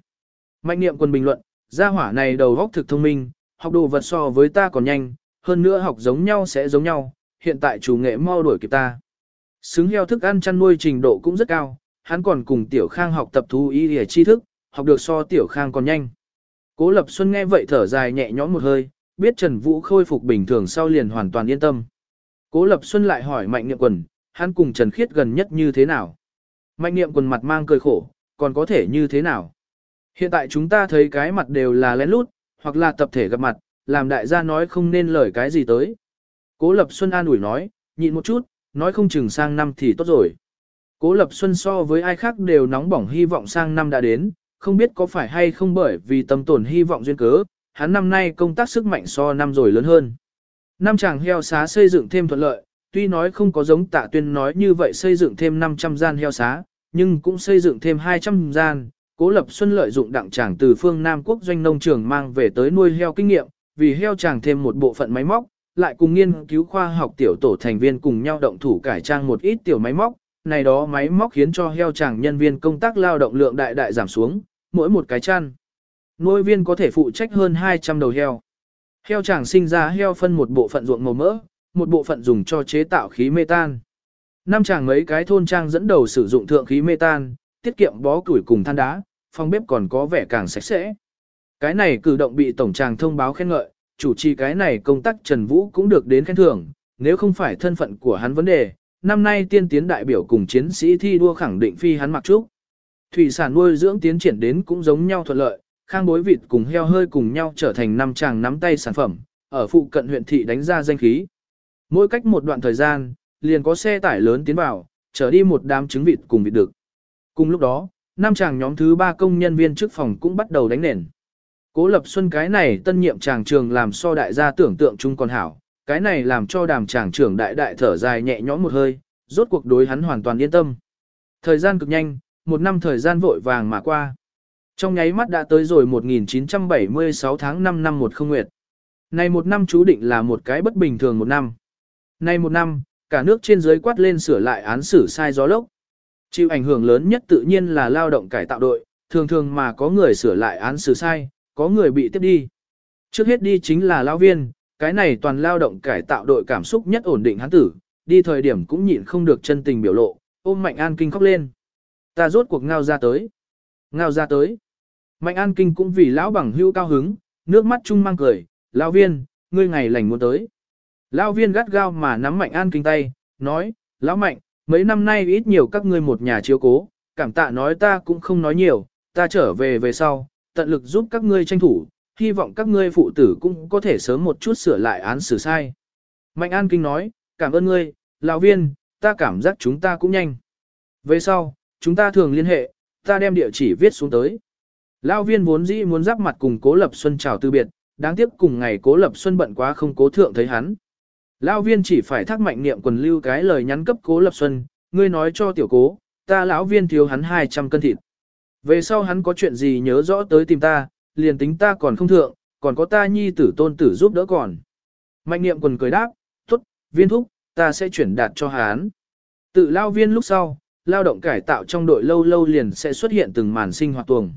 Mạnh niệm quân bình luận, gia hỏa này đầu óc thực thông minh, học đồ vật so với ta còn nhanh, hơn nữa học giống nhau sẽ giống nhau, hiện tại chủ nghệ mau đuổi kịp ta. Xứng heo thức ăn chăn nuôi trình độ cũng rất cao, hắn còn cùng Tiểu Khang học tập thú y để tri thức, học được so Tiểu Khang còn nhanh. Cố Lập Xuân nghe vậy thở dài nhẹ nhõm một hơi, biết Trần Vũ khôi phục bình thường sau liền hoàn toàn yên tâm. Cố Lập Xuân lại hỏi Mạnh Niệm Quần, hắn cùng Trần Khiết gần nhất như thế nào? Mạnh Niệm Quần mặt mang cười khổ, còn có thể như thế nào? Hiện tại chúng ta thấy cái mặt đều là lén lút, hoặc là tập thể gặp mặt, làm đại gia nói không nên lời cái gì tới. Cố Lập Xuân an ủi nói, nhịn một chút, nói không chừng sang năm thì tốt rồi. Cố Lập Xuân so với ai khác đều nóng bỏng hy vọng sang năm đã đến, không biết có phải hay không bởi vì tâm tổn hy vọng duyên cớ, hắn năm nay công tác sức mạnh so năm rồi lớn hơn. Năm chàng heo xá xây dựng thêm thuận lợi, tuy nói không có giống tạ tuyên nói như vậy xây dựng thêm 500 gian heo xá, nhưng cũng xây dựng thêm 200 gian. Cố Lập Xuân lợi dụng đặng chàng từ phương Nam quốc doanh nông trường mang về tới nuôi heo kinh nghiệm, vì heo chàng thêm một bộ phận máy móc, lại cùng nghiên cứu khoa học tiểu tổ thành viên cùng nhau động thủ cải trang một ít tiểu máy móc, này đó máy móc khiến cho heo chàng nhân viên công tác lao động lượng đại đại giảm xuống, mỗi một cái chăn. Nuôi viên có thể phụ trách hơn 200 đầu heo. Heo chàng sinh ra heo phân một bộ phận ruộng màu mỡ, một bộ phận dùng cho chế tạo khí mê tan. Năm chàng mấy cái thôn trang dẫn đầu sử dụng thượng khí mê tan, tiết kiệm bó củi cùng than đá, phòng bếp còn có vẻ càng sạch sẽ. Cái này cử động bị tổng tràng thông báo khen ngợi, chủ trì cái này công tác Trần Vũ cũng được đến khen thưởng, nếu không phải thân phận của hắn vấn đề, năm nay tiên tiến đại biểu cùng chiến sĩ thi đua khẳng định phi hắn mặc trúc. Thủy sản nuôi dưỡng tiến triển đến cũng giống nhau thuận lợi, khang bối vịt cùng heo hơi cùng nhau trở thành năm chàng nắm tay sản phẩm, ở phụ cận huyện thị đánh ra danh khí. Mỗi cách một đoạn thời gian, liền có xe tải lớn tiến vào, chở đi một đám trứng vịt cùng vịt đực. Cùng lúc đó, năm chàng nhóm thứ ba công nhân viên trước phòng cũng bắt đầu đánh nền. Cố Lập Xuân cái này tân nhiệm chàng trường làm so đại gia tưởng tượng chung còn hảo, cái này làm cho đàm chàng trưởng đại đại thở dài nhẹ nhõm một hơi, rốt cuộc đối hắn hoàn toàn yên tâm. Thời gian cực nhanh, một năm thời gian vội vàng mà qua. Trong nháy mắt đã tới rồi 1976 tháng 5 năm một không nguyệt. Này một năm chú định là một cái bất bình thường một năm. Này một năm, cả nước trên dưới quát lên sửa lại án xử sai gió lốc. Chịu ảnh hưởng lớn nhất tự nhiên là lao động cải tạo đội, thường thường mà có người sửa lại án xử sai, có người bị tiếp đi. Trước hết đi chính là lao viên, cái này toàn lao động cải tạo đội cảm xúc nhất ổn định hắn tử, đi thời điểm cũng nhịn không được chân tình biểu lộ, ôm Mạnh An Kinh khóc lên. Ta rốt cuộc ngao ra tới. Ngao ra tới. Mạnh An Kinh cũng vì lão bằng hưu cao hứng, nước mắt chung mang cười, lão viên, ngươi ngày lành muốn tới. Lão viên gắt gao mà nắm Mạnh An Kinh tay, nói, lão Mạnh, mấy năm nay ít nhiều các ngươi một nhà chiếu cố, cảm tạ nói ta cũng không nói nhiều, ta trở về về sau, tận lực giúp các ngươi tranh thủ, hy vọng các ngươi phụ tử cũng có thể sớm một chút sửa lại án xử sai. Mạnh An Kinh nói, cảm ơn ngươi, lão viên, ta cảm giác chúng ta cũng nhanh. Về sau, chúng ta thường liên hệ, ta đem địa chỉ viết xuống tới. Lão viên vốn dĩ muốn giáp mặt cùng Cố Lập Xuân chào từ biệt, đáng tiếc cùng ngày Cố Lập Xuân bận quá không cố thượng thấy hắn. Lão viên chỉ phải thắc mạnh niệm quần lưu cái lời nhắn cấp Cố Lập Xuân, ngươi nói cho tiểu cố, ta lão viên thiếu hắn 200 cân thịt. Về sau hắn có chuyện gì nhớ rõ tới tìm ta, liền tính ta còn không thượng, còn có ta nhi tử tôn tử giúp đỡ còn. Mạnh niệm quần cười đáp, tốt, viên thúc, ta sẽ chuyển đạt cho hắn. Tự lao viên lúc sau, lao động cải tạo trong đội lâu lâu liền sẽ xuất hiện từng màn sinh hoạt tuồng.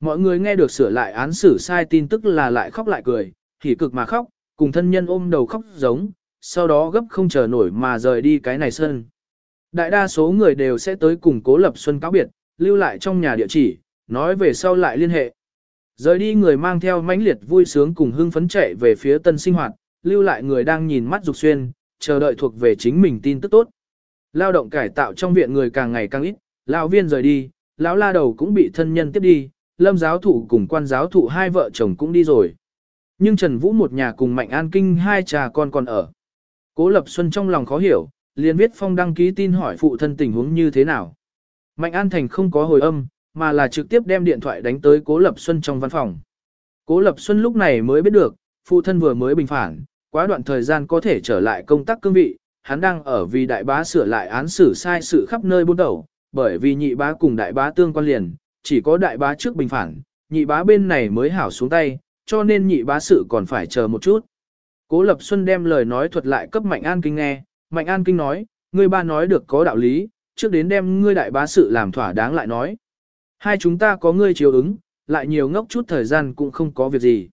Mọi người nghe được sửa lại án xử sai tin tức là lại khóc lại cười, thì cực mà khóc, cùng thân nhân ôm đầu khóc giống, sau đó gấp không chờ nổi mà rời đi cái này sân. Đại đa số người đều sẽ tới cùng cố lập xuân cáo biệt, lưu lại trong nhà địa chỉ, nói về sau lại liên hệ. Rời đi người mang theo mãnh liệt vui sướng cùng hưng phấn chạy về phía tân sinh hoạt, lưu lại người đang nhìn mắt dục xuyên, chờ đợi thuộc về chính mình tin tức tốt. Lao động cải tạo trong viện người càng ngày càng ít, lão viên rời đi, lão la đầu cũng bị thân nhân tiếp đi, lâm giáo thụ cùng quan giáo thụ hai vợ chồng cũng đi rồi. Nhưng Trần Vũ một nhà cùng Mạnh An Kinh hai cha con còn ở. Cố Lập Xuân trong lòng khó hiểu, liền viết phong đăng ký tin hỏi phụ thân tình huống như thế nào. Mạnh An Thành không có hồi âm, mà là trực tiếp đem điện thoại đánh tới Cố Lập Xuân trong văn phòng. Cố Lập Xuân lúc này mới biết được, phụ thân vừa mới bình phản, quá đoạn thời gian có thể trở lại công tác cương vị, hắn đang ở vì đại bá sửa lại án xử sai sự khắp nơi buôn đầu, bởi vì nhị bá cùng đại bá tương quan liền, chỉ có đại bá trước bình phản, nhị bá bên này mới hảo xuống tay, cho nên nhị bá sự còn phải chờ một chút. Cố Lập Xuân đem lời nói thuật lại cấp Mạnh An Kinh nghe, Mạnh An Kinh nói, ngươi ba nói được có đạo lý, trước đến đem ngươi đại bá sự làm thỏa đáng lại nói. Hai chúng ta có ngươi chiếu ứng, lại nhiều ngốc chút thời gian cũng không có việc gì.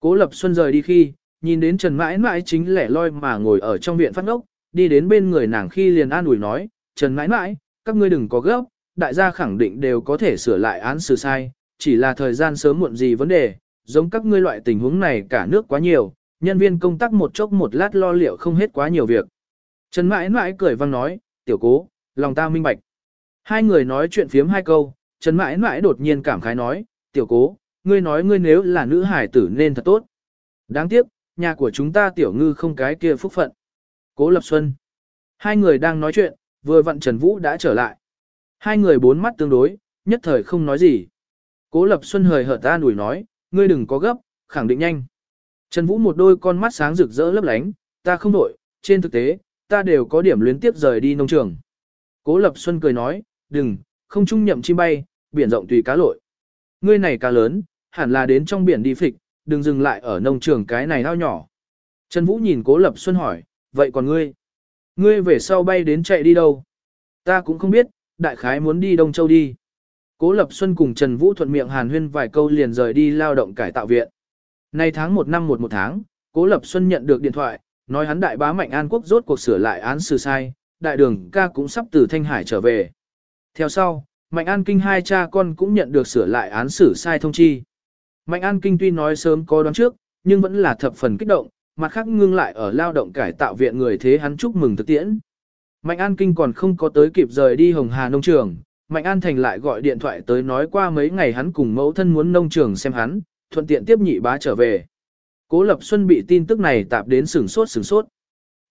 Cố Lập Xuân rời đi khi, nhìn đến Trần mãi mãi chính lẻ loi mà ngồi ở trong viện phát ngốc, đi đến bên người nàng khi liền an ủi nói, Trần mãi mãi, các ngươi đừng có gấp, đại gia khẳng định đều có thể sửa lại án xử sai, chỉ là thời gian sớm muộn gì vấn đề, giống các ngươi loại tình huống này cả nước quá nhiều, nhân viên công tác một chốc một lát lo liệu không hết quá nhiều việc. Trần mãi mãi cười vang nói, tiểu cố, lòng ta minh bạch. Hai người nói chuyện phiếm hai câu, Trần mãi mãi đột nhiên cảm khái nói, tiểu cố, ngươi nói ngươi nếu là nữ hải tử nên thật tốt. Đáng tiếc, nhà của chúng ta tiểu ngư không cái kia phúc phận. Cố Lập Xuân. Hai người đang nói chuyện, vừa vặn Trần Vũ đã trở lại. Hai người bốn mắt tương đối, nhất thời không nói gì. Cố Lập Xuân hời hợt ta đuổi nói, ngươi đừng có gấp, khẳng định nhanh. Trần Vũ một đôi con mắt sáng rực rỡ lấp lánh, ta không đổi, trên thực tế, ta đều có điểm luyến tiếp rời đi nông trường. Cố Lập Xuân cười nói, đừng, không trung nhậm chim bay, biển rộng tùy cá lội. Ngươi này cá lớn, hẳn là đến trong biển đi phịch, đừng dừng lại ở nông trường cái này ao nhỏ. Trần Vũ nhìn Cố Lập Xuân hỏi, vậy còn ngươi? Ngươi về sau bay đến chạy đi đâu? Ta cũng không biết, đại khái muốn đi Đông Châu đi. Cố Lập Xuân cùng Trần Vũ thuận miệng hàn huyên vài câu liền rời đi lao động cải tạo viện. Nay tháng 1 năm 1 một tháng, Cố Lập Xuân nhận được điện thoại, nói hắn đại bá Mạnh An Quốc rốt cuộc sửa lại án xử sai, đại đường ca cũng sắp từ Thanh Hải trở về. Theo sau, Mạnh An Kinh hai cha con cũng nhận được sửa lại án xử sai thông chi. Mạnh An Kinh tuy nói sớm có đoán trước, nhưng vẫn là thập phần kích động, mặt khác ngưng lại ở lao động cải tạo viện người thế hắn chúc mừng thực tiễn. Mạnh An Kinh còn không có tới kịp rời đi Hồng Hà nông trường, Mạnh An Thành lại gọi điện thoại tới nói qua mấy ngày hắn cùng mẫu thân muốn nông trường xem hắn, thuận tiện tiếp nhị bá trở về. Cố Lập Xuân bị tin tức này tạp đến sửng sốt sửng sốt.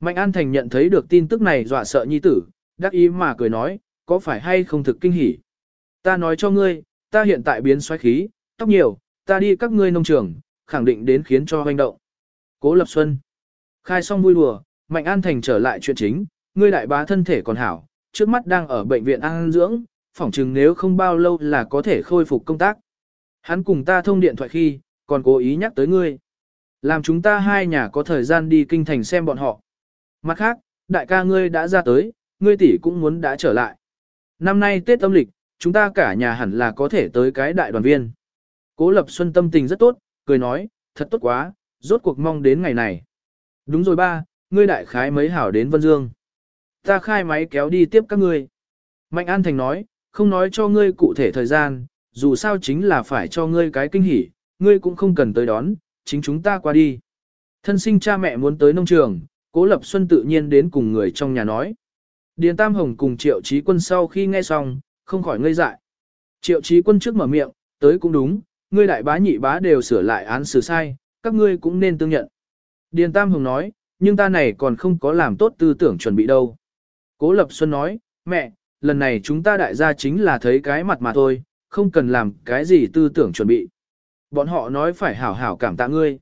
Mạnh An Thành nhận thấy được tin tức này dọa sợ nhi tử, đắc ý mà cười nói, có phải hay không thực kinh hỉ. Ta nói cho ngươi, ta hiện tại biến xoáy khí, tóc nhiều, ta đi các ngươi nông trường, khẳng định đến khiến cho hoành động. Cố Lập Xuân. Khai xong vui đùa, Mạnh An Thành trở lại chuyện chính, ngươi đại bá thân thể còn hảo, trước mắt đang ở bệnh viện an dưỡng, phỏng chừng nếu không bao lâu là có thể khôi phục công tác. Hắn cùng ta thông điện thoại khi, còn cố ý nhắc tới ngươi. Làm chúng ta hai nhà có thời gian đi kinh thành xem bọn họ. Mặt khác, đại ca ngươi đã ra tới, ngươi tỷ cũng muốn đã trở lại. Năm nay Tết âm lịch, chúng ta cả nhà hẳn là có thể tới cái đại đoàn viên. Cố Lập Xuân tâm tình rất tốt, cười nói, thật tốt quá, rốt cuộc mong đến ngày này. Đúng rồi ba, ngươi đại khái mấy hảo đến Vân Dương. Ta khai máy kéo đi tiếp các ngươi. Mạnh An Thành nói, không nói cho ngươi cụ thể thời gian, dù sao chính là phải cho ngươi cái kinh hỉ, ngươi cũng không cần tới đón, chính chúng ta qua đi. Thân sinh cha mẹ muốn tới nông trường, Cố Lập Xuân tự nhiên đến cùng người trong nhà nói. Điền Tam Hồng cùng Triệu Chí Quân sau khi nghe xong, không khỏi ngây dại. Triệu Chí Quân trước mở miệng, tới cũng đúng, ngươi đại bá nhị bá đều sửa lại án xử sai, các ngươi cũng nên tương nhận. Điền Tam Hồng nói, nhưng ta này còn không có làm tốt tư tưởng chuẩn bị đâu. Cố Lập Xuân nói, mẹ, lần này chúng ta đại gia chính là thấy cái mặt mà thôi, không cần làm cái gì tư tưởng chuẩn bị. Bọn họ nói phải hảo hảo cảm tạ ngươi.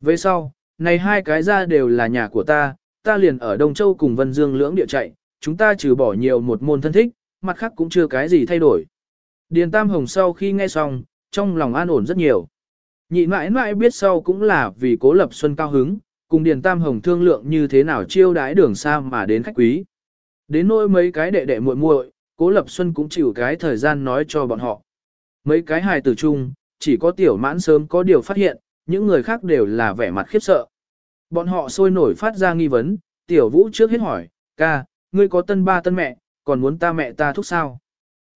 Về sau, này hai cái ra đều là nhà của ta, ta liền ở Đông Châu cùng Vân Dương lưỡng địa chạy, chúng ta trừ bỏ nhiều một môn thân thích, mặt khác cũng chưa cái gì thay đổi. Điền Tam Hồng sau khi nghe xong, trong lòng an ổn rất nhiều. Nhị mãi mãi biết sau cũng là vì cố lập xuân cao hứng, cùng Điền Tam Hồng thương lượng như thế nào chiêu đái đường xa mà đến khách quý. Đến nỗi mấy cái đệ đệ muội muội, cố lập xuân cũng chịu cái thời gian nói cho bọn họ. Mấy cái hài tử chung, chỉ có tiểu mãn sớm có điều phát hiện, những người khác đều là vẻ mặt khiếp sợ. Bọn họ sôi nổi phát ra nghi vấn, tiểu vũ trước hết hỏi, ca, ngươi có tân ba tân mẹ, còn muốn ta mẹ ta thúc sao?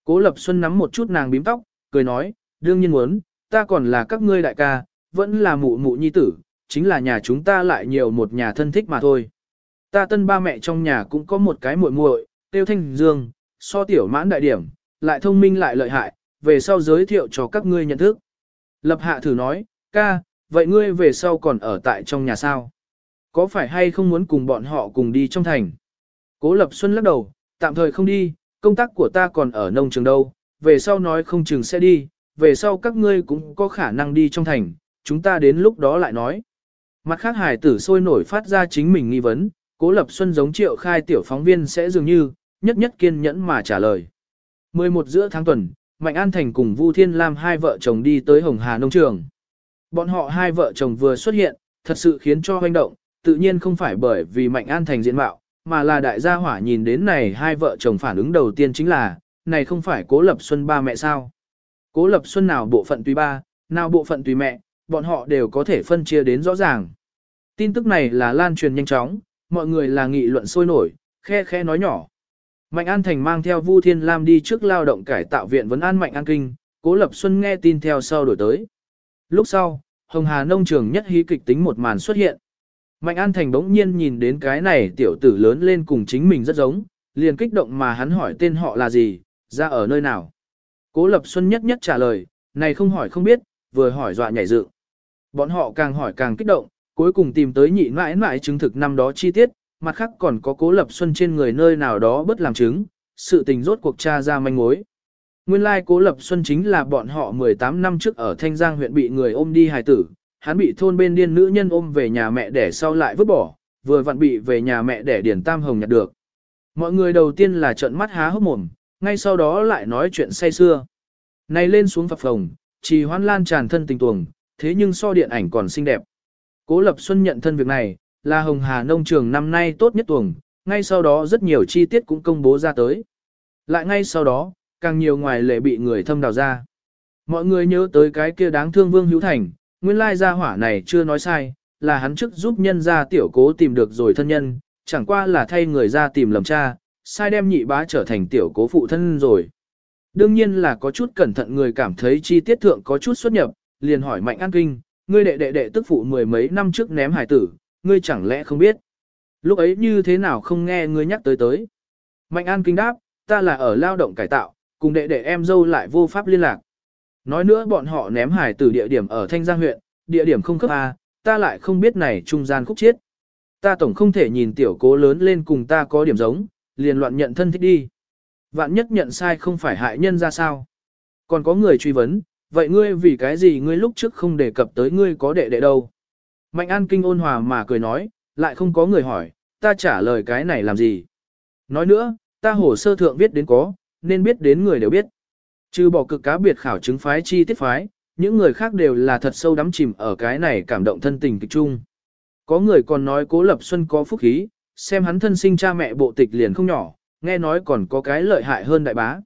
Cố Lập Xuân nắm một chút nàng bím tóc, cười nói, đương nhiên muốn, ta còn là các ngươi đại ca, vẫn là mụ mụ nhi tử, chính là nhà chúng ta lại nhiều một nhà thân thích mà thôi. Ta tân ba mẹ trong nhà cũng có một cái muội muội, tiêu thanh dương, so tiểu mãn đại điểm, lại thông minh lại lợi hại, về sau giới thiệu cho các ngươi nhận thức. Lập hạ thử nói, ca, vậy ngươi về sau còn ở tại trong nhà sao? Có phải hay không muốn cùng bọn họ cùng đi trong thành? Cố Lập Xuân lắc đầu, tạm thời không đi, công tác của ta còn ở nông trường đâu, về sau nói không chừng sẽ đi, về sau các ngươi cũng có khả năng đi trong thành, chúng ta đến lúc đó lại nói. Mặt khác hải tử sôi nổi phát ra chính mình nghi vấn, Cố Lập Xuân giống triệu khai tiểu phóng viên sẽ dường như, nhất nhất kiên nhẫn mà trả lời. 11 giữa tháng tuần, Mạnh An Thành cùng Vu Thiên Lam hai vợ chồng đi tới Hồng Hà Nông Trường. Bọn họ hai vợ chồng vừa xuất hiện, thật sự khiến cho hoành động, tự nhiên không phải bởi vì Mạnh An Thành diện mạo, mà là đại gia hỏa nhìn đến này hai vợ chồng phản ứng đầu tiên chính là, này không phải Cố Lập Xuân ba mẹ sao. Cố Lập Xuân nào bộ phận tùy ba, nào bộ phận tùy mẹ, bọn họ đều có thể phân chia đến rõ ràng. Tin tức này là lan truyền nhanh chóng, mọi người là nghị luận sôi nổi, khe khe nói nhỏ. Mạnh An Thành mang theo Vu Thiên Lam đi trước lao động cải tạo viện vấn an Mạnh An Kinh, Cố Lập Xuân nghe tin theo sau đổi tới. Lúc sau, Hồng Hà nông trường nhất hí kịch tính một màn xuất hiện. Mạnh An Thành bỗng nhiên nhìn đến cái này tiểu tử lớn lên cùng chính mình rất giống, liền kích động mà hắn hỏi tên họ là gì, ra ở nơi nào. Cố Lập Xuân nhất nhất trả lời, này không hỏi không biết, vừa hỏi dọa nhảy dựng. Bọn họ càng hỏi càng kích động, cuối cùng tìm tới nhị mãi mãi chứng thực năm đó chi tiết, mặt khác còn có cố lập xuân trên người nơi nào đó bất làm chứng, sự tình rốt cuộc tra ra manh mối. Nguyên lai cố lập xuân chính là bọn họ 18 năm trước ở Thanh Giang huyện bị người ôm đi hài tử, hắn bị thôn bên điên nữ nhân ôm về nhà mẹ đẻ sau lại vứt bỏ, vừa vặn bị về nhà mẹ đẻ Điển Tam Hồng nhặt được. Mọi người đầu tiên là trợn mắt há hốc mồm, ngay sau đó lại nói chuyện say xưa. Này lên xuống phập phồng, trì hoan lan tràn thân tình tuồng, thế nhưng so điện ảnh còn xinh đẹp. Cố Lập Xuân nhận thân việc này, là Hồng Hà nông trường năm nay tốt nhất tuồng, ngay sau đó rất nhiều chi tiết cũng công bố ra tới. Lại ngay sau đó, càng nhiều ngoài lệ bị người thâm đào ra. Mọi người nhớ tới cái kia đáng thương Vương Hữu Thành, nguyên lai gia hỏa này chưa nói sai, là hắn trước giúp nhân gia tiểu cố tìm được rồi thân nhân, chẳng qua là thay người ra tìm lầm cha, sai đem nhị bá trở thành tiểu cố phụ thân rồi. Đương nhiên là có chút cẩn thận người cảm thấy chi tiết thượng có chút xuất nhập, liền hỏi Mạnh An Kinh, ngươi đệ đệ đệ tức phụ mười mấy năm trước ném hải tử, ngươi chẳng lẽ không biết. Lúc ấy như thế nào không nghe ngươi nhắc tới tới. Mạnh An Kinh đáp, ta là ở lao động cải tạo, cùng đệ đệ em dâu lại vô pháp liên lạc. Nói nữa bọn họ ném hải từ địa điểm ở Thanh Giang huyện, địa điểm không cấp A, ta lại không biết này trung gian khúc chiết. Ta tổng không thể nhìn tiểu cố lớn lên cùng ta có điểm giống, liền loạn nhận thân thích đi. Vạn nhất nhận sai không phải hại nhân ra sao. Còn có người truy vấn, vậy ngươi vì cái gì ngươi lúc trước không đề cập tới ngươi có đệ đệ đâu? Mạnh an kinh ôn hòa mà cười nói, lại không có người hỏi, ta trả lời cái này làm gì? Nói nữa, ta hồ sơ thượng viết đến có, nên biết đến người đều biết. Trừ bỏ cực cá biệt khảo chứng phái chi tiết phái, những người khác đều là thật sâu đắm chìm ở cái này cảm động thân tình kịch chung. Có người còn nói cố lập xuân có phúc khí, xem hắn thân sinh cha mẹ bộ tịch liền không nhỏ, nghe nói còn có cái lợi hại hơn đại bá.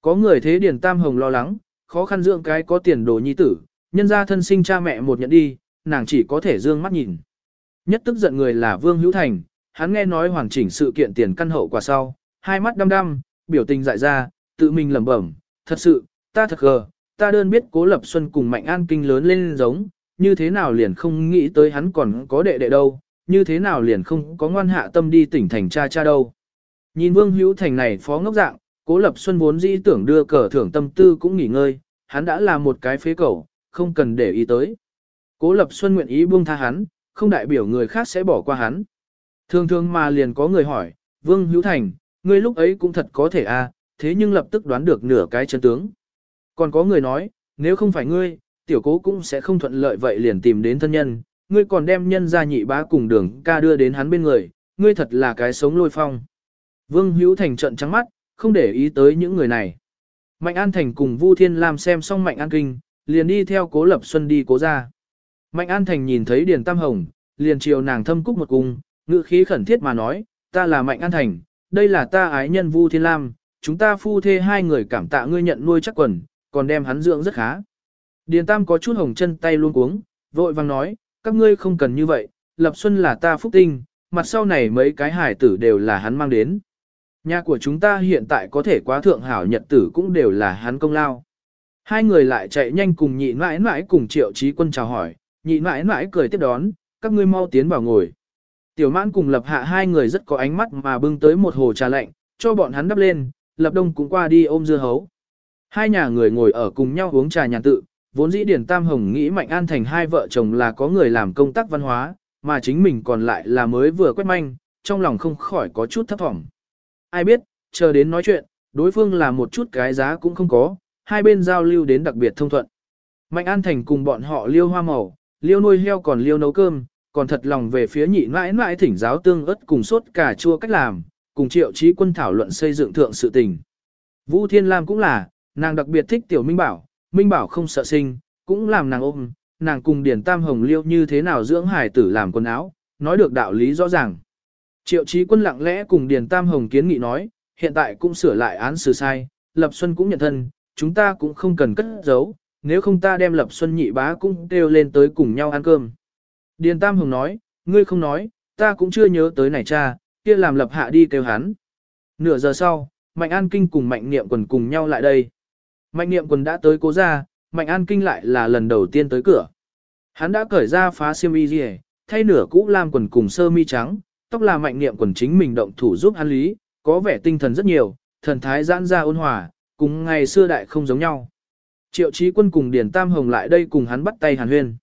Có người thế Điền Tam Hồng lo lắng, khó khăn dưỡng cái có tiền đồ nhi tử, nhân ra thân sinh cha mẹ một nhận đi, nàng chỉ có thể dương mắt nhìn. Nhất tức giận người là Vương Hữu Thành, hắn nghe nói hoàn chỉnh sự kiện tiền căn hậu quả sau, hai mắt đăm đăm, biểu tình dại ra, tự mình lẩm bẩm, thật sự, ta thật gờ, ta đơn biết Cố Lập Xuân cùng Mạnh An Kinh lớn lên giống, như thế nào liền không nghĩ tới hắn còn có đệ đệ đâu, như thế nào liền không có ngoan hạ tâm đi tỉnh thành cha cha đâu. Nhìn Vương Hữu Thành này phó ngốc dạng, Cố Lập Xuân vốn dĩ tưởng đưa cờ thưởng tâm tư cũng nghỉ ngơi, hắn đã là một cái phế cầu, không cần để ý tới. Cố Lập Xuân nguyện ý buông tha hắn, không đại biểu người khác sẽ bỏ qua hắn. Thường thường mà liền có người hỏi, Vương Hữu Thành, ngươi lúc ấy cũng thật có thể à, thế nhưng lập tức đoán được nửa cái chân tướng. Còn có người nói, nếu không phải ngươi, tiểu cố cũng sẽ không thuận lợi vậy liền tìm đến thân nhân, ngươi còn đem nhân ra nhị bá cùng đường ca đưa đến hắn bên người, ngươi thật là cái sống lôi phong. Vương Hữu Thành trận trắng mắt, không để ý tới những người này. Mạnh An Thành cùng Vu Thiên Lam xem xong Mạnh An Kinh, liền đi theo Cố Lập Xuân đi cố ra. Mạnh An Thành nhìn thấy Điền Tam Hồng, liền chiều nàng thâm cúc một cung, ngữ khí khẩn thiết mà nói, ta là Mạnh An Thành, đây là ta ái nhân Vu Thiên Lam, chúng ta phu thê hai người cảm tạ ngươi nhận nuôi chắc quần, còn đem hắn dưỡng rất khá. Điền Tam có chút hồng chân tay luôn cuống, vội vàng nói, các ngươi không cần như vậy, Lập Xuân là ta phúc tinh, mặt sau này mấy cái hải tử đều là hắn mang đến. Nhà của chúng ta hiện tại có thể quá thượng hảo nhật tử cũng đều là hắn công lao. Hai người lại chạy nhanh cùng nhị mãi mãi cùng triệu trí quân chào hỏi, nhị mãi mãi cười tiếp đón, các ngươi mau tiến vào ngồi. Tiểu mãn cùng lập hạ hai người rất có ánh mắt mà bưng tới một hồ trà lạnh, cho bọn hắn đắp lên, lập đông cũng qua đi ôm dưa hấu. Hai nhà người ngồi ở cùng nhau uống trà nhàn tự, vốn dĩ Điền Tam Hồng nghĩ Mạnh An Thành hai vợ chồng là có người làm công tác văn hóa, mà chính mình còn lại là mới vừa quét manh, trong lòng không khỏi có chút thấp thỏm. Ai biết, chờ đến nói chuyện, đối phương là một chút cái giá cũng không có, hai bên giao lưu đến đặc biệt thông thuận. Mạnh An Thành cùng bọn họ liêu hoa màu, liêu nuôi heo còn liêu nấu cơm, còn thật lòng về phía nhị mãi mãi thỉnh giáo tương ớt cùng sốt cà chua cách làm, cùng triệu trí quân thảo luận xây dựng thượng sự tình. Vũ Thiên Lam cũng là, nàng đặc biệt thích tiểu Minh Bảo, Minh Bảo không sợ sinh, cũng làm nàng ôm, nàng cùng Điển Tam Hồng liêu như thế nào dưỡng hải tử làm quần áo, nói được đạo lý rõ ràng. Triệu trí quân lặng lẽ cùng Điền Tam Hồng kiến nghị nói, hiện tại cũng sửa lại án xử sai, Lập Xuân cũng nhận thân, chúng ta cũng không cần cất giấu, nếu không ta đem Lập Xuân nhị bá cũng kêu lên tới cùng nhau ăn cơm. Điền Tam Hồng nói, ngươi không nói, ta cũng chưa nhớ tới này cha, kia làm Lập Hạ đi kêu hắn. Nửa giờ sau, Mạnh An Kinh cùng Mạnh Niệm Quần cùng nhau lại đây. Mạnh Niệm Quần đã tới cố ra, Mạnh An Kinh lại là lần đầu tiên tới cửa. Hắn đã cởi ra phá xiêm y rìa, thay nửa cũ lam quần cùng sơ mi trắng, tóc là Mạnh Niệm Quần chính mình động thủ giúp hắn lý, có vẻ tinh thần rất nhiều, thần thái giãn ra ôn hòa, cùng ngày xưa đại không giống nhau. Triệu Chí Quân cùng Điền Tam Hồng lại đây cùng hắn bắt tay Hàn Huyên.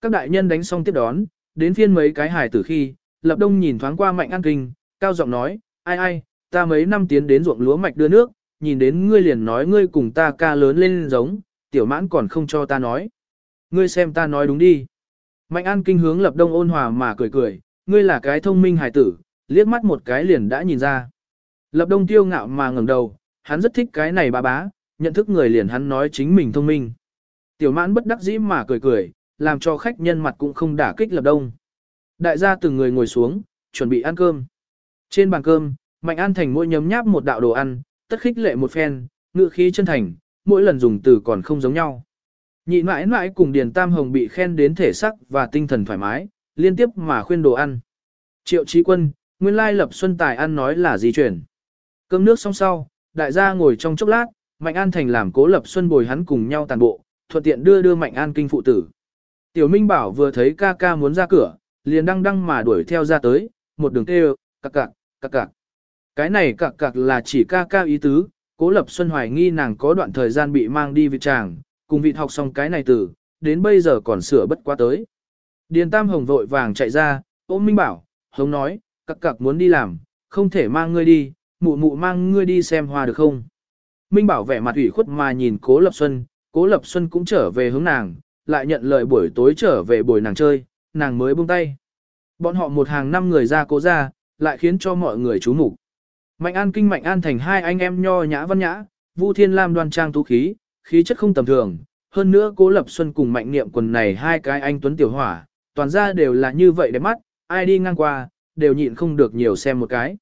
Các đại nhân đánh xong tiếp đón, đến phiên mấy cái hài tử khi, Lập Đông nhìn thoáng qua Mạnh An Kinh, cao giọng nói, ai ai, ta mấy năm tiến đến ruộng lúa mạch đưa nước, nhìn đến ngươi liền nói ngươi cùng ta ca lớn lên giống, tiểu mãn còn không cho ta nói. Ngươi xem ta nói đúng đi. Mạnh An Kinh hướng Lập Đông ôn hòa mà cười cười, ngươi là cái thông minh hài tử, liếc mắt một cái liền đã nhìn ra. Lập Đông tiêu ngạo mà ngẩng đầu, hắn rất thích cái này bà bá, nhận thức người liền hắn nói chính mình thông minh. Tiểu mãn bất đắc dĩ mà cười cười, làm cho khách nhân mặt cũng không đả kích Lập Đông. Đại gia từng người ngồi xuống, chuẩn bị ăn cơm. Trên bàn cơm, Mạnh An Thành mỗi nhấm nháp một đạo đồ ăn, tất khích lệ một phen, ngựa khí chân thành, mỗi lần dùng từ còn không giống nhau. Nhị mãi mãi cùng Điền Tam Hồng bị khen đến thể sắc và tinh thần thoải mái, liên tiếp mà khuyên đồ ăn. Triệu Chí Quân, nguyên lai lập xuân tài ăn nói là gì chuyển. Cơm nước xong sau, đại gia ngồi trong chốc lát, Mạnh An Thành làm cố lập xuân bồi hắn cùng nhau tàn bộ, thuận tiện đưa đưa Mạnh An kinh phụ tử. Tiểu Minh Bảo vừa thấy ca ca muốn ra cửa, liền đăng đăng mà đuổi theo ra tới, một đường kêu, cạc cạc, cạc cạc. Cái này cạc cạc là chỉ ca ca ý tứ, cố lập xuân hoài nghi nàng có đoạn thời gian bị mang đi vị tràng, cùng vị học xong cái này từ, đến bây giờ còn sửa bất quá tới. Điền Tam Hồng vội vàng chạy ra, ôm Minh Bảo, hống nói, cặc cặc muốn đi làm, không thể mang ngươi đi, mụ mụ mang ngươi đi xem hoa được không. Minh Bảo vẻ mặt ủy khuất mà nhìn Cố Lập Xuân, Cố Lập Xuân cũng trở về hướng nàng, lại nhận lời buổi tối trở về buổi nàng chơi, nàng mới buông tay. Bọn họ một hàng năm người ra cố ra, lại khiến cho mọi người chú mục. Mạnh An Kinh Mạnh An thành hai anh em nho nhã văn nhã, Vu Thiên Lam đoan trang tú khí, khí chất không tầm thường. Hơn nữa Cố Lập Xuân cùng Mạnh Niệm quần này hai cái anh tuấn tiểu hỏa, toàn ra đều là như vậy đẹp mắt, ai đi ngang qua, đều nhịn không được nhiều xem một cái.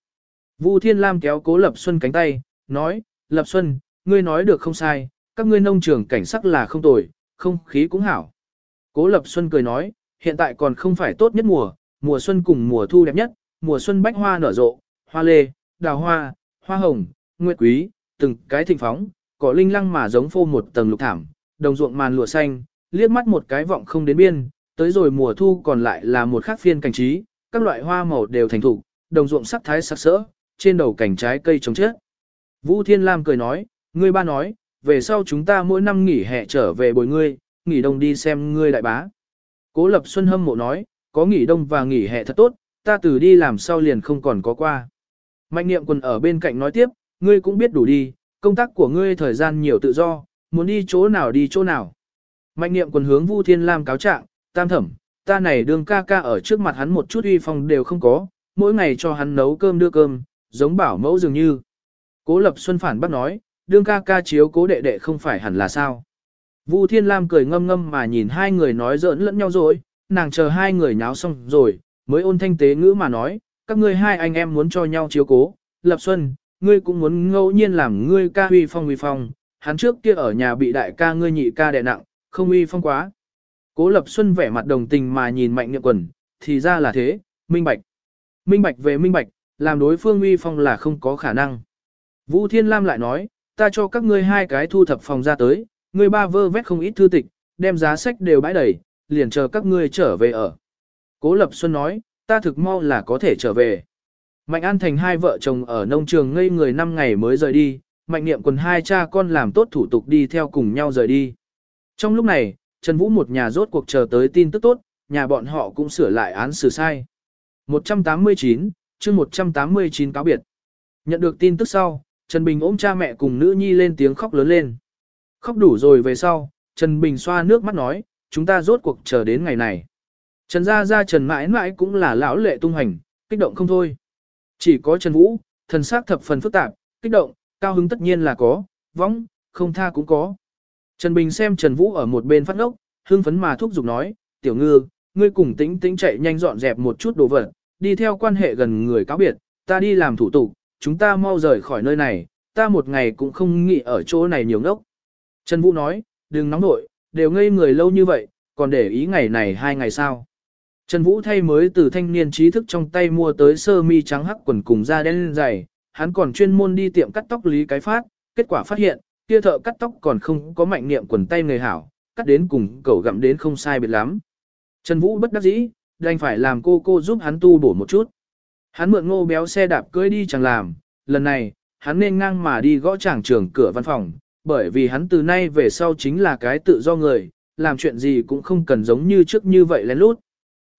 Vu Thiên Lam kéo Cố Lập Xuân cánh tay, nói, Lập Xuân, ngươi nói được không sai, các ngươi nông trường cảnh sắc là không tồi, không khí cũng hảo. Cố Lập Xuân cười nói, hiện tại còn không phải tốt nhất mùa, mùa xuân cùng mùa thu đẹp nhất, mùa xuân bách hoa nở rộ, hoa lê, đào hoa, hoa hồng, nguyệt quý, từng cái thịnh phóng, cỏ linh lăng mà giống phô một tầng lục thảm, đồng ruộng màn lụa xanh, liếc mắt một cái vọng không đến biên, tới rồi mùa thu còn lại là một khác phiên cảnh trí, các loại hoa màu đều thành thủ, đồng ruộng sắc thái sắc sỡ, trên đầu cảnh trái cây trồng chết. Vũ Thiên Lam cười nói, ngươi ba nói, về sau chúng ta mỗi năm nghỉ hè trở về bồi ngươi, nghỉ đông đi xem ngươi đại bá. Cố Lập Xuân hâm mộ nói, có nghỉ đông và nghỉ hè thật tốt, ta từ đi làm sau liền không còn có qua. Mạnh niệm quân ở bên cạnh nói tiếp, ngươi cũng biết đủ đi, công tác của ngươi thời gian nhiều tự do, muốn đi chỗ nào đi chỗ nào. Mạnh niệm quân hướng Vu Thiên Lam cáo trạng, tam thẩm, ta này đương ca ca ở trước mặt hắn một chút uy phong đều không có, mỗi ngày cho hắn nấu cơm đưa cơm, giống bảo mẫu dường như. Cố Lập Xuân phản bác nói, đương ca ca chiếu cố đệ đệ không phải hẳn là sao. Vu Thiên Lam cười ngâm ngâm mà nhìn hai người nói giỡn lẫn nhau rồi, nàng chờ hai người nháo xong rồi, mới ôn thanh tế ngữ mà nói, các ngươi hai anh em muốn cho nhau chiếu cố, Lập Xuân, ngươi cũng muốn ngẫu nhiên làm ngươi ca huy phong huy phong, hắn trước kia ở nhà bị đại ca ngươi nhị ca đè nặng, không huy phong quá. Cố Lập Xuân vẻ mặt đồng tình mà nhìn mạnh niệm quần, thì ra là thế, minh bạch. Minh bạch về minh bạch, làm đối phương huy phong là không có khả năng. Vũ Thiên Lam lại nói, ta cho các ngươi hai cái thu thập phòng ra tới, ngươi ba vơ vét không ít thư tịch, đem giá sách đều bãi đầy, liền chờ các ngươi trở về ở. Cố Lập Xuân nói, ta thực mau là có thể trở về. Mạnh An Thành hai vợ chồng ở nông trường ngây người 5 ngày mới rời đi, Mạnh Niệm quần hai cha con làm tốt thủ tục đi theo cùng nhau rời đi. Trong lúc này, Trần Vũ một nhà rốt cuộc chờ tới tin tức tốt, nhà bọn họ cũng sửa lại án xử sai. 189, chương 189 cáo biệt. Nhận được tin tức sau, Trần Bình ôm cha mẹ cùng nữ nhi lên tiếng khóc lớn lên. Khóc đủ rồi về sau, Trần Bình xoa nước mắt nói, chúng ta rốt cuộc chờ đến ngày này. Trần Gia Gia Trần mãi mãi cũng là lão lệ tung hành, kích động không thôi. Chỉ có Trần Vũ, thần sắc thập phần phức tạp, kích động, cao hứng tất nhiên là có, vong, không tha cũng có. Trần Bình xem Trần Vũ ở một bên phát ngốc, hương phấn mà thúc giục nói, tiểu ngư, ngươi cùng tĩnh tĩnh chạy nhanh dọn dẹp một chút đồ vật, đi theo quan hệ gần người cáo biệt, ta đi làm thủ tục, chúng ta mau rời khỏi nơi này, ta một ngày cũng không nghĩ ở chỗ này nhiều ngốc. Trần Vũ nói, đừng nóng nội, đều ngây người lâu như vậy, còn để ý ngày này hai ngày sau. Trần Vũ thay mới từ thanh niên trí thức trong tay mua tới sơ mi trắng hắc quần cùng da đen dày, hắn còn chuyên môn đi tiệm cắt tóc lý cái phát, kết quả phát hiện, kia thợ cắt tóc còn không có mạnh niệm quần tay người hảo, cắt đến cùng cẩu gặm đến không sai biệt lắm. Trần Vũ bất đắc dĩ, đành phải làm cô cô giúp hắn tu bổ một chút. Hắn mượn ngô béo xe đạp cưới đi chẳng làm, lần này, hắn nên ngang mà đi gõ tràng trường cửa văn phòng, bởi vì hắn từ nay về sau chính là cái tự do người, làm chuyện gì cũng không cần giống như trước như vậy lén lút.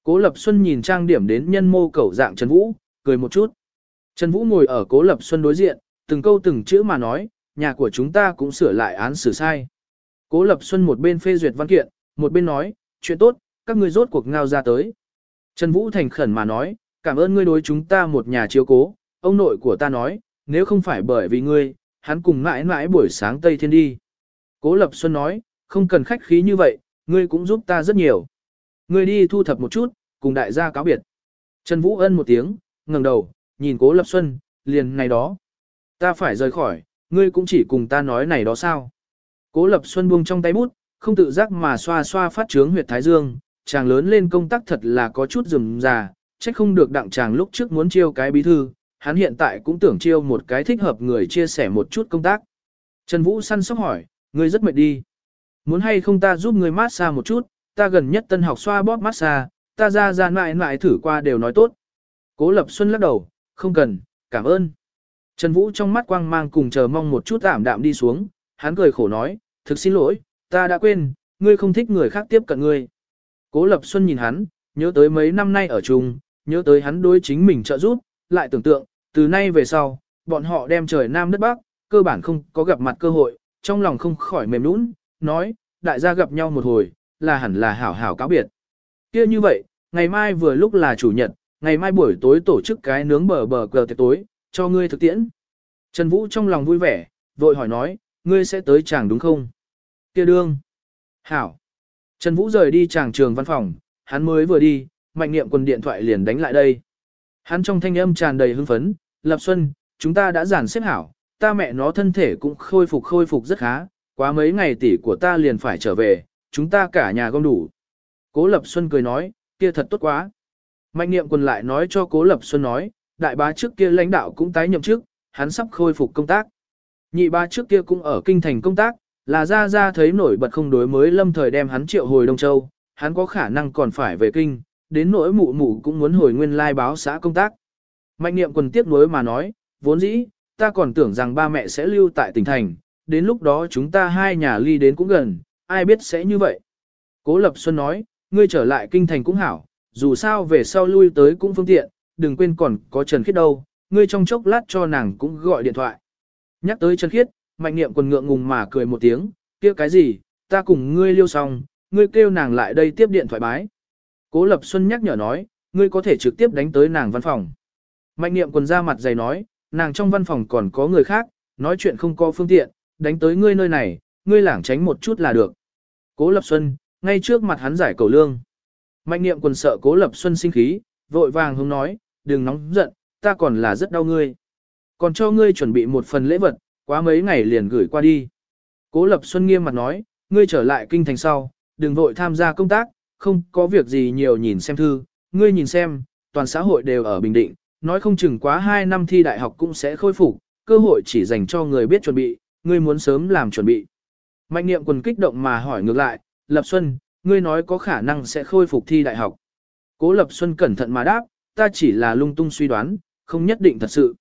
Cố Lập Xuân nhìn trang điểm đến nhân mô cẩu dạng Trần Vũ, cười một chút. Trần Vũ ngồi ở Cố Lập Xuân đối diện, từng câu từng chữ mà nói, nhà của chúng ta cũng sửa lại án xử sai. Cố Lập Xuân một bên phê duyệt văn kiện, một bên nói, chuyện tốt, các ngươi rốt cuộc ngao ra tới. Trần Vũ thành khẩn mà nói, cảm ơn ngươi đối chúng ta một nhà chiếu cố, ông nội của ta nói, nếu không phải bởi vì ngươi, hắn cùng mãi mãi buổi sáng Tây Thiên đi. Cố Lập Xuân nói, không cần khách khí như vậy, ngươi cũng giúp ta rất nhiều. Ngươi đi thu thập một chút, cùng đại gia cáo biệt. Trần Vũ ân một tiếng, ngẩng đầu, nhìn Cố Lập Xuân, liền này đó. Ta phải rời khỏi, ngươi cũng chỉ cùng ta nói này đó sao. Cố Lập Xuân buông trong tay bút, không tự giác mà xoa xoa phát trướng huyệt thái dương, chàng lớn lên công tác thật là có chút rườm rà, trách không được đặng chàng lúc trước muốn chiêu cái bí thư, hắn hiện tại cũng tưởng chiêu một cái thích hợp người chia sẻ một chút công tác. Trần Vũ săn sóc hỏi, ngươi rất mệt đi. Muốn hay không ta giúp ngươi massage một chút, ta gần nhất tân học xoa bóp massage, ta ra ra mãi mãi thử qua đều nói tốt. Cố Lập Xuân lắc đầu, không cần, cảm ơn. Trần Vũ trong mắt quang mang cùng chờ mong một chút ảm đạm đi xuống, hắn cười khổ nói, thực xin lỗi, ta đã quên, ngươi không thích người khác tiếp cận ngươi. Cố Lập Xuân nhìn hắn, nhớ tới mấy năm nay ở chung, nhớ tới hắn đối chính mình trợ giúp, lại tưởng tượng, từ nay về sau, bọn họ đem trời Nam đất Bắc, cơ bản không có gặp mặt cơ hội, trong lòng không khỏi mềm nũng, nói, đại gia gặp nhau một hồi, là hẳn là hảo hảo cáo biệt. kia như vậy, ngày mai vừa lúc là chủ nhật, ngày mai buổi tối tổ chức cái nướng bờ bờ cờ tiệc tối, cho ngươi thực tiễn. Trần Vũ trong lòng vui vẻ, vội hỏi nói, ngươi sẽ tới chàng đúng không? kia đương. Hảo. Trần Vũ rời đi chàng trường văn phòng, hắn mới vừa đi, mạnh niệm quần điện thoại liền đánh lại đây. Hắn trong thanh âm tràn đầy hưng phấn, Lập Xuân, chúng ta đã giản xếp hảo, ta mẹ nó thân thể cũng khôi phục khôi phục rất khá, quá mấy ngày tỷ của ta liền phải trở về, chúng ta cả nhà gom đủ. Cố Lập Xuân cười nói, kia thật tốt quá. Mạnh niệm quần lại nói cho Cố Lập Xuân nói, đại bá trước kia lãnh đạo cũng tái nhậm chức, hắn sắp khôi phục công tác. Nhị bá trước kia cũng ở kinh thành công tác, là ra ra thấy nổi bật không đối mới lâm thời đem hắn triệu hồi Đông Châu, hắn có khả năng còn phải về kinh, đến nỗi mụ mụ cũng muốn hồi nguyên lai báo xã công tác. Mạnh niệm quần tiếc nuối mà nói, vốn dĩ, ta còn tưởng rằng ba mẹ sẽ lưu tại tỉnh thành, đến lúc đó chúng ta hai nhà ly đến cũng gần, ai biết sẽ như vậy. Cố Lập Xuân nói, ngươi trở lại kinh thành cũng hảo, dù sao về sau lui tới cũng phương tiện, đừng quên còn có Trần Khiết đâu, ngươi trong chốc lát cho nàng cũng gọi điện thoại. Nhắc tới Trần Khiết, mạnh niệm quần ngượng ngùng mà cười một tiếng, kia cái gì, ta cùng ngươi liêu xong, ngươi kêu nàng lại đây tiếp điện thoại bái. Cố Lập Xuân nhắc nhở nói, ngươi có thể trực tiếp đánh tới nàng văn phòng. Mạnh niệm quần ra mặt dày nói, nàng trong văn phòng còn có người khác, nói chuyện không có phương tiện, đánh tới ngươi nơi này, ngươi lảng tránh một chút là được. Cố Lập Xuân, ngay trước mặt hắn giải cầu lương. Mạnh niệm quần sợ Cố Lập Xuân sinh khí, vội vàng hướng nói, đừng nóng giận, ta còn là rất đau ngươi. Còn cho ngươi chuẩn bị một phần lễ vật, quá mấy ngày liền gửi qua đi. Cố Lập Xuân nghiêm mặt nói, ngươi trở lại kinh thành sau, đừng vội tham gia công tác, không có việc gì nhiều nhìn xem thư, ngươi nhìn xem, toàn xã hội đều ở Bình Định, nói không chừng quá 2 năm thi đại học cũng sẽ khôi phục, cơ hội chỉ dành cho người biết chuẩn bị, ngươi muốn sớm làm chuẩn bị. Mạnh niệm quần kích động mà hỏi ngược lại, Lập Xuân, ngươi nói có khả năng sẽ khôi phục thi đại học. Cố Lập Xuân cẩn thận mà đáp, ta chỉ là lung tung suy đoán, không nhất định thật sự.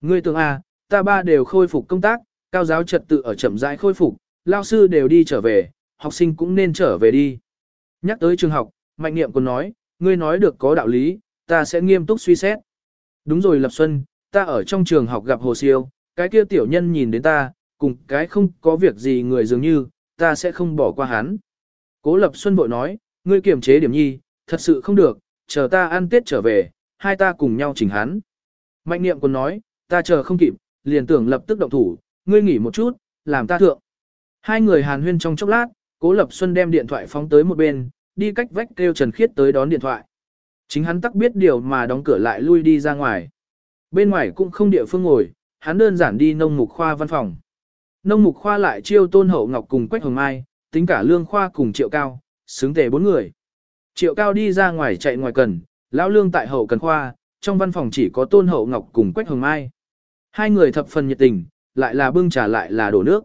Ngươi tưởng à, ta ba đều khôi phục công tác, cao giáo trật tự ở chậm rãi khôi phục, lao sư đều đi trở về, học sinh cũng nên trở về đi. Nhắc tới trường học, Mạnh Niệm còn nói, ngươi nói được có đạo lý, ta sẽ nghiêm túc suy xét. Đúng rồi Lập Xuân, ta ở trong trường học gặp Hồ Siêu, cái kia tiểu nhân nhìn đến ta, cùng cái không có việc gì người dường như, ta sẽ không bỏ qua hắn. Cố Lập Xuân bội nói, ngươi kiềm chế điểm nhi, thật sự không được, chờ ta ăn tết trở về, hai ta cùng nhau chỉnh hắn. Mạnh niệm còn nói, ta chờ không kịp, liền tưởng lập tức động thủ, ngươi nghỉ một chút, làm ta thượng. Hai người hàn huyên trong chốc lát, Cố Lập Xuân đem điện thoại phóng tới một bên, đi cách vách kêu Trần Khiết tới đón điện thoại. Chính hắn tắc biết điều mà đóng cửa lại lui đi ra ngoài. Bên ngoài cũng không địa phương ngồi, hắn đơn giản đi nông mục khoa văn phòng. Nông mục khoa lại chiêu tôn hậu ngọc cùng Quách Hồng Mai, tính cả lương khoa cùng triệu cao, xứng tề bốn người. Triệu cao đi ra ngoài chạy ngoài cần, lão lương tại hậu cần khoa, trong văn phòng chỉ có tôn hậu ngọc cùng Quách Hồng Mai. Hai người thập phần nhiệt tình, lại là bưng trà lại là đổ nước.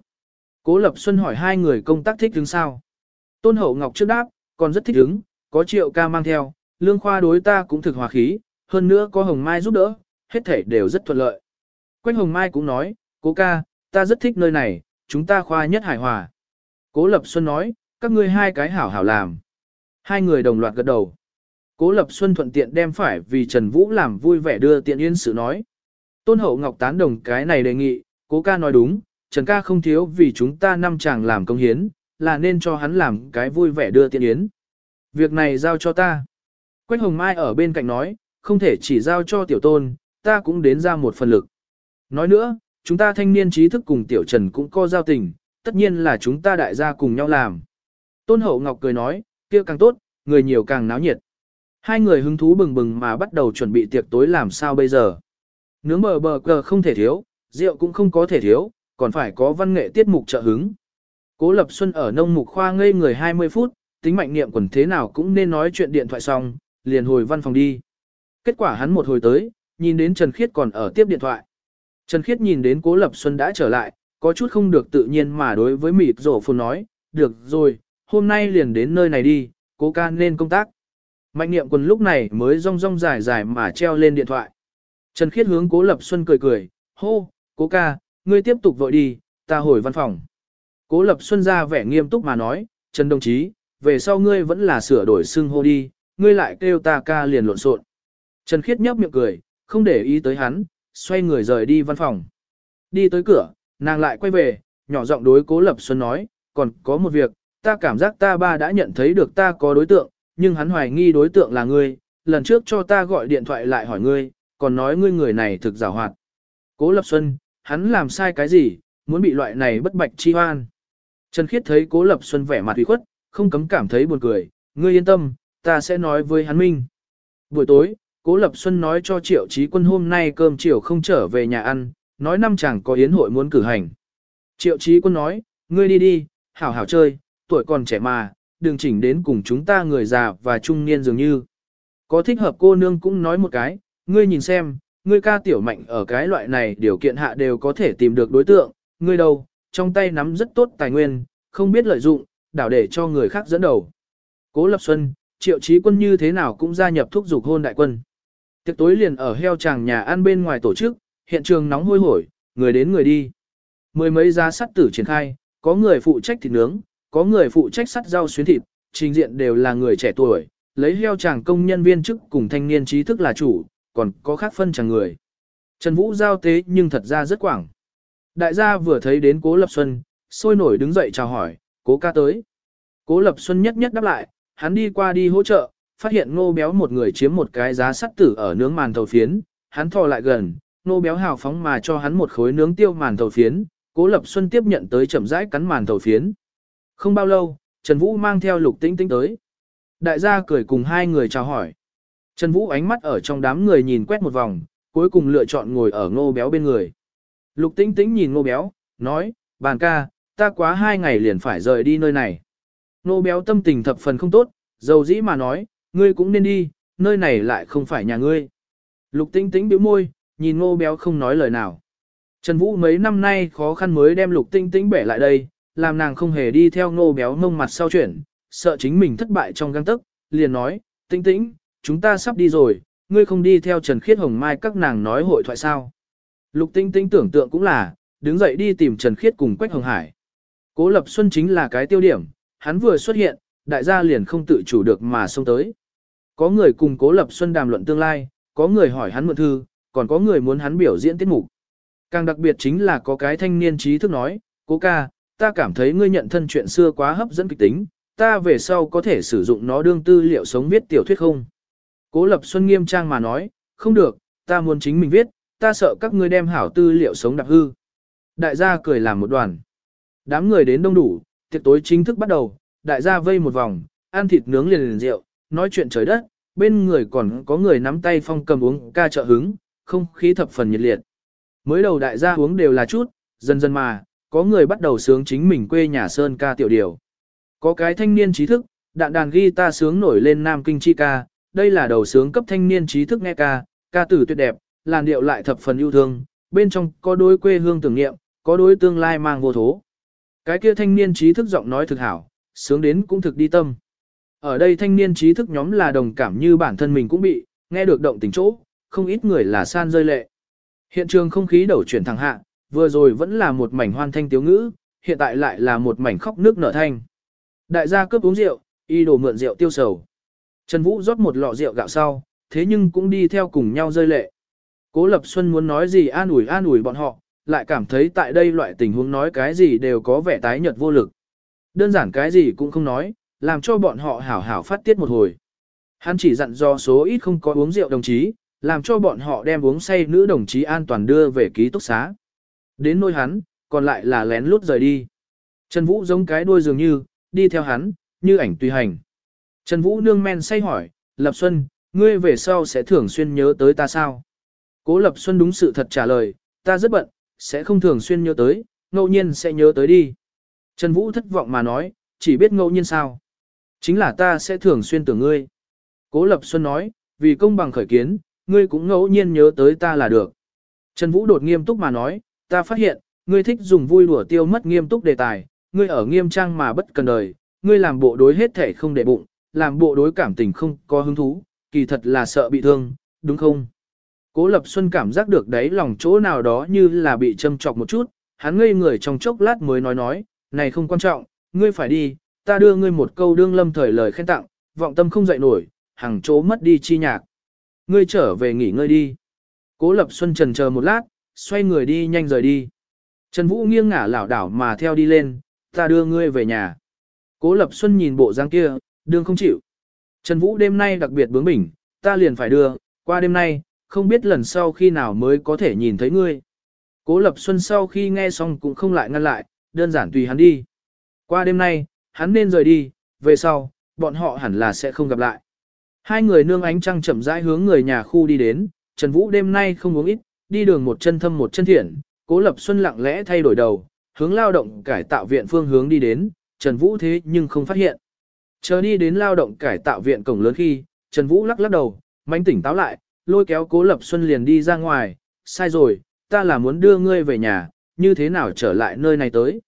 Cố Lập Xuân hỏi hai người công tác thích đứng sao. Tôn hậu ngọc trước đáp, còn rất thích đứng, có triệu ca mang theo, lương khoa đối ta cũng thực hòa khí, hơn nữa có Hồng Mai giúp đỡ, hết thể đều rất thuận lợi. Quách Hồng Mai cũng nói, cố ca, ta rất thích nơi này, chúng ta khoa nhất hải hòa. Cố Lập Xuân nói, các ngươi hai cái hảo hảo làm. Hai người đồng loạt gật đầu. Cố Lập Xuân thuận tiện đem phải vì Trần Vũ làm vui vẻ đưa tiện yên sự nói. Tôn Hậu Ngọc tán đồng cái này đề nghị, cố ca nói đúng, Trần ca không thiếu vì chúng ta năm chàng làm công hiến, là nên cho hắn làm cái vui vẻ đưa tiện yến. Việc này giao cho ta. Quách Hồng Mai ở bên cạnh nói, không thể chỉ giao cho tiểu tôn, ta cũng đến ra một phần lực. Nói nữa, chúng ta thanh niên trí thức cùng tiểu trần cũng có giao tình, tất nhiên là chúng ta đại gia cùng nhau làm. Tôn Hậu Ngọc cười nói, kia càng tốt, người nhiều càng náo nhiệt. Hai người hứng thú bừng bừng mà bắt đầu chuẩn bị tiệc tối làm sao bây giờ. Nướng bờ bờ cờ không thể thiếu, rượu cũng không có thể thiếu, còn phải có văn nghệ tiết mục trợ hứng. Cố Lập Xuân ở nông mục khoa ngây người 20 phút, tính mạnh niệm quần thế nào cũng nên nói chuyện điện thoại xong, liền hồi văn phòng đi. Kết quả hắn một hồi tới, nhìn đến Trần Khiết còn ở tiếp điện thoại. Trần Khiết nhìn đến Cố Lập Xuân đã trở lại, có chút không được tự nhiên mà đối với mịt rổ phồn nói, được rồi, hôm nay liền đến nơi này đi, cố ca nên công tác. Mạnh niệm quần lúc này mới rong rong dài dài mà treo lên điện thoại. Trần Khiết hướng Cố Lập Xuân cười cười, hô, cố ca, ngươi tiếp tục vội đi, ta hồi văn phòng. Cố Lập Xuân ra vẻ nghiêm túc mà nói, Trần đồng chí, về sau ngươi vẫn là sửa đổi xưng hô đi, ngươi lại kêu ta ca liền lộn xộn. Trần Khiết nhấp miệng cười, không để ý tới hắn, xoay người rời đi văn phòng. Đi tới cửa, nàng lại quay về, nhỏ giọng đối Cố Lập Xuân nói, còn có một việc, ta cảm giác ta ba đã nhận thấy được ta có đối tượng, nhưng hắn hoài nghi đối tượng là ngươi, lần trước cho ta gọi điện thoại lại hỏi ngươi, còn nói ngươi người này thực giả hoạt. Cố Lập Xuân, hắn làm sai cái gì, muốn bị loại này bất bạch chi hoan. Trần Khiết thấy Cố Lập Xuân vẻ mặt ủy khuất, không cấm cảm thấy buồn cười, ngươi yên tâm, ta sẽ nói với hắn minh. Buổi tối, Cố Lập Xuân nói cho Triệu Chí Quân hôm nay cơm chiều không trở về nhà ăn, nói năm chẳng có yến hội muốn cử hành. Triệu Chí Quân nói, ngươi đi đi, hảo hảo chơi, tuổi còn trẻ mà, đừng chỉnh đến cùng chúng ta người già và trung niên dường như. Có thích hợp cô nương cũng nói một cái, ngươi nhìn xem, ngươi ca tiểu mạnh ở cái loại này điều kiện hạ đều có thể tìm được đối tượng, ngươi đâu, trong tay nắm rất tốt tài nguyên, không biết lợi dụng, đảo để cho người khác dẫn đầu. Cố Lập Xuân, triệu chí quân như thế nào cũng gia nhập thúc dục hôn đại quân. Tiệc tối liền ở heo tràng nhà ăn bên ngoài tổ chức, hiện trường nóng hôi hổi, người đến người đi. Mười mấy gia sắt tử triển khai, có người phụ trách thịt nướng, có người phụ trách sắt rau xuyến thịt, trình diện đều là người trẻ tuổi, lấy heo tràng công nhân viên chức cùng thanh niên trí thức là chủ, còn có khác phân chẳng người. Trần Vũ giao tế nhưng thật ra rất quảng. Đại gia vừa thấy đến Cố Lập Xuân, sôi nổi đứng dậy chào hỏi, Cố ca tới. Cố Lập Xuân nhất nhất đáp lại, hắn đi qua đi hỗ trợ, phát hiện ngô béo một người chiếm một cái giá sắt tử ở nướng màn thầu phiến, hắn thò lại gần, ngô béo hào phóng mà cho hắn một khối nướng tiêu màn thầu phiến, Cố Lập Xuân tiếp nhận tới chậm rãi cắn màn thầu phiến. Không bao lâu, Trần Vũ mang theo lục tĩnh tĩnh tới. Đại gia cười cùng hai người chào hỏi. Trần Vũ ánh mắt ở trong đám người nhìn quét một vòng, cuối cùng lựa chọn ngồi ở ngô béo bên người. Lục tĩnh tĩnh nhìn ngô béo, nói, bàn ca, ta quá hai ngày liền phải rời đi nơi này. Ngô béo tâm tình thập phần không tốt, dầu dĩ mà nói, ngươi cũng nên đi, nơi này lại không phải nhà ngươi. Lục tĩnh tĩnh bĩu môi, nhìn ngô béo không nói lời nào. Trần Vũ mấy năm nay khó khăn mới đem lục tinh tĩnh bẻ lại đây, làm nàng không hề đi theo ngô béo mông mặt sau chuyển, sợ chính mình thất bại trong găng tức, liền nói, tĩnh tĩnh, chúng ta sắp đi rồi, ngươi không đi theo Trần Khiết Hồng Mai các nàng nói hội thoại sao. Lục tinh tinh tưởng tượng cũng là, đứng dậy đi tìm Trần Khiết cùng Quách Hồng Hải. Cố Lập Xuân chính là cái tiêu điểm, hắn vừa xuất hiện, đại gia liền không tự chủ được mà xông tới. Có người cùng Cố Lập Xuân đàm luận tương lai, có người hỏi hắn mượn thư, còn có người muốn hắn biểu diễn tiết mục. Càng đặc biệt chính là có cái thanh niên trí thức nói, Cố ca, ta cảm thấy ngươi nhận thân chuyện xưa quá hấp dẫn kịch tính, ta về sau có thể sử dụng nó đương tư liệu sống viết tiểu thuyết không? Cố Lập Xuân nghiêm trang mà nói, không được, ta muốn chính mình viết, ta sợ các ngươi đem hảo tư liệu sống đạp hư. Đại gia cười làm một đoàn. Đám người đến đông đủ, tiệc tối chính thức bắt đầu, đại gia vây một vòng, ăn thịt nướng liền liền rượu, nói chuyện trời đất, bên người còn có người nắm tay phong cầm uống ca trợ hứng, không khí thập phần nhiệt liệt. Mới đầu đại gia uống đều là chút, dần dần mà, có người bắt đầu sướng chính mình quê nhà Sơn ca tiểu điều. Có cái thanh niên trí thức, đạn đàn ghi ta sướng nổi lên Nam Kinh chi ca, đây là đầu sướng cấp thanh niên trí thức nghe ca, ca tử tuyệt đẹp, làn điệu lại thập phần yêu thương, bên trong có đối quê hương tưởng niệm, có đối tương lai mang vô thố. Cái kia thanh niên trí thức giọng nói thực hảo, sướng đến cũng thực đi tâm. Ở đây thanh niên trí thức nhóm là đồng cảm như bản thân mình cũng bị, nghe được động tình chỗ, không ít người là san rơi lệ. Hiện trường không khí đầu chuyển thẳng hạ, vừa rồi vẫn là một mảnh hoan thanh tiếu ngữ, hiện tại lại là một mảnh khóc nước nở thanh. Đại gia cướp uống rượu, y đồ mượn rượu tiêu sầu. Trần Vũ rót một lọ rượu gạo sau, thế nhưng cũng đi theo cùng nhau rơi lệ. Cố Lập Xuân muốn nói gì an ủi an ủi bọn họ, lại cảm thấy tại đây loại tình huống nói cái gì đều có vẻ tái nhợt vô lực. Đơn giản cái gì cũng không nói, làm cho bọn họ hảo hảo phát tiết một hồi. Hắn chỉ dặn do số ít không có uống rượu đồng chí, làm cho bọn họ đem uống say nữ đồng chí an toàn đưa về ký túc xá. Đến nôi hắn, còn lại là lén lút rời đi. Trần Vũ giống cái đuôi dường như, đi theo hắn, như ảnh tùy hành. Trần Vũ nương men say hỏi, Lập Xuân, ngươi về sau sẽ thường xuyên nhớ tới ta sao? Cố Lập Xuân đúng sự thật trả lời, ta rất bận, sẽ không thường xuyên nhớ tới, ngẫu nhiên sẽ nhớ tới đi. Trần Vũ thất vọng mà nói, chỉ biết ngẫu nhiên sao. Chính là ta sẽ thường xuyên tưởng ngươi. Cố Lập Xuân nói, vì công bằng khởi kiến, ngươi cũng ngẫu nhiên nhớ tới ta là được. Trần Vũ đột nghiêm túc mà nói, ta phát hiện, ngươi thích dùng vui đùa tiêu mất nghiêm túc đề tài, ngươi ở nghiêm trang mà bất cần đời, ngươi làm bộ đối hết thể không để bụng, làm bộ đối cảm tình không có hứng thú, kỳ thật là sợ bị thương, đúng không? Cố Lập Xuân cảm giác được đấy lòng chỗ nào đó như là bị châm chọc một chút, hắn ngây người trong chốc lát mới nói nói, này không quan trọng, ngươi phải đi, ta đưa ngươi một câu đương lâm thời lời khen tặng, vọng tâm không dậy nổi, hàng chỗ mất đi chi nhạc. Ngươi trở về nghỉ ngơi đi. Cố Lập Xuân trần chờ một lát, xoay người đi nhanh rời đi. Trần Vũ nghiêng ngả lảo đảo mà theo đi lên, ta đưa ngươi về nhà. Cố Lập Xuân nhìn bộ dáng kia, đương không chịu. Trần Vũ đêm nay đặc biệt bướng bỉnh, ta liền phải đưa, qua đêm nay, không biết lần sau khi nào mới có thể nhìn thấy ngươi. Cố Lập Xuân sau khi nghe xong cũng không lại ngăn lại, đơn giản tùy hắn đi. Qua đêm nay, hắn nên rời đi, về sau, bọn họ hẳn là sẽ không gặp lại. Hai người nương ánh trăng chậm rãi hướng người nhà khu đi đến, Trần Vũ đêm nay không uống ít, đi đường một chân thâm một chân thiện, Cố Lập Xuân lặng lẽ thay đổi đầu, hướng lao động cải tạo viện phương hướng đi đến, Trần Vũ thế nhưng không phát hiện. Chờ đi đến lao động cải tạo viện cổng lớn khi, Trần Vũ lắc lắc đầu, mánh tỉnh táo lại, lôi kéo Cố Lập Xuân liền đi ra ngoài, sai rồi, ta là muốn đưa ngươi về nhà, như thế nào trở lại nơi này tới.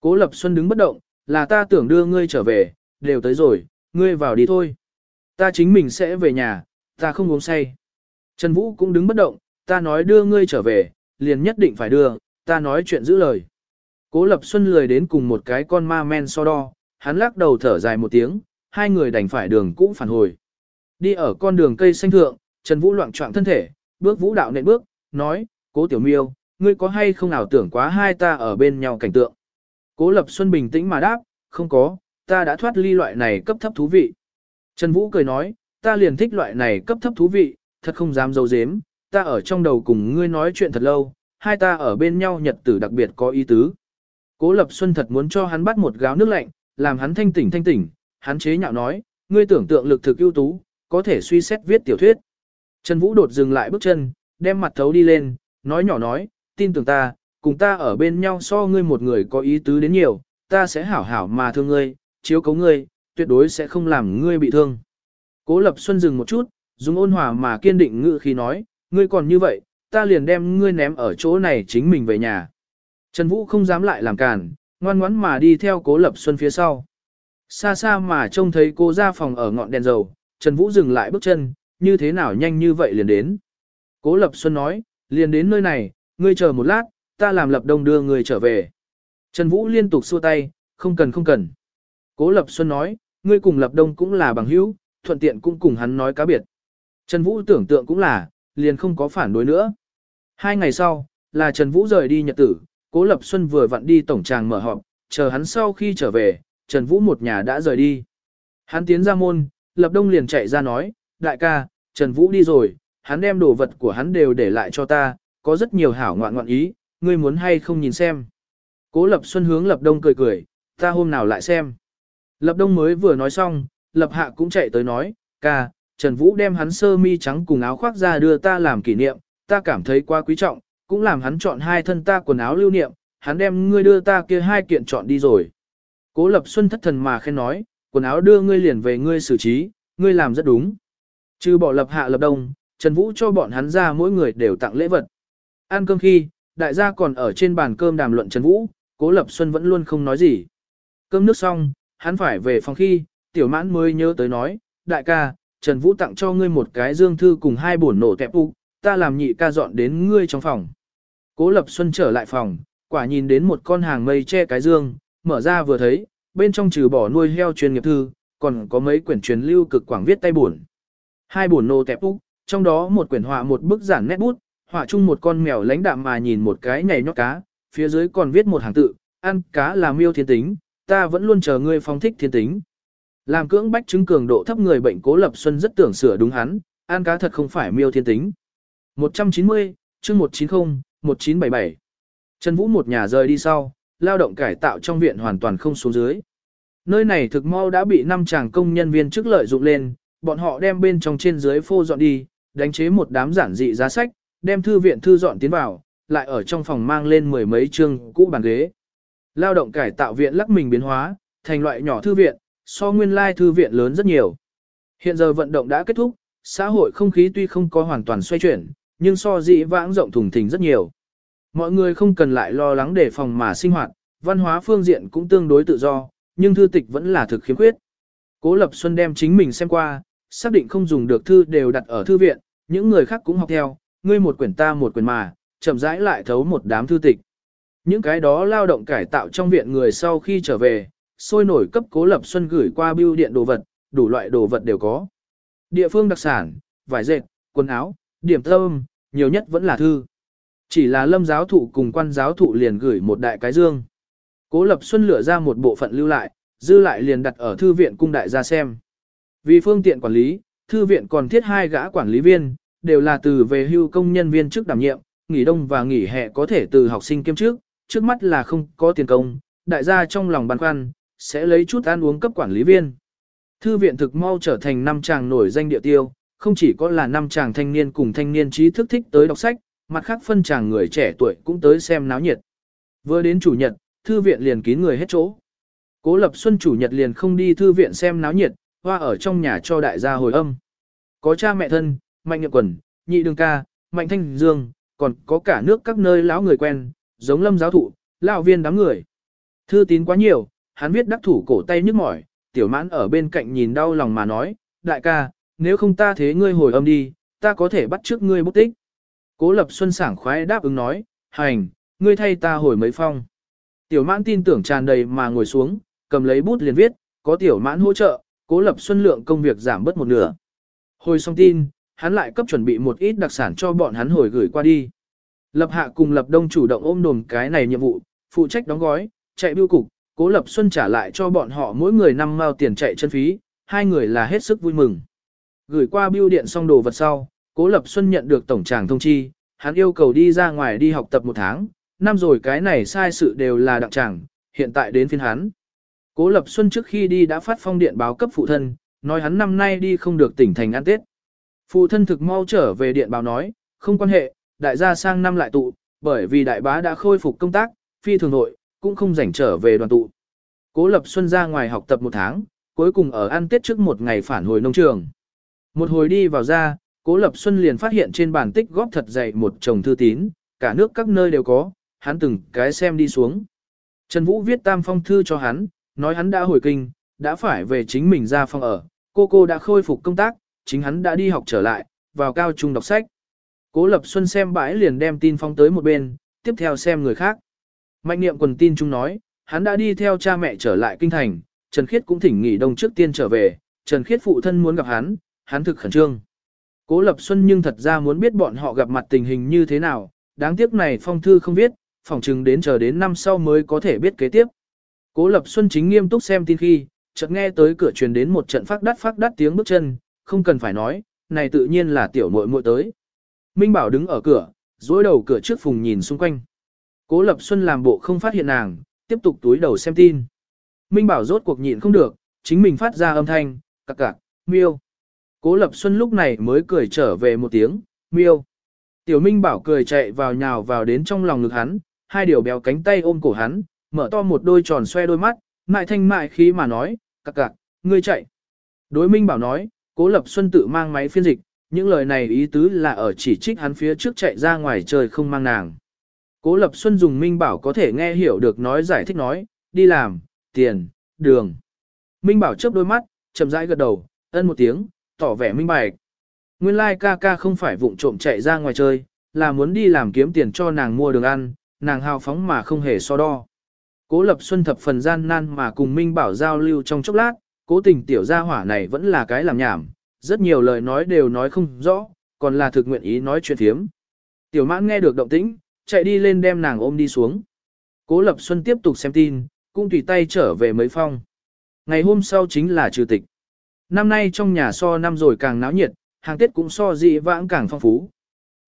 Cố Lập Xuân đứng bất động, là ta tưởng đưa ngươi trở về, đều tới rồi, ngươi vào đi thôi. Ta chính mình sẽ về nhà, ta không uống say. Trần Vũ cũng đứng bất động, ta nói đưa ngươi trở về, liền nhất định phải đưa, ta nói chuyện giữ lời. Cố Lập Xuân lười đến cùng một cái con ma men so đo, hắn lắc đầu thở dài một tiếng, hai người đành phải đường cũ phản hồi. Đi ở con đường cây xanh thượng, Trần Vũ loạn trọng thân thể, bước vũ đạo nện bước, nói, cố tiểu miêu, ngươi có hay không nào tưởng quá hai ta ở bên nhau cảnh tượng. Cố Lập Xuân bình tĩnh mà đáp, không có, ta đã thoát ly loại này cấp thấp thú vị. Trần Vũ cười nói, ta liền thích loại này cấp thấp thú vị, thật không dám dấu dếm, ta ở trong đầu cùng ngươi nói chuyện thật lâu, hai ta ở bên nhau nhật tử đặc biệt có ý tứ. Cố Lập Xuân thật muốn cho hắn bắt một gáo nước lạnh, làm hắn thanh tỉnh thanh tỉnh, hắn chế nhạo nói, ngươi tưởng tượng lực thực ưu tú, có thể suy xét viết tiểu thuyết. Trần Vũ đột dừng lại bước chân, đem mặt thấu đi lên, nói nhỏ nói, tin tưởng ta, cùng ta ở bên nhau so ngươi một người có ý tứ đến nhiều, ta sẽ hảo hảo mà thương ngươi, chiếu cấu ngươi, tuyệt đối sẽ không làm ngươi bị thương. Cố Lập Xuân dừng một chút, dùng ôn hòa mà kiên định ngữ khi nói, ngươi còn như vậy, ta liền đem ngươi ném ở chỗ này chính mình về nhà. Trần Vũ không dám lại làm cản, ngoan ngoãn mà đi theo Cố Lập Xuân phía sau. Xa xa mà trông thấy cô ra phòng ở ngọn đèn dầu, Trần Vũ dừng lại bước chân, như thế nào nhanh như vậy liền đến. Cố Lập Xuân nói, liền đến nơi này, ngươi chờ một lát, ta làm lập đông đưa người trở về. Trần Vũ liên tục xua tay, không cần không cần. Cố Lập Xuân nói, ngươi cùng Lập Đông cũng là bằng hữu, thuận tiện cũng cùng hắn nói cá biệt. Trần Vũ tưởng tượng cũng là, liền không có phản đối nữa. Hai ngày sau, là Trần Vũ rời đi nhật tử, Cố Lập Xuân vừa vặn đi tổng tràng mở họp, chờ hắn sau khi trở về, Trần Vũ một nhà đã rời đi. Hắn tiến ra môn, Lập Đông liền chạy ra nói, đại ca, Trần Vũ đi rồi, hắn đem đồ vật của hắn đều để lại cho ta, có rất nhiều hảo ngoạn ngoạn ý, ngươi muốn hay không nhìn xem. Cố Lập Xuân hướng Lập Đông cười cười, ta hôm nào lại xem. Lập Đông mới vừa nói xong, Lập Hạ cũng chạy tới nói, ca, Trần Vũ đem hắn sơ mi trắng cùng áo khoác ra đưa ta làm kỷ niệm, ta cảm thấy quá quý trọng, cũng làm hắn chọn hai thân ta quần áo lưu niệm, hắn đem ngươi đưa ta kia hai kiện chọn đi rồi. Cố Lập Xuân thất thần mà khen nói, quần áo đưa ngươi liền về ngươi xử trí, ngươi làm rất đúng. Trừ bỏ Lập Hạ Lập Đông, Trần Vũ cho bọn hắn ra mỗi người đều tặng lễ vật. Ăn cơm khi, đại gia còn ở trên bàn cơm đàm luận Trần Vũ, Cố Lập Xuân vẫn luôn không nói gì. Cơm nước xong, hắn phải về phòng khi, tiểu mãn mới nhớ tới nói, đại ca, Trần Vũ tặng cho ngươi một cái dương thư cùng hai bổn nổ tẹp ụ, ta làm nhị ca dọn đến ngươi trong phòng. Cố Lập Xuân trở lại phòng, quả nhìn đến một con hàng mây che cái dương, mở ra vừa thấy, bên trong trừ bỏ nuôi heo chuyên nghiệp thư, còn có mấy quyển truyền lưu cực quảng viết tay buồn. Hai buồn nô tẹp úc, trong đó một quyển họa một bức giản nét bút, họa chung một con mèo lãnh đạm mà nhìn một cái nhảy nhót cá, phía dưới còn viết một hàng tự, ăn cá là miêu thiên tính, ta vẫn luôn chờ ngươi phong thích thiên tính. Làm cưỡng bách chứng cường độ thấp người bệnh Cố Lập Xuân rất tưởng sửa đúng hắn, ăn cá thật không phải miêu thiên tính. 190, chương 190, 1977. Trần Vũ một nhà rời đi sau, lao động cải tạo trong viện hoàn toàn không xuống dưới. Nơi này thực mau đã bị năm chàng công nhân viên chức lợi dụng lên, bọn họ đem bên trong trên dưới phô dọn đi, đánh chế một đám giản dị giá sách, đem thư viện thư dọn tiến vào, lại ở trong phòng mang lên mười mấy chương cũ bàn ghế. Lao động cải tạo viện lắc mình biến hóa, thành loại nhỏ thư viện, so nguyên lai thư viện lớn rất nhiều. Hiện giờ vận động đã kết thúc, xã hội không khí tuy không có hoàn toàn xoay chuyển, nhưng so dĩ vãng rộng thùng thình rất nhiều. Mọi người không cần lại lo lắng để phòng mà sinh hoạt, văn hóa phương diện cũng tương đối tự do, nhưng thư tịch vẫn là thực khiếm khuyết. Cố Lập Xuân đem chính mình xem qua, xác định không dùng được thư đều đặt ở thư viện, những người khác cũng học theo, ngươi một quyển ta một quyển mà, chậm rãi lại thấu một đám thư tịch. Những cái đó lao động cải tạo trong viện người sau khi trở về, sôi nổi cấp Cố Lập Xuân gửi qua bưu điện đồ vật, đủ loại đồ vật đều có. Địa phương đặc sản, vải dệt, quần áo, điểm thơm, nhiều nhất vẫn là thư. Chỉ là lâm giáo thụ cùng quan giáo thụ liền gửi một đại cái dương. Cố Lập Xuân lựa ra một bộ phận lưu lại, dư lại liền đặt ở thư viện cung đại gia xem. Vì phương tiện quản lý, thư viện còn thiết hai gã quản lý viên, đều là từ về hưu công nhân viên trước đảm nhiệm, nghỉ đông và nghỉ hè có thể từ học sinh kiêm trước, trước mắt là không có tiền công, đại gia trong lòng băn khoăn, sẽ lấy chút ăn uống cấp quản lý viên. Thư viện thực mau trở thành năm chàng nổi danh địa tiêu, không chỉ có là năm chàng thanh niên cùng thanh niên trí thức thích tới đọc sách, mặt khác phân chàng người trẻ tuổi cũng tới xem náo nhiệt. Vừa đến chủ nhật, thư viện liền kín người hết chỗ. Cố Lập Xuân chủ nhật liền không đi thư viện xem náo nhiệt, hoa ở trong nhà cho đại gia hồi âm. Có cha mẹ thân, Mạnh Nhậm Quần, Nhị Đường Ca, Mạnh Thanh Dương, còn có cả nước các nơi lão người quen, giống lâm giáo thụ, lão viên đám người. Thư tín quá nhiều, hắn viết đắc thủ cổ tay nhức mỏi, tiểu mãn ở bên cạnh nhìn đau lòng mà nói, đại ca, nếu không ta thế ngươi hồi âm đi, ta có thể bắt trước ngươi bút tích. Cố Lập Xuân sảng khoái đáp ứng nói, hành, ngươi thay ta hồi mấy phong. Tiểu mãn tin tưởng tràn đầy mà ngồi xuống, cầm lấy bút liền viết, có tiểu mãn hỗ trợ, Cố Lập Xuân lượng công việc giảm bớt một nửa. Hồi xong tin, hắn lại cấp chuẩn bị một ít đặc sản cho bọn hắn hồi gửi qua đi. Lập Hạ cùng Lập Đông chủ động ôm đồm cái này nhiệm vụ, phụ trách đóng gói, chạy bưu cục, Cố Lập Xuân trả lại cho bọn họ mỗi người năm mao tiền chạy chân phí, hai người là hết sức vui mừng. Gửi qua bưu điện xong đồ vật sau, Cố Lập Xuân nhận được tổng tràng thông chi, hắn yêu cầu đi ra ngoài đi học tập một tháng, năm rồi cái này sai sự đều là đặng tràng, hiện tại đến phiên hắn. Cố Lập Xuân trước khi đi đã phát phong điện báo cấp phụ thân, nói hắn năm nay đi không được tỉnh thành ăn Tết. Phụ thân thực mau trở về điện báo nói, không quan hệ, đại gia sang năm lại tụ, bởi vì đại bá đã khôi phục công tác, phi thường nội, cũng không rảnh trở về đoàn tụ. Cố Lập Xuân ra ngoài học tập một tháng, cuối cùng ở ăn Tết trước một ngày phản hồi nông trường. Một hồi đi vào ra, Cố Lập Xuân liền phát hiện trên bàn tích góp thật dày một chồng thư tín, cả nước các nơi đều có, hắn từng cái xem đi xuống. Trần Vũ viết tam phong thư cho hắn, nói hắn đã hồi kinh, đã phải về chính mình ra phòng ở, cô cô đã khôi phục công tác, chính hắn đã đi học trở lại, vào cao trung đọc sách. Cố Lập Xuân xem bãi liền đem tin phong tới một bên, tiếp theo xem người khác. Mạnh niệm quần tin chung nói, hắn đã đi theo cha mẹ trở lại kinh thành, Trần Khiết cũng thỉnh nghỉ đông trước tiên trở về, Trần Khiết phụ thân muốn gặp hắn, hắn thực khẩn trương. Cố Lập Xuân nhưng thật ra muốn biết bọn họ gặp mặt tình hình như thế nào, đáng tiếc này phong thư không viết, phỏng chừng đến chờ đến năm sau mới có thể biết kế tiếp. Cố Lập Xuân chính nghiêm túc xem tin khi, chợt nghe tới cửa truyền đến một trận phát đắt phát đắt tiếng bước chân, không cần phải nói, này tự nhiên là tiểu muội muội tới. Minh Bảo đứng ở cửa, dối đầu cửa trước phùng nhìn xung quanh. Cố Lập Xuân làm bộ không phát hiện nàng, tiếp tục túi đầu xem tin. Minh Bảo rốt cuộc nhịn không được, chính mình phát ra âm thanh, cặc cặc, miêu. Cố Lập Xuân lúc này mới cười trở về một tiếng, miêu. Tiểu Minh Bảo cười chạy vào nhào vào đến trong lòng ngực hắn, hai điều béo cánh tay ôm cổ hắn, mở to một đôi tròn xoe đôi mắt, mại thanh mại khí mà nói, cặc cặc, ngươi chạy. Đối Minh Bảo nói, Cố Lập Xuân tự mang máy phiên dịch, những lời này ý tứ là ở chỉ trích hắn phía trước chạy ra ngoài trời không mang nàng. Cố Lập Xuân dùng Minh Bảo có thể nghe hiểu được nói giải thích nói, đi làm, tiền, đường. Minh Bảo chớp đôi mắt, chậm rãi gật đầu, ân một tiếng, tỏ vẻ minh bạch. Nguyên lai like ca ca không phải vụng trộm chạy ra ngoài chơi, là muốn đi làm kiếm tiền cho nàng mua đường ăn, nàng hào phóng mà không hề so đo. Cố Lập Xuân thập phần gian nan mà cùng Minh Bảo giao lưu trong chốc lát, cố tình tiểu gia hỏa này vẫn là cái làm nhảm, rất nhiều lời nói đều nói không rõ, còn là thực nguyện ý nói chuyện thiếm. Tiểu mãn nghe được động tĩnh, chạy đi lên đem nàng ôm đi xuống. Cố Lập Xuân tiếp tục xem tin, cũng tùy tay trở về mấy phong. Ngày hôm sau chính là trừ tịch. Năm nay trong nhà so năm rồi càng náo nhiệt, hàng Tết cũng so dị vãng càng phong phú.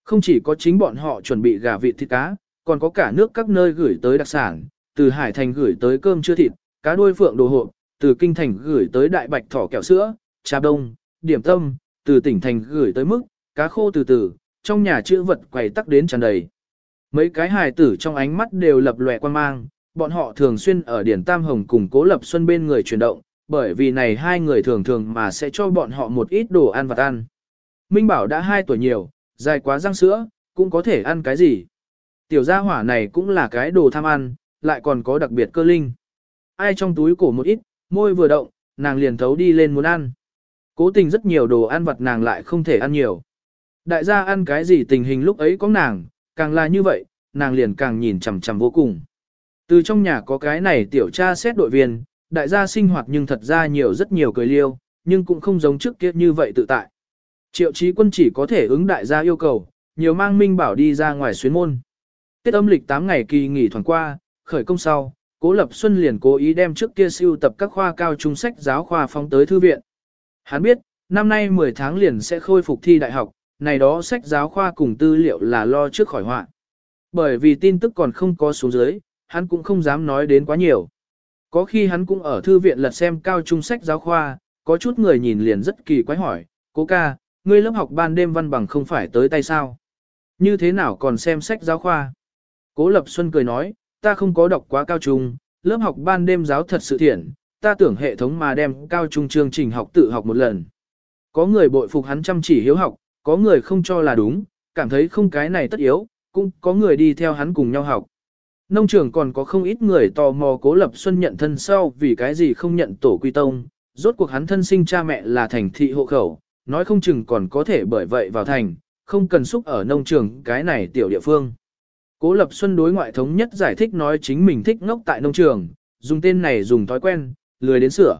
Không chỉ có chính bọn họ chuẩn bị gà vịt thịt cá, còn có cả nước các nơi gửi tới đặc sản, từ Hải Thành gửi tới cơm chưa thịt, cá đuôi phượng đồ hộp, từ Kinh Thành gửi tới đại bạch thỏ kẹo sữa, trà đông, điểm tâm, từ tỉnh Thành gửi tới mức, cá khô từ từ, trong nhà chữ vật quầy tắc đến tràn đầy. Mấy cái hài tử trong ánh mắt đều lập lòe quan mang, bọn họ thường xuyên ở Điển Tam Hồng cùng Cố Lập Xuân bên người chuyển động, bởi vì này hai người thường thường mà sẽ cho bọn họ một ít đồ ăn vặt ăn. Minh Bảo đã hai tuổi nhiều, dài quá răng sữa, cũng có thể ăn cái gì. Tiểu gia hỏa này cũng là cái đồ tham ăn, lại còn có đặc biệt cơ linh. Ai trong túi cổ một ít, môi vừa động, nàng liền thấu đi lên muốn ăn. Cố tình rất nhiều đồ ăn vặt nàng lại không thể ăn nhiều. Đại gia ăn cái gì tình hình lúc ấy có nàng, càng là như vậy, nàng liền càng nhìn chằm chằm vô cùng. Từ trong nhà có cái này tiểu cha xét đội viên, đại gia sinh hoạt nhưng thật ra nhiều rất nhiều cười liêu, nhưng cũng không giống trước kia như vậy tự tại. Triệu trí quân chỉ có thể ứng đại gia yêu cầu, nhiều mang minh bảo đi ra ngoài xuyến môn. Tết âm lịch 8 ngày kỳ nghỉ thoảng qua, khởi công sau, Cố Lập Xuân liền cố ý đem trước kia siêu tập các khoa cao trung sách giáo khoa phóng tới thư viện. Hắn biết, năm nay 10 tháng liền sẽ khôi phục thi đại học, này đó sách giáo khoa cùng tư liệu là lo trước khỏi họa. Bởi vì tin tức còn không có xuống dưới, hắn cũng không dám nói đến quá nhiều. Có khi hắn cũng ở thư viện lật xem cao trung sách giáo khoa, có chút người nhìn liền rất kỳ quái hỏi, cố ca, ngươi lớp học ban đêm văn bằng không phải tới tay sao? Như thế nào còn xem sách giáo khoa? Cố Lập Xuân cười nói, ta không có đọc quá cao trung, lớp học ban đêm giáo thật sự thiện, ta tưởng hệ thống mà đem cao trung chương trình học tự học một lần. Có người bội phục hắn chăm chỉ hiếu học, có người không cho là đúng, cảm thấy không cái này tất yếu, cũng có người đi theo hắn cùng nhau học. Nông trường còn có không ít người tò mò cố lập xuân nhận thân sau vì cái gì không nhận tổ quy tông, rốt cuộc hắn thân sinh cha mẹ là thành thị hộ khẩu, nói không chừng còn có thể bởi vậy vào thành, không cần xúc ở nông trường cái này tiểu địa phương. Cố Lập Xuân đối ngoại thống nhất giải thích nói chính mình thích ngốc tại nông trường, dùng tên này dùng thói quen, lười đến sửa.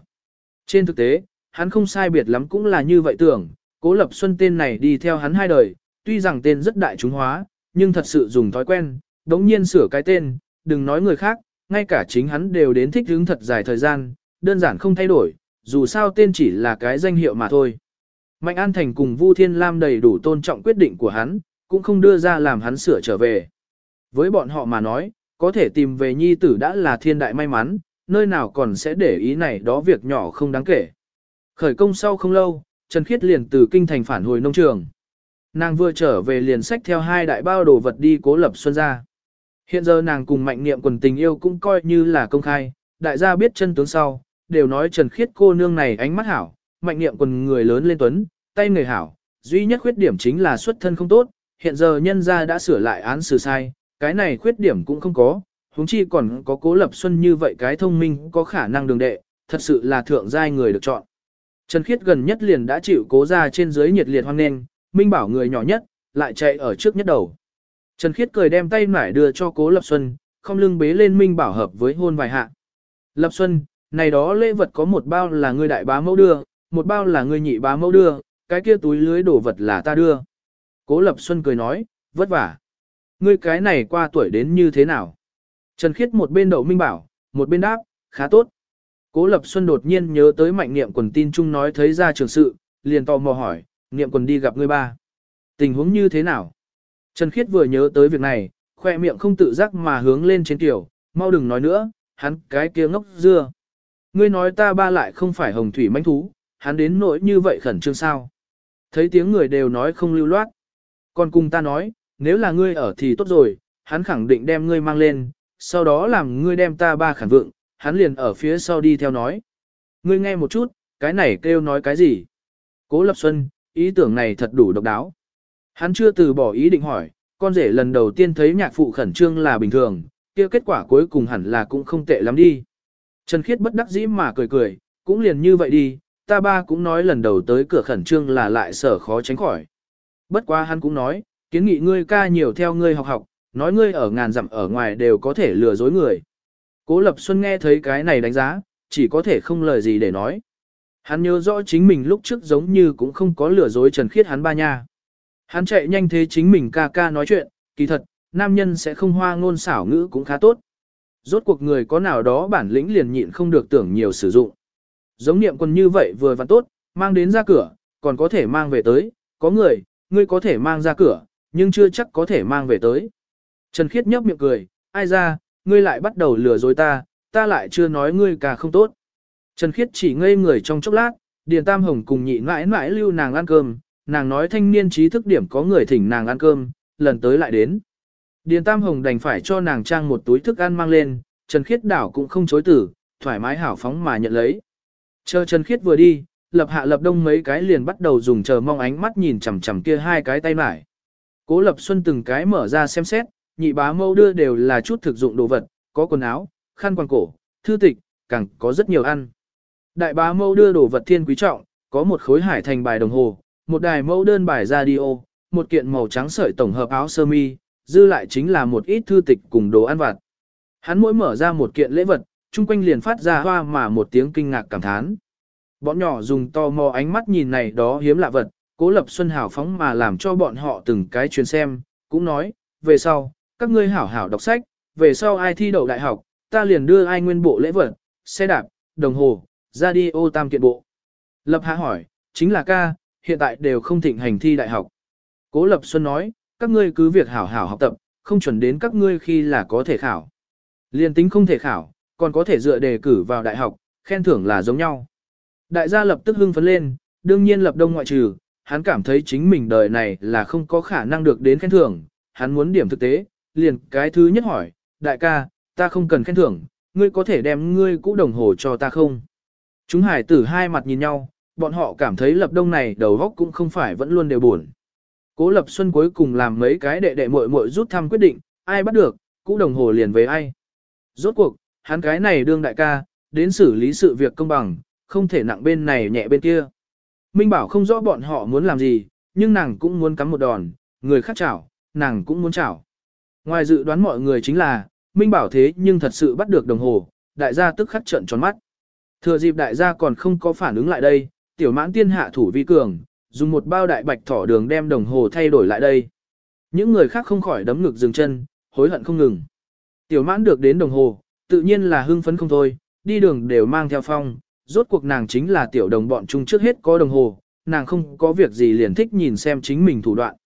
Trên thực tế, hắn không sai biệt lắm cũng là như vậy tưởng, Cố Lập Xuân tên này đi theo hắn hai đời, tuy rằng tên rất đại chúng hóa, nhưng thật sự dùng thói quen, đống nhiên sửa cái tên, đừng nói người khác, ngay cả chính hắn đều đến thích hứng thật dài thời gian, đơn giản không thay đổi, dù sao tên chỉ là cái danh hiệu mà thôi. Mạnh An Thành cùng Vu Thiên Lam đầy đủ tôn trọng quyết định của hắn, cũng không đưa ra làm hắn sửa trở về. Với bọn họ mà nói, có thể tìm về nhi tử đã là thiên đại may mắn, nơi nào còn sẽ để ý này đó việc nhỏ không đáng kể. Khởi công sau không lâu, Trần Khiết liền từ kinh thành phản hồi nông trường. Nàng vừa trở về liền sách theo hai đại bao đồ vật đi cố lập xuân ra. Hiện giờ nàng cùng mạnh niệm quần tình yêu cũng coi như là công khai, đại gia biết chân tướng sau, đều nói Trần Khiết cô nương này ánh mắt hảo, mạnh niệm quần người lớn lên tuấn, tay người hảo, duy nhất khuyết điểm chính là xuất thân không tốt, hiện giờ nhân gia đã sửa lại án xử sai, cái này khuyết điểm cũng không có, huống chi còn có cố lập xuân như vậy cái thông minh có khả năng đường đệ, thật sự là thượng giai người được chọn. Trần Khiết gần nhất liền đã chịu cố ra trên dưới nhiệt liệt hoan nghênh, minh bảo người nhỏ nhất, lại chạy ở trước nhất đầu. Trần Khiết cười đem tay nải đưa cho cố Lập Xuân, không lưng bế lên minh bảo hợp với hôn vài hạ. Lập Xuân, này đó lễ vật có một bao là ngươi đại bá mẫu đưa, một bao là ngươi nhị bá mẫu đưa, cái kia túi lưới đổ vật là ta đưa. Cố Lập Xuân cười nói, vất vả. Ngươi cái này qua tuổi đến như thế nào? Trần Khiết một bên đậu minh bảo, một bên đáp, khá tốt. Cố Lập Xuân đột nhiên nhớ tới mạnh niệm quần tin chung nói thấy ra trường sự, liền tò mò hỏi, niệm quần đi gặp ngươi ba. Tình huống như thế nào? Trần Khiết vừa nhớ tới việc này, khoe miệng không tự giác mà hướng lên trên tiểu, mau đừng nói nữa, hắn cái kia ngốc dưa. Ngươi nói ta ba lại không phải hồng thủy manh thú, hắn đến nỗi như vậy khẩn trương sao. Thấy tiếng người đều nói không lưu loát. Còn cùng ta nói, nếu là ngươi ở thì tốt rồi, hắn khẳng định đem ngươi mang lên, sau đó làm ngươi đem ta ba khẳng vượng, hắn liền ở phía sau đi theo nói. Ngươi nghe một chút, cái này kêu nói cái gì? Cố Lập Xuân, ý tưởng này thật đủ độc đáo. Hắn chưa từ bỏ ý định hỏi, con rể lần đầu tiên thấy nhạc phụ khẩn trương là bình thường, kia kết quả cuối cùng hẳn là cũng không tệ lắm đi. Trần Khiết bất đắc dĩ mà cười cười, cũng liền như vậy đi, ta ba cũng nói lần đầu tới cửa khẩn trương là lại sở khó tránh khỏi. Bất quá hắn cũng nói, kiến nghị ngươi ca nhiều theo ngươi học học, nói ngươi ở ngàn dặm ở ngoài đều có thể lừa dối người. Cố Lập Xuân nghe thấy cái này đánh giá, chỉ có thể không lời gì để nói. Hắn nhớ rõ chính mình lúc trước giống như cũng không có lừa dối Trần Khiết hắn ba nha. Hắn chạy nhanh thế chính mình ca ca nói chuyện, kỳ thật, nam nhân sẽ không hoa ngôn xảo ngữ cũng khá tốt. Rốt cuộc người có nào đó bản lĩnh liền nhịn không được tưởng nhiều sử dụng. Giống niệm còn như vậy vừa và tốt, mang đến ra cửa, còn có thể mang về tới, có người, ngươi có thể mang ra cửa, nhưng chưa chắc có thể mang về tới. Trần Khiết nhấp miệng cười, ai ra, ngươi lại bắt đầu lừa dối ta, ta lại chưa nói ngươi cả không tốt. Trần Khiết chỉ ngây người trong chốc lát, Điền Tam Hồng cùng nhị mãi mãi lưu nàng ăn cơm, nàng nói thanh niên trí thức điểm có người thỉnh nàng ăn cơm, lần tới lại đến. Điền Tam Hồng đành phải cho nàng trang một túi thức ăn mang lên, Trần Khiết đảo cũng không chối tử, thoải mái hảo phóng mà nhận lấy. Chờ Trần Khiết vừa đi, lập hạ lập đông mấy cái liền bắt đầu dùng chờ mong ánh mắt nhìn chằm chằm kia hai cái tay mải. Cố Lập Xuân từng cái mở ra xem xét, nhị bá mâu đưa đều là chút thực dụng đồ vật, có quần áo, khăn quàng cổ, thư tịch, càng có rất nhiều ăn. Đại bá mâu đưa đồ vật thiên quý trọng, có một khối hải thành bài đồng hồ, một đài mẫu đơn bài radio, một kiện màu trắng sợi tổng hợp áo sơ mi, dư lại chính là một ít thư tịch cùng đồ ăn vặt. Hắn mỗi mở ra một kiện lễ vật, chung quanh liền phát ra hoa mà một tiếng kinh ngạc cảm thán. Bọn nhỏ dùng to mò ánh mắt nhìn này đó hiếm lạ vật, cố lập xuân hảo phóng mà làm cho bọn họ từng cái chuyên xem, cũng nói, về sau, các ngươi hảo hảo đọc sách, về sau ai thi đậu đại học, ta liền đưa ai nguyên bộ lễ vật, xe đạp, đồng hồ, radio tam kiện bộ. Lập hạ hỏi, chính là ca, hiện tại đều không thịnh hành thi đại học. Cố Lập Xuân nói, các ngươi cứ việc hảo hảo học tập, không chuẩn đến các ngươi khi là có thể khảo. Liên tính không thể khảo, còn có thể dựa đề cử vào đại học, khen thưởng là giống nhau. Đại gia lập tức hưng phấn lên, đương nhiên lập đông ngoại trừ, hắn cảm thấy chính mình đời này là không có khả năng được đến khen thưởng, hắn muốn điểm thực tế, liền cái thứ nhất hỏi, đại ca, ta không cần khen thưởng, ngươi có thể đem ngươi cũ đồng hồ cho ta không? Chúng hải tử hai mặt nhìn nhau, bọn họ cảm thấy lập đông này đầu góc cũng không phải vẫn luôn đều buồn. Cố lập xuân cuối cùng làm mấy cái đệ đệ muội muội rút thăm quyết định, ai bắt được, cũ đồng hồ liền về ai. Rốt cuộc, hắn cái này đương đại ca, đến xử lý sự việc công bằng, không thể nặng bên này nhẹ bên kia. Minh bảo không rõ bọn họ muốn làm gì, nhưng nàng cũng muốn cắm một đòn, người khác chảo, nàng cũng muốn chảo. Ngoài dự đoán mọi người chính là, Minh bảo thế nhưng thật sự bắt được đồng hồ, đại gia tức khắc trận tròn mắt. Thừa dịp đại gia còn không có phản ứng lại đây, tiểu mãn tiên hạ thủ vi cường, dùng một bao đại bạch thỏ đường đem đồng hồ thay đổi lại đây. Những người khác không khỏi đấm ngực dừng chân, hối hận không ngừng. Tiểu mãn được đến đồng hồ, tự nhiên là hưng phấn không thôi, đi đường đều mang theo phong, rốt cuộc nàng chính là tiểu đồng bọn chung trước hết có đồng hồ, nàng không có việc gì liền thích nhìn xem chính mình thủ đoạn.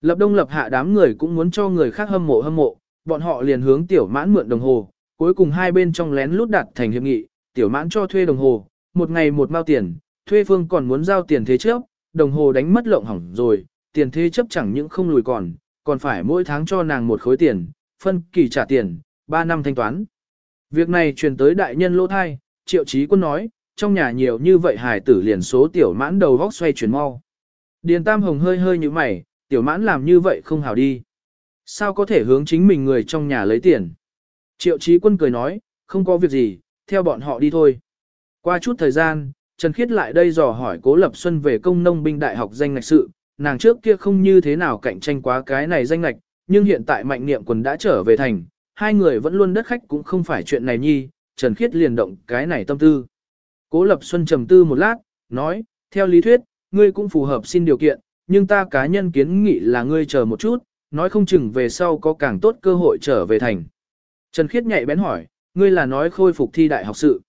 Lập đông lập hạ đám người cũng muốn cho người khác hâm mộ hâm mộ, bọn họ liền hướng tiểu mãn mượn đồng hồ, cuối cùng hai bên trong lén lút đặt thành hiệp nghị, tiểu mãn cho thuê đồng hồ, một ngày một mao tiền, thuê phương còn muốn giao tiền thế chấp, đồng hồ đánh mất lộng hỏng rồi, tiền thế chấp chẳng những không lùi còn, còn phải mỗi tháng cho nàng một khối tiền, phân kỳ trả tiền, 3 năm thanh toán. Việc này truyền tới đại nhân lô thai, triệu chí quân nói, trong nhà nhiều như vậy hài tử liền số tiểu mãn đầu góc xoay chuyển mau. Điền Tam Hồng hơi hơi như mày, tiểu mãn làm như vậy không hảo đi. Sao có thể hướng chính mình người trong nhà lấy tiền? Triệu chí quân cười nói, không có việc gì, theo bọn họ đi thôi. Qua chút thời gian, Trần Khiết lại đây dò hỏi Cố Lập Xuân về công nông binh đại học danh ngạch sự, nàng trước kia không như thế nào cạnh tranh quá cái này danh ngạch, nhưng hiện tại mạnh niệm quần đã trở về thành, hai người vẫn luôn đất khách cũng không phải chuyện này nhi, Trần Khiết liền động cái này tâm tư. Cố Lập Xuân trầm tư một lát, nói, theo lý thuyết, ngươi cũng phù hợp xin điều kiện, nhưng ta cá nhân kiến nghị là ngươi chờ một chút, nói không chừng về sau có càng tốt cơ hội trở về thành. Trần Khiết nhạy bén hỏi, ngươi là nói khôi phục thi đại học sự.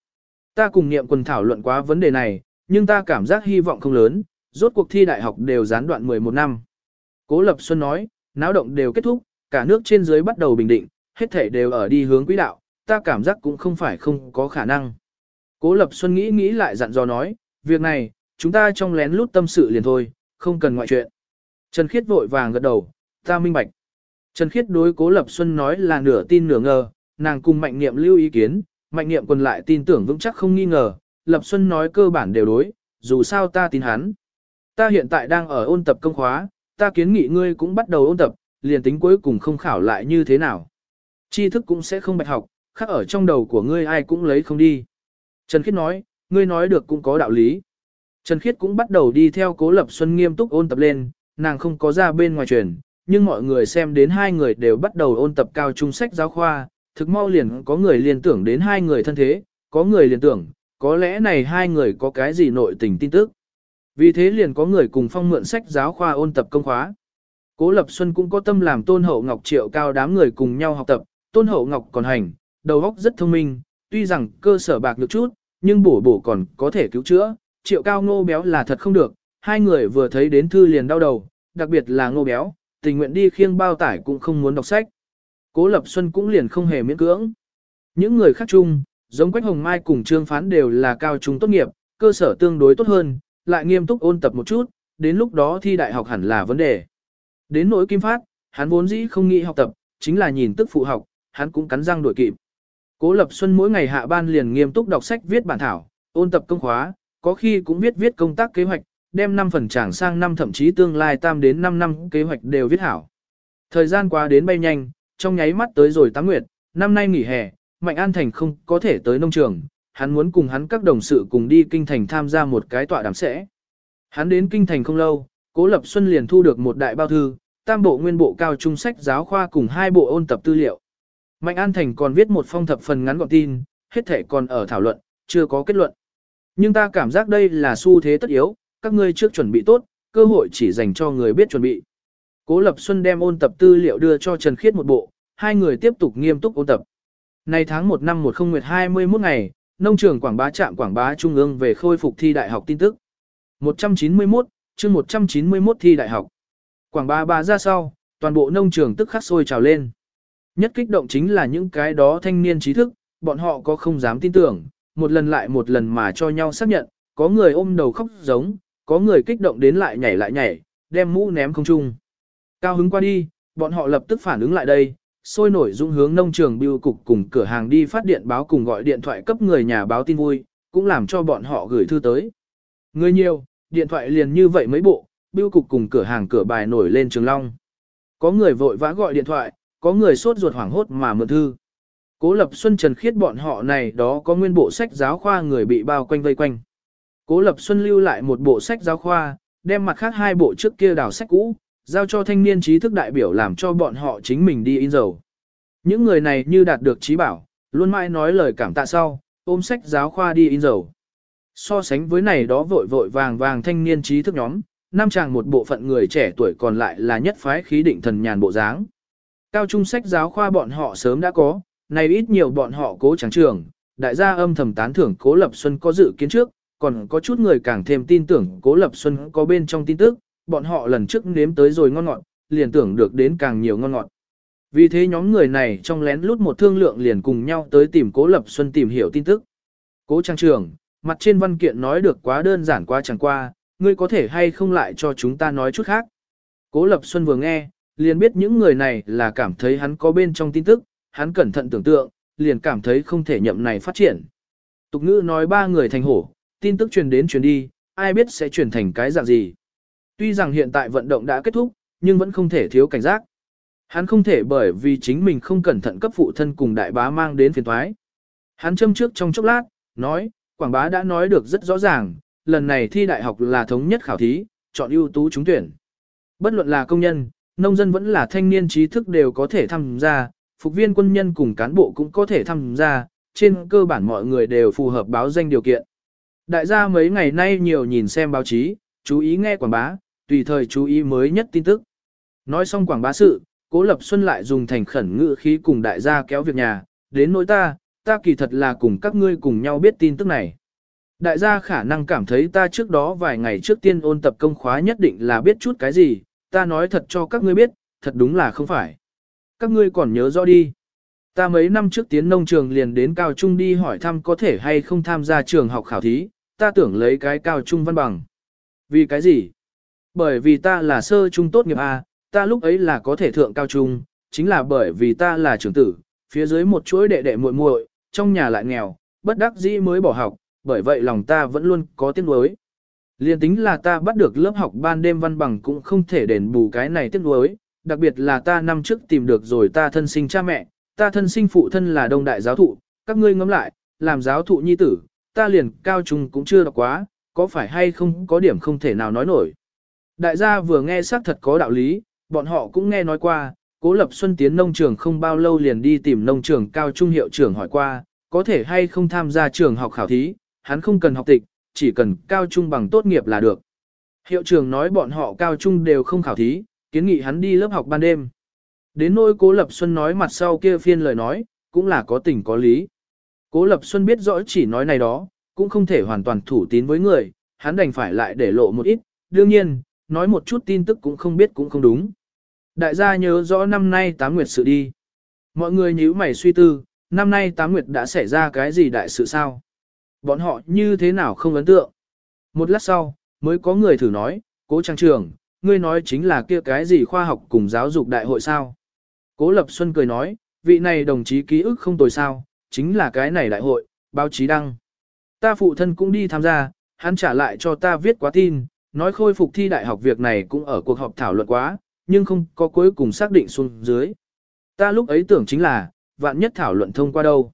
Ta cùng niệm quần thảo luận quá vấn đề này, nhưng ta cảm giác hy vọng không lớn, rốt cuộc thi đại học đều gián đoạn 11 năm. Cố Lập Xuân nói, náo động đều kết thúc, cả nước trên dưới bắt đầu bình định, hết thể đều ở đi hướng quỹ đạo, ta cảm giác cũng không phải không có khả năng. Cố Lập Xuân nghĩ nghĩ lại dặn dò nói, việc này, chúng ta trong lén lút tâm sự liền thôi, không cần ngoại chuyện. Trần Khiết vội vàng gật đầu, ta minh bạch. Trần Khiết đối Cố Lập Xuân nói là nửa tin nửa ngờ, nàng cùng Mạnh Niệm lưu ý kiến, Mạnh Niệm Quân lại tin tưởng vững chắc không nghi ngờ, Lập Xuân nói cơ bản đều đối, dù sao ta tin hắn. Ta hiện tại đang ở ôn tập công khóa, ta kiến nghị ngươi cũng bắt đầu ôn tập, liền tính cuối cùng không khảo lại như thế nào. Tri thức cũng sẽ không bạch học, khác ở trong đầu của ngươi ai cũng lấy không đi. Trần Khiết nói, ngươi nói được cũng có đạo lý. Trần Khiết cũng bắt đầu đi theo Cố Lập Xuân nghiêm túc ôn tập lên, nàng không có ra bên ngoài truyền, nhưng mọi người xem đến hai người đều bắt đầu ôn tập cao trung sách giáo khoa, thực mau liền có người liền tưởng đến hai người thân thế, có người liền tưởng, có lẽ này hai người có cái gì nội tình tin tức. Vì thế liền có người cùng phong mượn sách giáo khoa ôn tập công khóa. Cố Lập Xuân cũng có tâm làm Tôn Hậu Ngọc triệu cao đám người cùng nhau học tập, Tôn Hậu Ngọc còn hành, đầu óc rất thông minh, tuy rằng cơ sở bạc được chút, nhưng bổ bổ còn có thể cứu chữa, triệu cao ngô béo là thật không được, hai người vừa thấy đến thư liền đau đầu, đặc biệt là ngô béo, tình nguyện đi khiêng bao tải cũng không muốn đọc sách. Cố Lập Xuân cũng liền không hề miễn cưỡng. Những người khác chung, giống Quách Hồng Mai cùng Trương Phán đều là cao trung tốt nghiệp, cơ sở tương đối tốt hơn, lại nghiêm túc ôn tập một chút, đến lúc đó thi đại học hẳn là vấn đề. Đến nỗi Kim Phát, hắn vốn dĩ không nghĩ học tập, chính là nhìn tức phụ học, hắn cũng cắn răng đuổi kịp. Cố Lập Xuân mỗi ngày hạ ban liền nghiêm túc đọc sách viết bản thảo, ôn tập công khóa, có khi cũng viết viết công tác kế hoạch, đem 5 phần trảng sang năm thậm chí tương lai tam đến 5 năm kế hoạch đều viết hảo. Thời gian qua đến bay nhanh, trong nháy mắt tới rồi tám nguyệt, năm nay nghỉ hè, Mạnh An Thành không có thể tới nông trường, hắn muốn cùng hắn các đồng sự cùng đi kinh thành tham gia một cái tọa đàm sẽ. Hắn đến kinh thành không lâu, Cố Lập Xuân liền thu được một đại bao thư, tam bộ nguyên bộ cao trung sách giáo khoa cùng hai bộ ôn tập tư liệu. Mạnh An Thành còn viết một phong thập phần ngắn gọn tin, hết thể còn ở thảo luận, chưa có kết luận. Nhưng ta cảm giác đây là xu thế tất yếu, các ngươi trước chuẩn bị tốt, cơ hội chỉ dành cho người biết chuẩn bị. Cố Lập Xuân đem ôn tập tư liệu đưa cho Trần Khiết một bộ, hai người tiếp tục nghiêm túc ôn tập. Nay tháng 1 năm 10 nguyệt 21 ngày, nông trường quảng bá trạm quảng bá trung ương về khôi phục thi đại học tin tức. 191, chương 191 thi đại học. Quảng bá bà ra sau, toàn bộ nông trường tức khắc sôi trào lên. Nhất kích động chính là những cái đó thanh niên trí thức, bọn họ có không dám tin tưởng, một lần lại một lần mà cho nhau xác nhận, có người ôm đầu khóc giống, có người kích động đến lại nhảy lại nhảy, đem mũ ném không trung. Cao hứng qua đi, bọn họ lập tức phản ứng lại đây, sôi nổi dung hướng nông trường biêu cục cùng cửa hàng đi phát điện báo cùng gọi điện thoại cấp người nhà báo tin vui, cũng làm cho bọn họ gửi thư tới. Người nhiều, điện thoại liền như vậy mấy bộ, biêu cục cùng cửa hàng cửa bài nổi lên trường long. Có người vội vã gọi điện thoại, có người sốt ruột hoảng hốt mà mượn thư. Cố Lập Xuân Trần Khiết bọn họ này đó có nguyên bộ sách giáo khoa người bị bao quanh vây quanh. Cố Lập Xuân lưu lại một bộ sách giáo khoa, đem mặt khác hai bộ trước kia đào sách cũ, giao cho thanh niên trí thức đại biểu làm cho bọn họ chính mình đi in dầu. Những người này như đạt được trí bảo, luôn mãi nói lời cảm tạ sau, ôm sách giáo khoa đi in dầu. So sánh với này đó vội vội vàng vàng thanh niên trí thức nhóm, nam chàng một bộ phận người trẻ tuổi còn lại là nhất phái khí định thần nhàn bộ dáng. Cao trung sách giáo khoa bọn họ sớm đã có, này ít nhiều bọn họ cố trắng trường, đại gia âm thầm tán thưởng cố lập xuân có dự kiến trước, còn có chút người càng thêm tin tưởng cố lập xuân có bên trong tin tức, bọn họ lần trước nếm tới rồi ngon ngọt, liền tưởng được đến càng nhiều ngon ngọt. Vì thế nhóm người này trong lén lút một thương lượng liền cùng nhau tới tìm cố lập xuân tìm hiểu tin tức. Cố trang trường, mặt trên văn kiện nói được quá đơn giản quá chẳng qua, ngươi có thể hay không lại cho chúng ta nói chút khác. Cố lập xuân vừa nghe, liền biết những người này là cảm thấy hắn có bên trong tin tức, hắn cẩn thận tưởng tượng, liền cảm thấy không thể nhậm này phát triển. Tục ngữ nói ba người thành hổ, tin tức truyền đến truyền đi, ai biết sẽ truyền thành cái dạng gì. Tuy rằng hiện tại vận động đã kết thúc, nhưng vẫn không thể thiếu cảnh giác. Hắn không thể bởi vì chính mình không cẩn thận cấp phụ thân cùng đại bá mang đến phiền thoái. Hắn châm trước trong chốc lát, nói, quảng bá đã nói được rất rõ ràng, lần này thi đại học là thống nhất khảo thí, chọn ưu tú trúng tuyển. Bất luận là công nhân, nông dân vẫn là thanh niên trí thức đều có thể tham gia, phục viên quân nhân cùng cán bộ cũng có thể tham gia, trên cơ bản mọi người đều phù hợp báo danh điều kiện. Đại gia mấy ngày nay nhiều nhìn xem báo chí, chú ý nghe quảng bá, tùy thời chú ý mới nhất tin tức. Nói xong quảng bá sự, Cố Lập Xuân lại dùng thành khẩn ngữ khí cùng đại gia kéo việc nhà, đến nỗi ta, ta kỳ thật là cùng các ngươi cùng nhau biết tin tức này. Đại gia khả năng cảm thấy ta trước đó vài ngày trước tiên ôn tập công khóa nhất định là biết chút cái gì, ta nói thật cho các ngươi biết, thật đúng là không phải. Các ngươi còn nhớ rõ đi. Ta mấy năm trước tiến nông trường liền đến cao trung đi hỏi thăm có thể hay không tham gia trường học khảo thí, ta tưởng lấy cái cao trung văn bằng. Vì cái gì? Bởi vì ta là sơ trung tốt nghiệp A, ta lúc ấy là có thể thượng cao trung, chính là bởi vì ta là trưởng tử, phía dưới một chuỗi đệ đệ muội muội, trong nhà lại nghèo, bất đắc dĩ mới bỏ học, bởi vậy lòng ta vẫn luôn có tiếc nuối. Liên tính là ta bắt được lớp học ban đêm văn bằng cũng không thể đền bù cái này tiếc nuối, đặc biệt là ta năm trước tìm được rồi ta thân sinh cha mẹ, ta thân sinh phụ thân là đông đại giáo thụ, các ngươi ngẫm lại, làm giáo thụ nhi tử, ta liền cao trung cũng chưa đọc quá, có phải hay không có điểm không thể nào nói nổi. Đại gia vừa nghe xác thật có đạo lý, bọn họ cũng nghe nói qua, Cố Lập Xuân tiến nông trường không bao lâu liền đi tìm nông trường cao trung hiệu trưởng hỏi qua, có thể hay không tham gia trường học khảo thí, hắn không cần học tịch, chỉ cần cao trung bằng tốt nghiệp là được. Hiệu trưởng nói bọn họ cao trung đều không khảo thí, kiến nghị hắn đi lớp học ban đêm. Đến nỗi Cố Lập Xuân nói mặt sau kia phiên lời nói, cũng là có tình có lý. Cố Lập Xuân biết rõ chỉ nói này đó, cũng không thể hoàn toàn thủ tín với người, hắn đành phải lại để lộ một ít, đương nhiên, nói một chút tin tức cũng không biết cũng không đúng. Đại gia nhớ rõ năm nay tám nguyệt sự đi. Mọi người nhíu mày suy tư, năm nay tám nguyệt đã xảy ra cái gì đại sự sao? Bọn họ như thế nào không ấn tượng? Một lát sau, mới có người thử nói, cố trang trường, ngươi nói chính là kia cái gì khoa học cùng giáo dục đại hội sao? Cố Lập Xuân cười nói, vị này đồng chí ký ức không tồi sao, chính là cái này đại hội, báo chí đăng. Ta phụ thân cũng đi tham gia, hắn trả lại cho ta viết quá tin, nói khôi phục thi đại học việc này cũng ở cuộc họp thảo luận quá, nhưng không có cuối cùng xác định xuống dưới. Ta lúc ấy tưởng chính là, vạn nhất thảo luận thông qua đâu.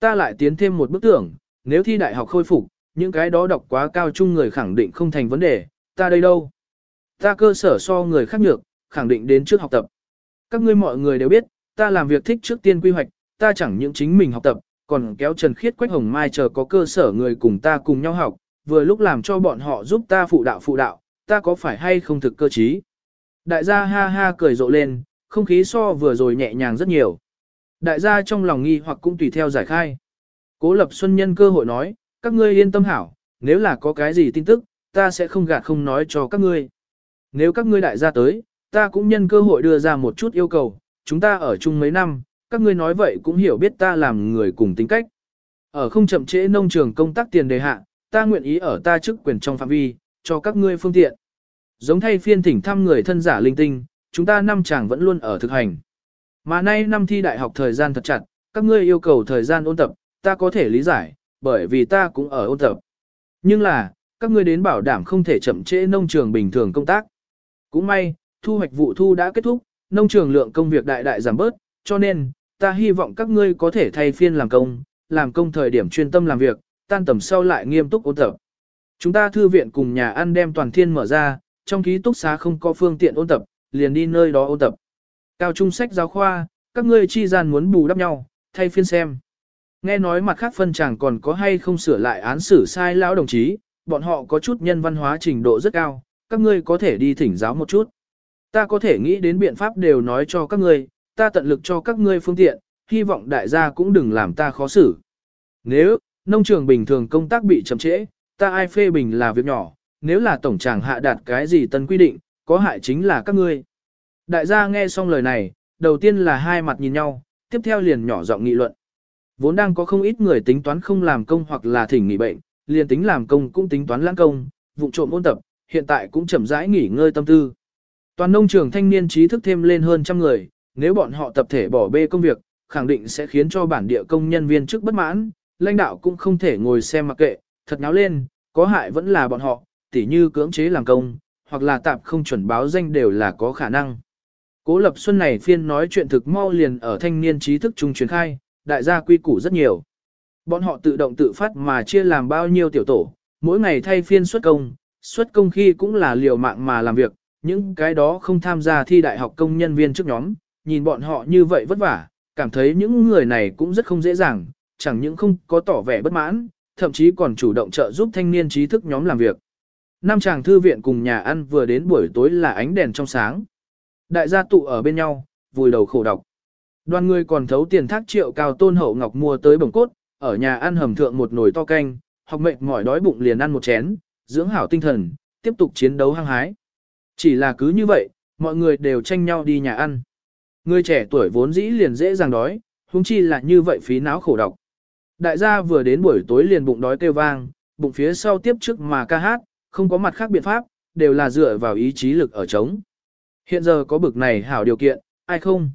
Ta lại tiến thêm một bức tưởng, nếu thi đại học khôi phục, những cái đó đọc quá cao chung người khẳng định không thành vấn đề, ta đây đâu. Ta cơ sở so người khác nhược, khẳng định đến trước học tập. Các ngươi mọi người đều biết, ta làm việc thích trước tiên quy hoạch, ta chẳng những chính mình học tập, còn kéo Trần Khiết Quách Hồng Mai chờ có cơ sở người cùng ta cùng nhau học, vừa lúc làm cho bọn họ giúp ta phụ đạo phụ đạo, ta có phải hay không thực cơ trí. Đại gia ha ha cười rộ lên, không khí so vừa rồi nhẹ nhàng rất nhiều. Đại gia trong lòng nghi hoặc cũng tùy theo giải khai. Cố Lập Xuân nhân cơ hội nói, các ngươi yên tâm hảo, nếu là có cái gì tin tức, ta sẽ không gạt không nói cho các ngươi. Nếu các ngươi đại gia tới, ta cũng nhân cơ hội đưa ra một chút yêu cầu, chúng ta ở chung mấy năm, các ngươi nói vậy cũng hiểu biết ta làm người cùng tính cách. Ở không chậm trễ nông trường công tác tiền đề hạ, ta nguyện ý ở ta chức quyền trong phạm vi, cho các ngươi phương tiện. Giống thay phiên thỉnh thăm người thân giả linh tinh, chúng ta năm chàng vẫn luôn ở thực hành. Mà nay năm thi đại học thời gian thật chặt, các ngươi yêu cầu thời gian ôn tập, ta có thể lý giải, bởi vì ta cũng ở ôn tập. Nhưng là, các ngươi đến bảo đảm không thể chậm trễ nông trường bình thường công tác. Cũng may, thu hoạch vụ thu đã kết thúc, nông trường lượng công việc đại đại giảm bớt, cho nên, ta hy vọng các ngươi có thể thay phiên làm công, làm công thời điểm chuyên tâm làm việc, tan tầm sau lại nghiêm túc ôn tập. Chúng ta thư viện cùng nhà ăn đem toàn thiên mở ra, trong ký túc xá không có phương tiện ôn tập, liền đi nơi đó ôn tập. Cao trung sách giáo khoa, các ngươi chi gian muốn bù đắp nhau, thay phiên xem. Nghe nói mặt khác phân chẳng còn có hay không sửa lại án xử sai lão đồng chí, bọn họ có chút nhân văn hóa trình độ rất cao, các ngươi có thể đi thỉnh giáo một chút. Ta có thể nghĩ đến biện pháp đều nói cho các ngươi, ta tận lực cho các ngươi phương tiện, hy vọng đại gia cũng đừng làm ta khó xử. Nếu, nông trường bình thường công tác bị chậm trễ, ta ai phê bình là việc nhỏ, nếu là tổng tràng hạ đạt cái gì tân quy định, có hại chính là các ngươi. Đại gia nghe xong lời này, đầu tiên là hai mặt nhìn nhau, tiếp theo liền nhỏ giọng nghị luận. Vốn đang có không ít người tính toán không làm công hoặc là thỉnh nghỉ bệnh, liền tính làm công cũng tính toán lãng công, vụ trộm ôn tập, hiện tại cũng chậm rãi nghỉ ngơi tâm tư. Toàn nông trường thanh niên trí thức thêm lên hơn trăm người, nếu bọn họ tập thể bỏ bê công việc, khẳng định sẽ khiến cho bản địa công nhân viên chức bất mãn, lãnh đạo cũng không thể ngồi xem mặc kệ, thật náo lên, có hại vẫn là bọn họ, tỉ như cưỡng chế làm công, hoặc là tạm không chuẩn báo danh đều là có khả năng. Cố Lập Xuân này phiên nói chuyện thực mau liền ở thanh niên trí thức trung truyền khai, đại gia quy củ rất nhiều. Bọn họ tự động tự phát mà chia làm bao nhiêu tiểu tổ, mỗi ngày thay phiên xuất công, xuất công khi cũng là liều mạng mà làm việc, những cái đó không tham gia thi đại học công nhân viên trước nhóm, nhìn bọn họ như vậy vất vả, cảm thấy những người này cũng rất không dễ dàng, chẳng những không có tỏ vẻ bất mãn, thậm chí còn chủ động trợ giúp thanh niên trí thức nhóm làm việc. Năm chàng thư viện cùng nhà ăn vừa đến buổi tối là ánh đèn trong sáng. Đại gia tụ ở bên nhau, vùi đầu khổ đọc. Đoàn người còn thấu tiền thác triệu cao tôn hậu ngọc mua tới bồng cốt, ở nhà ăn hầm thượng một nồi to canh, học mệt mỏi đói bụng liền ăn một chén, dưỡng hảo tinh thần, tiếp tục chiến đấu hăng hái. Chỉ là cứ như vậy, mọi người đều tranh nhau đi nhà ăn. Người trẻ tuổi vốn dĩ liền dễ dàng đói, huống chi là như vậy phí não khổ độc. Đại gia vừa đến buổi tối liền bụng đói kêu vang, bụng phía sau tiếp trước mà ca hát, không có mặt khác biện pháp, đều là dựa vào ý chí lực ở chống. Hiện giờ có bực này hảo điều kiện, ai không?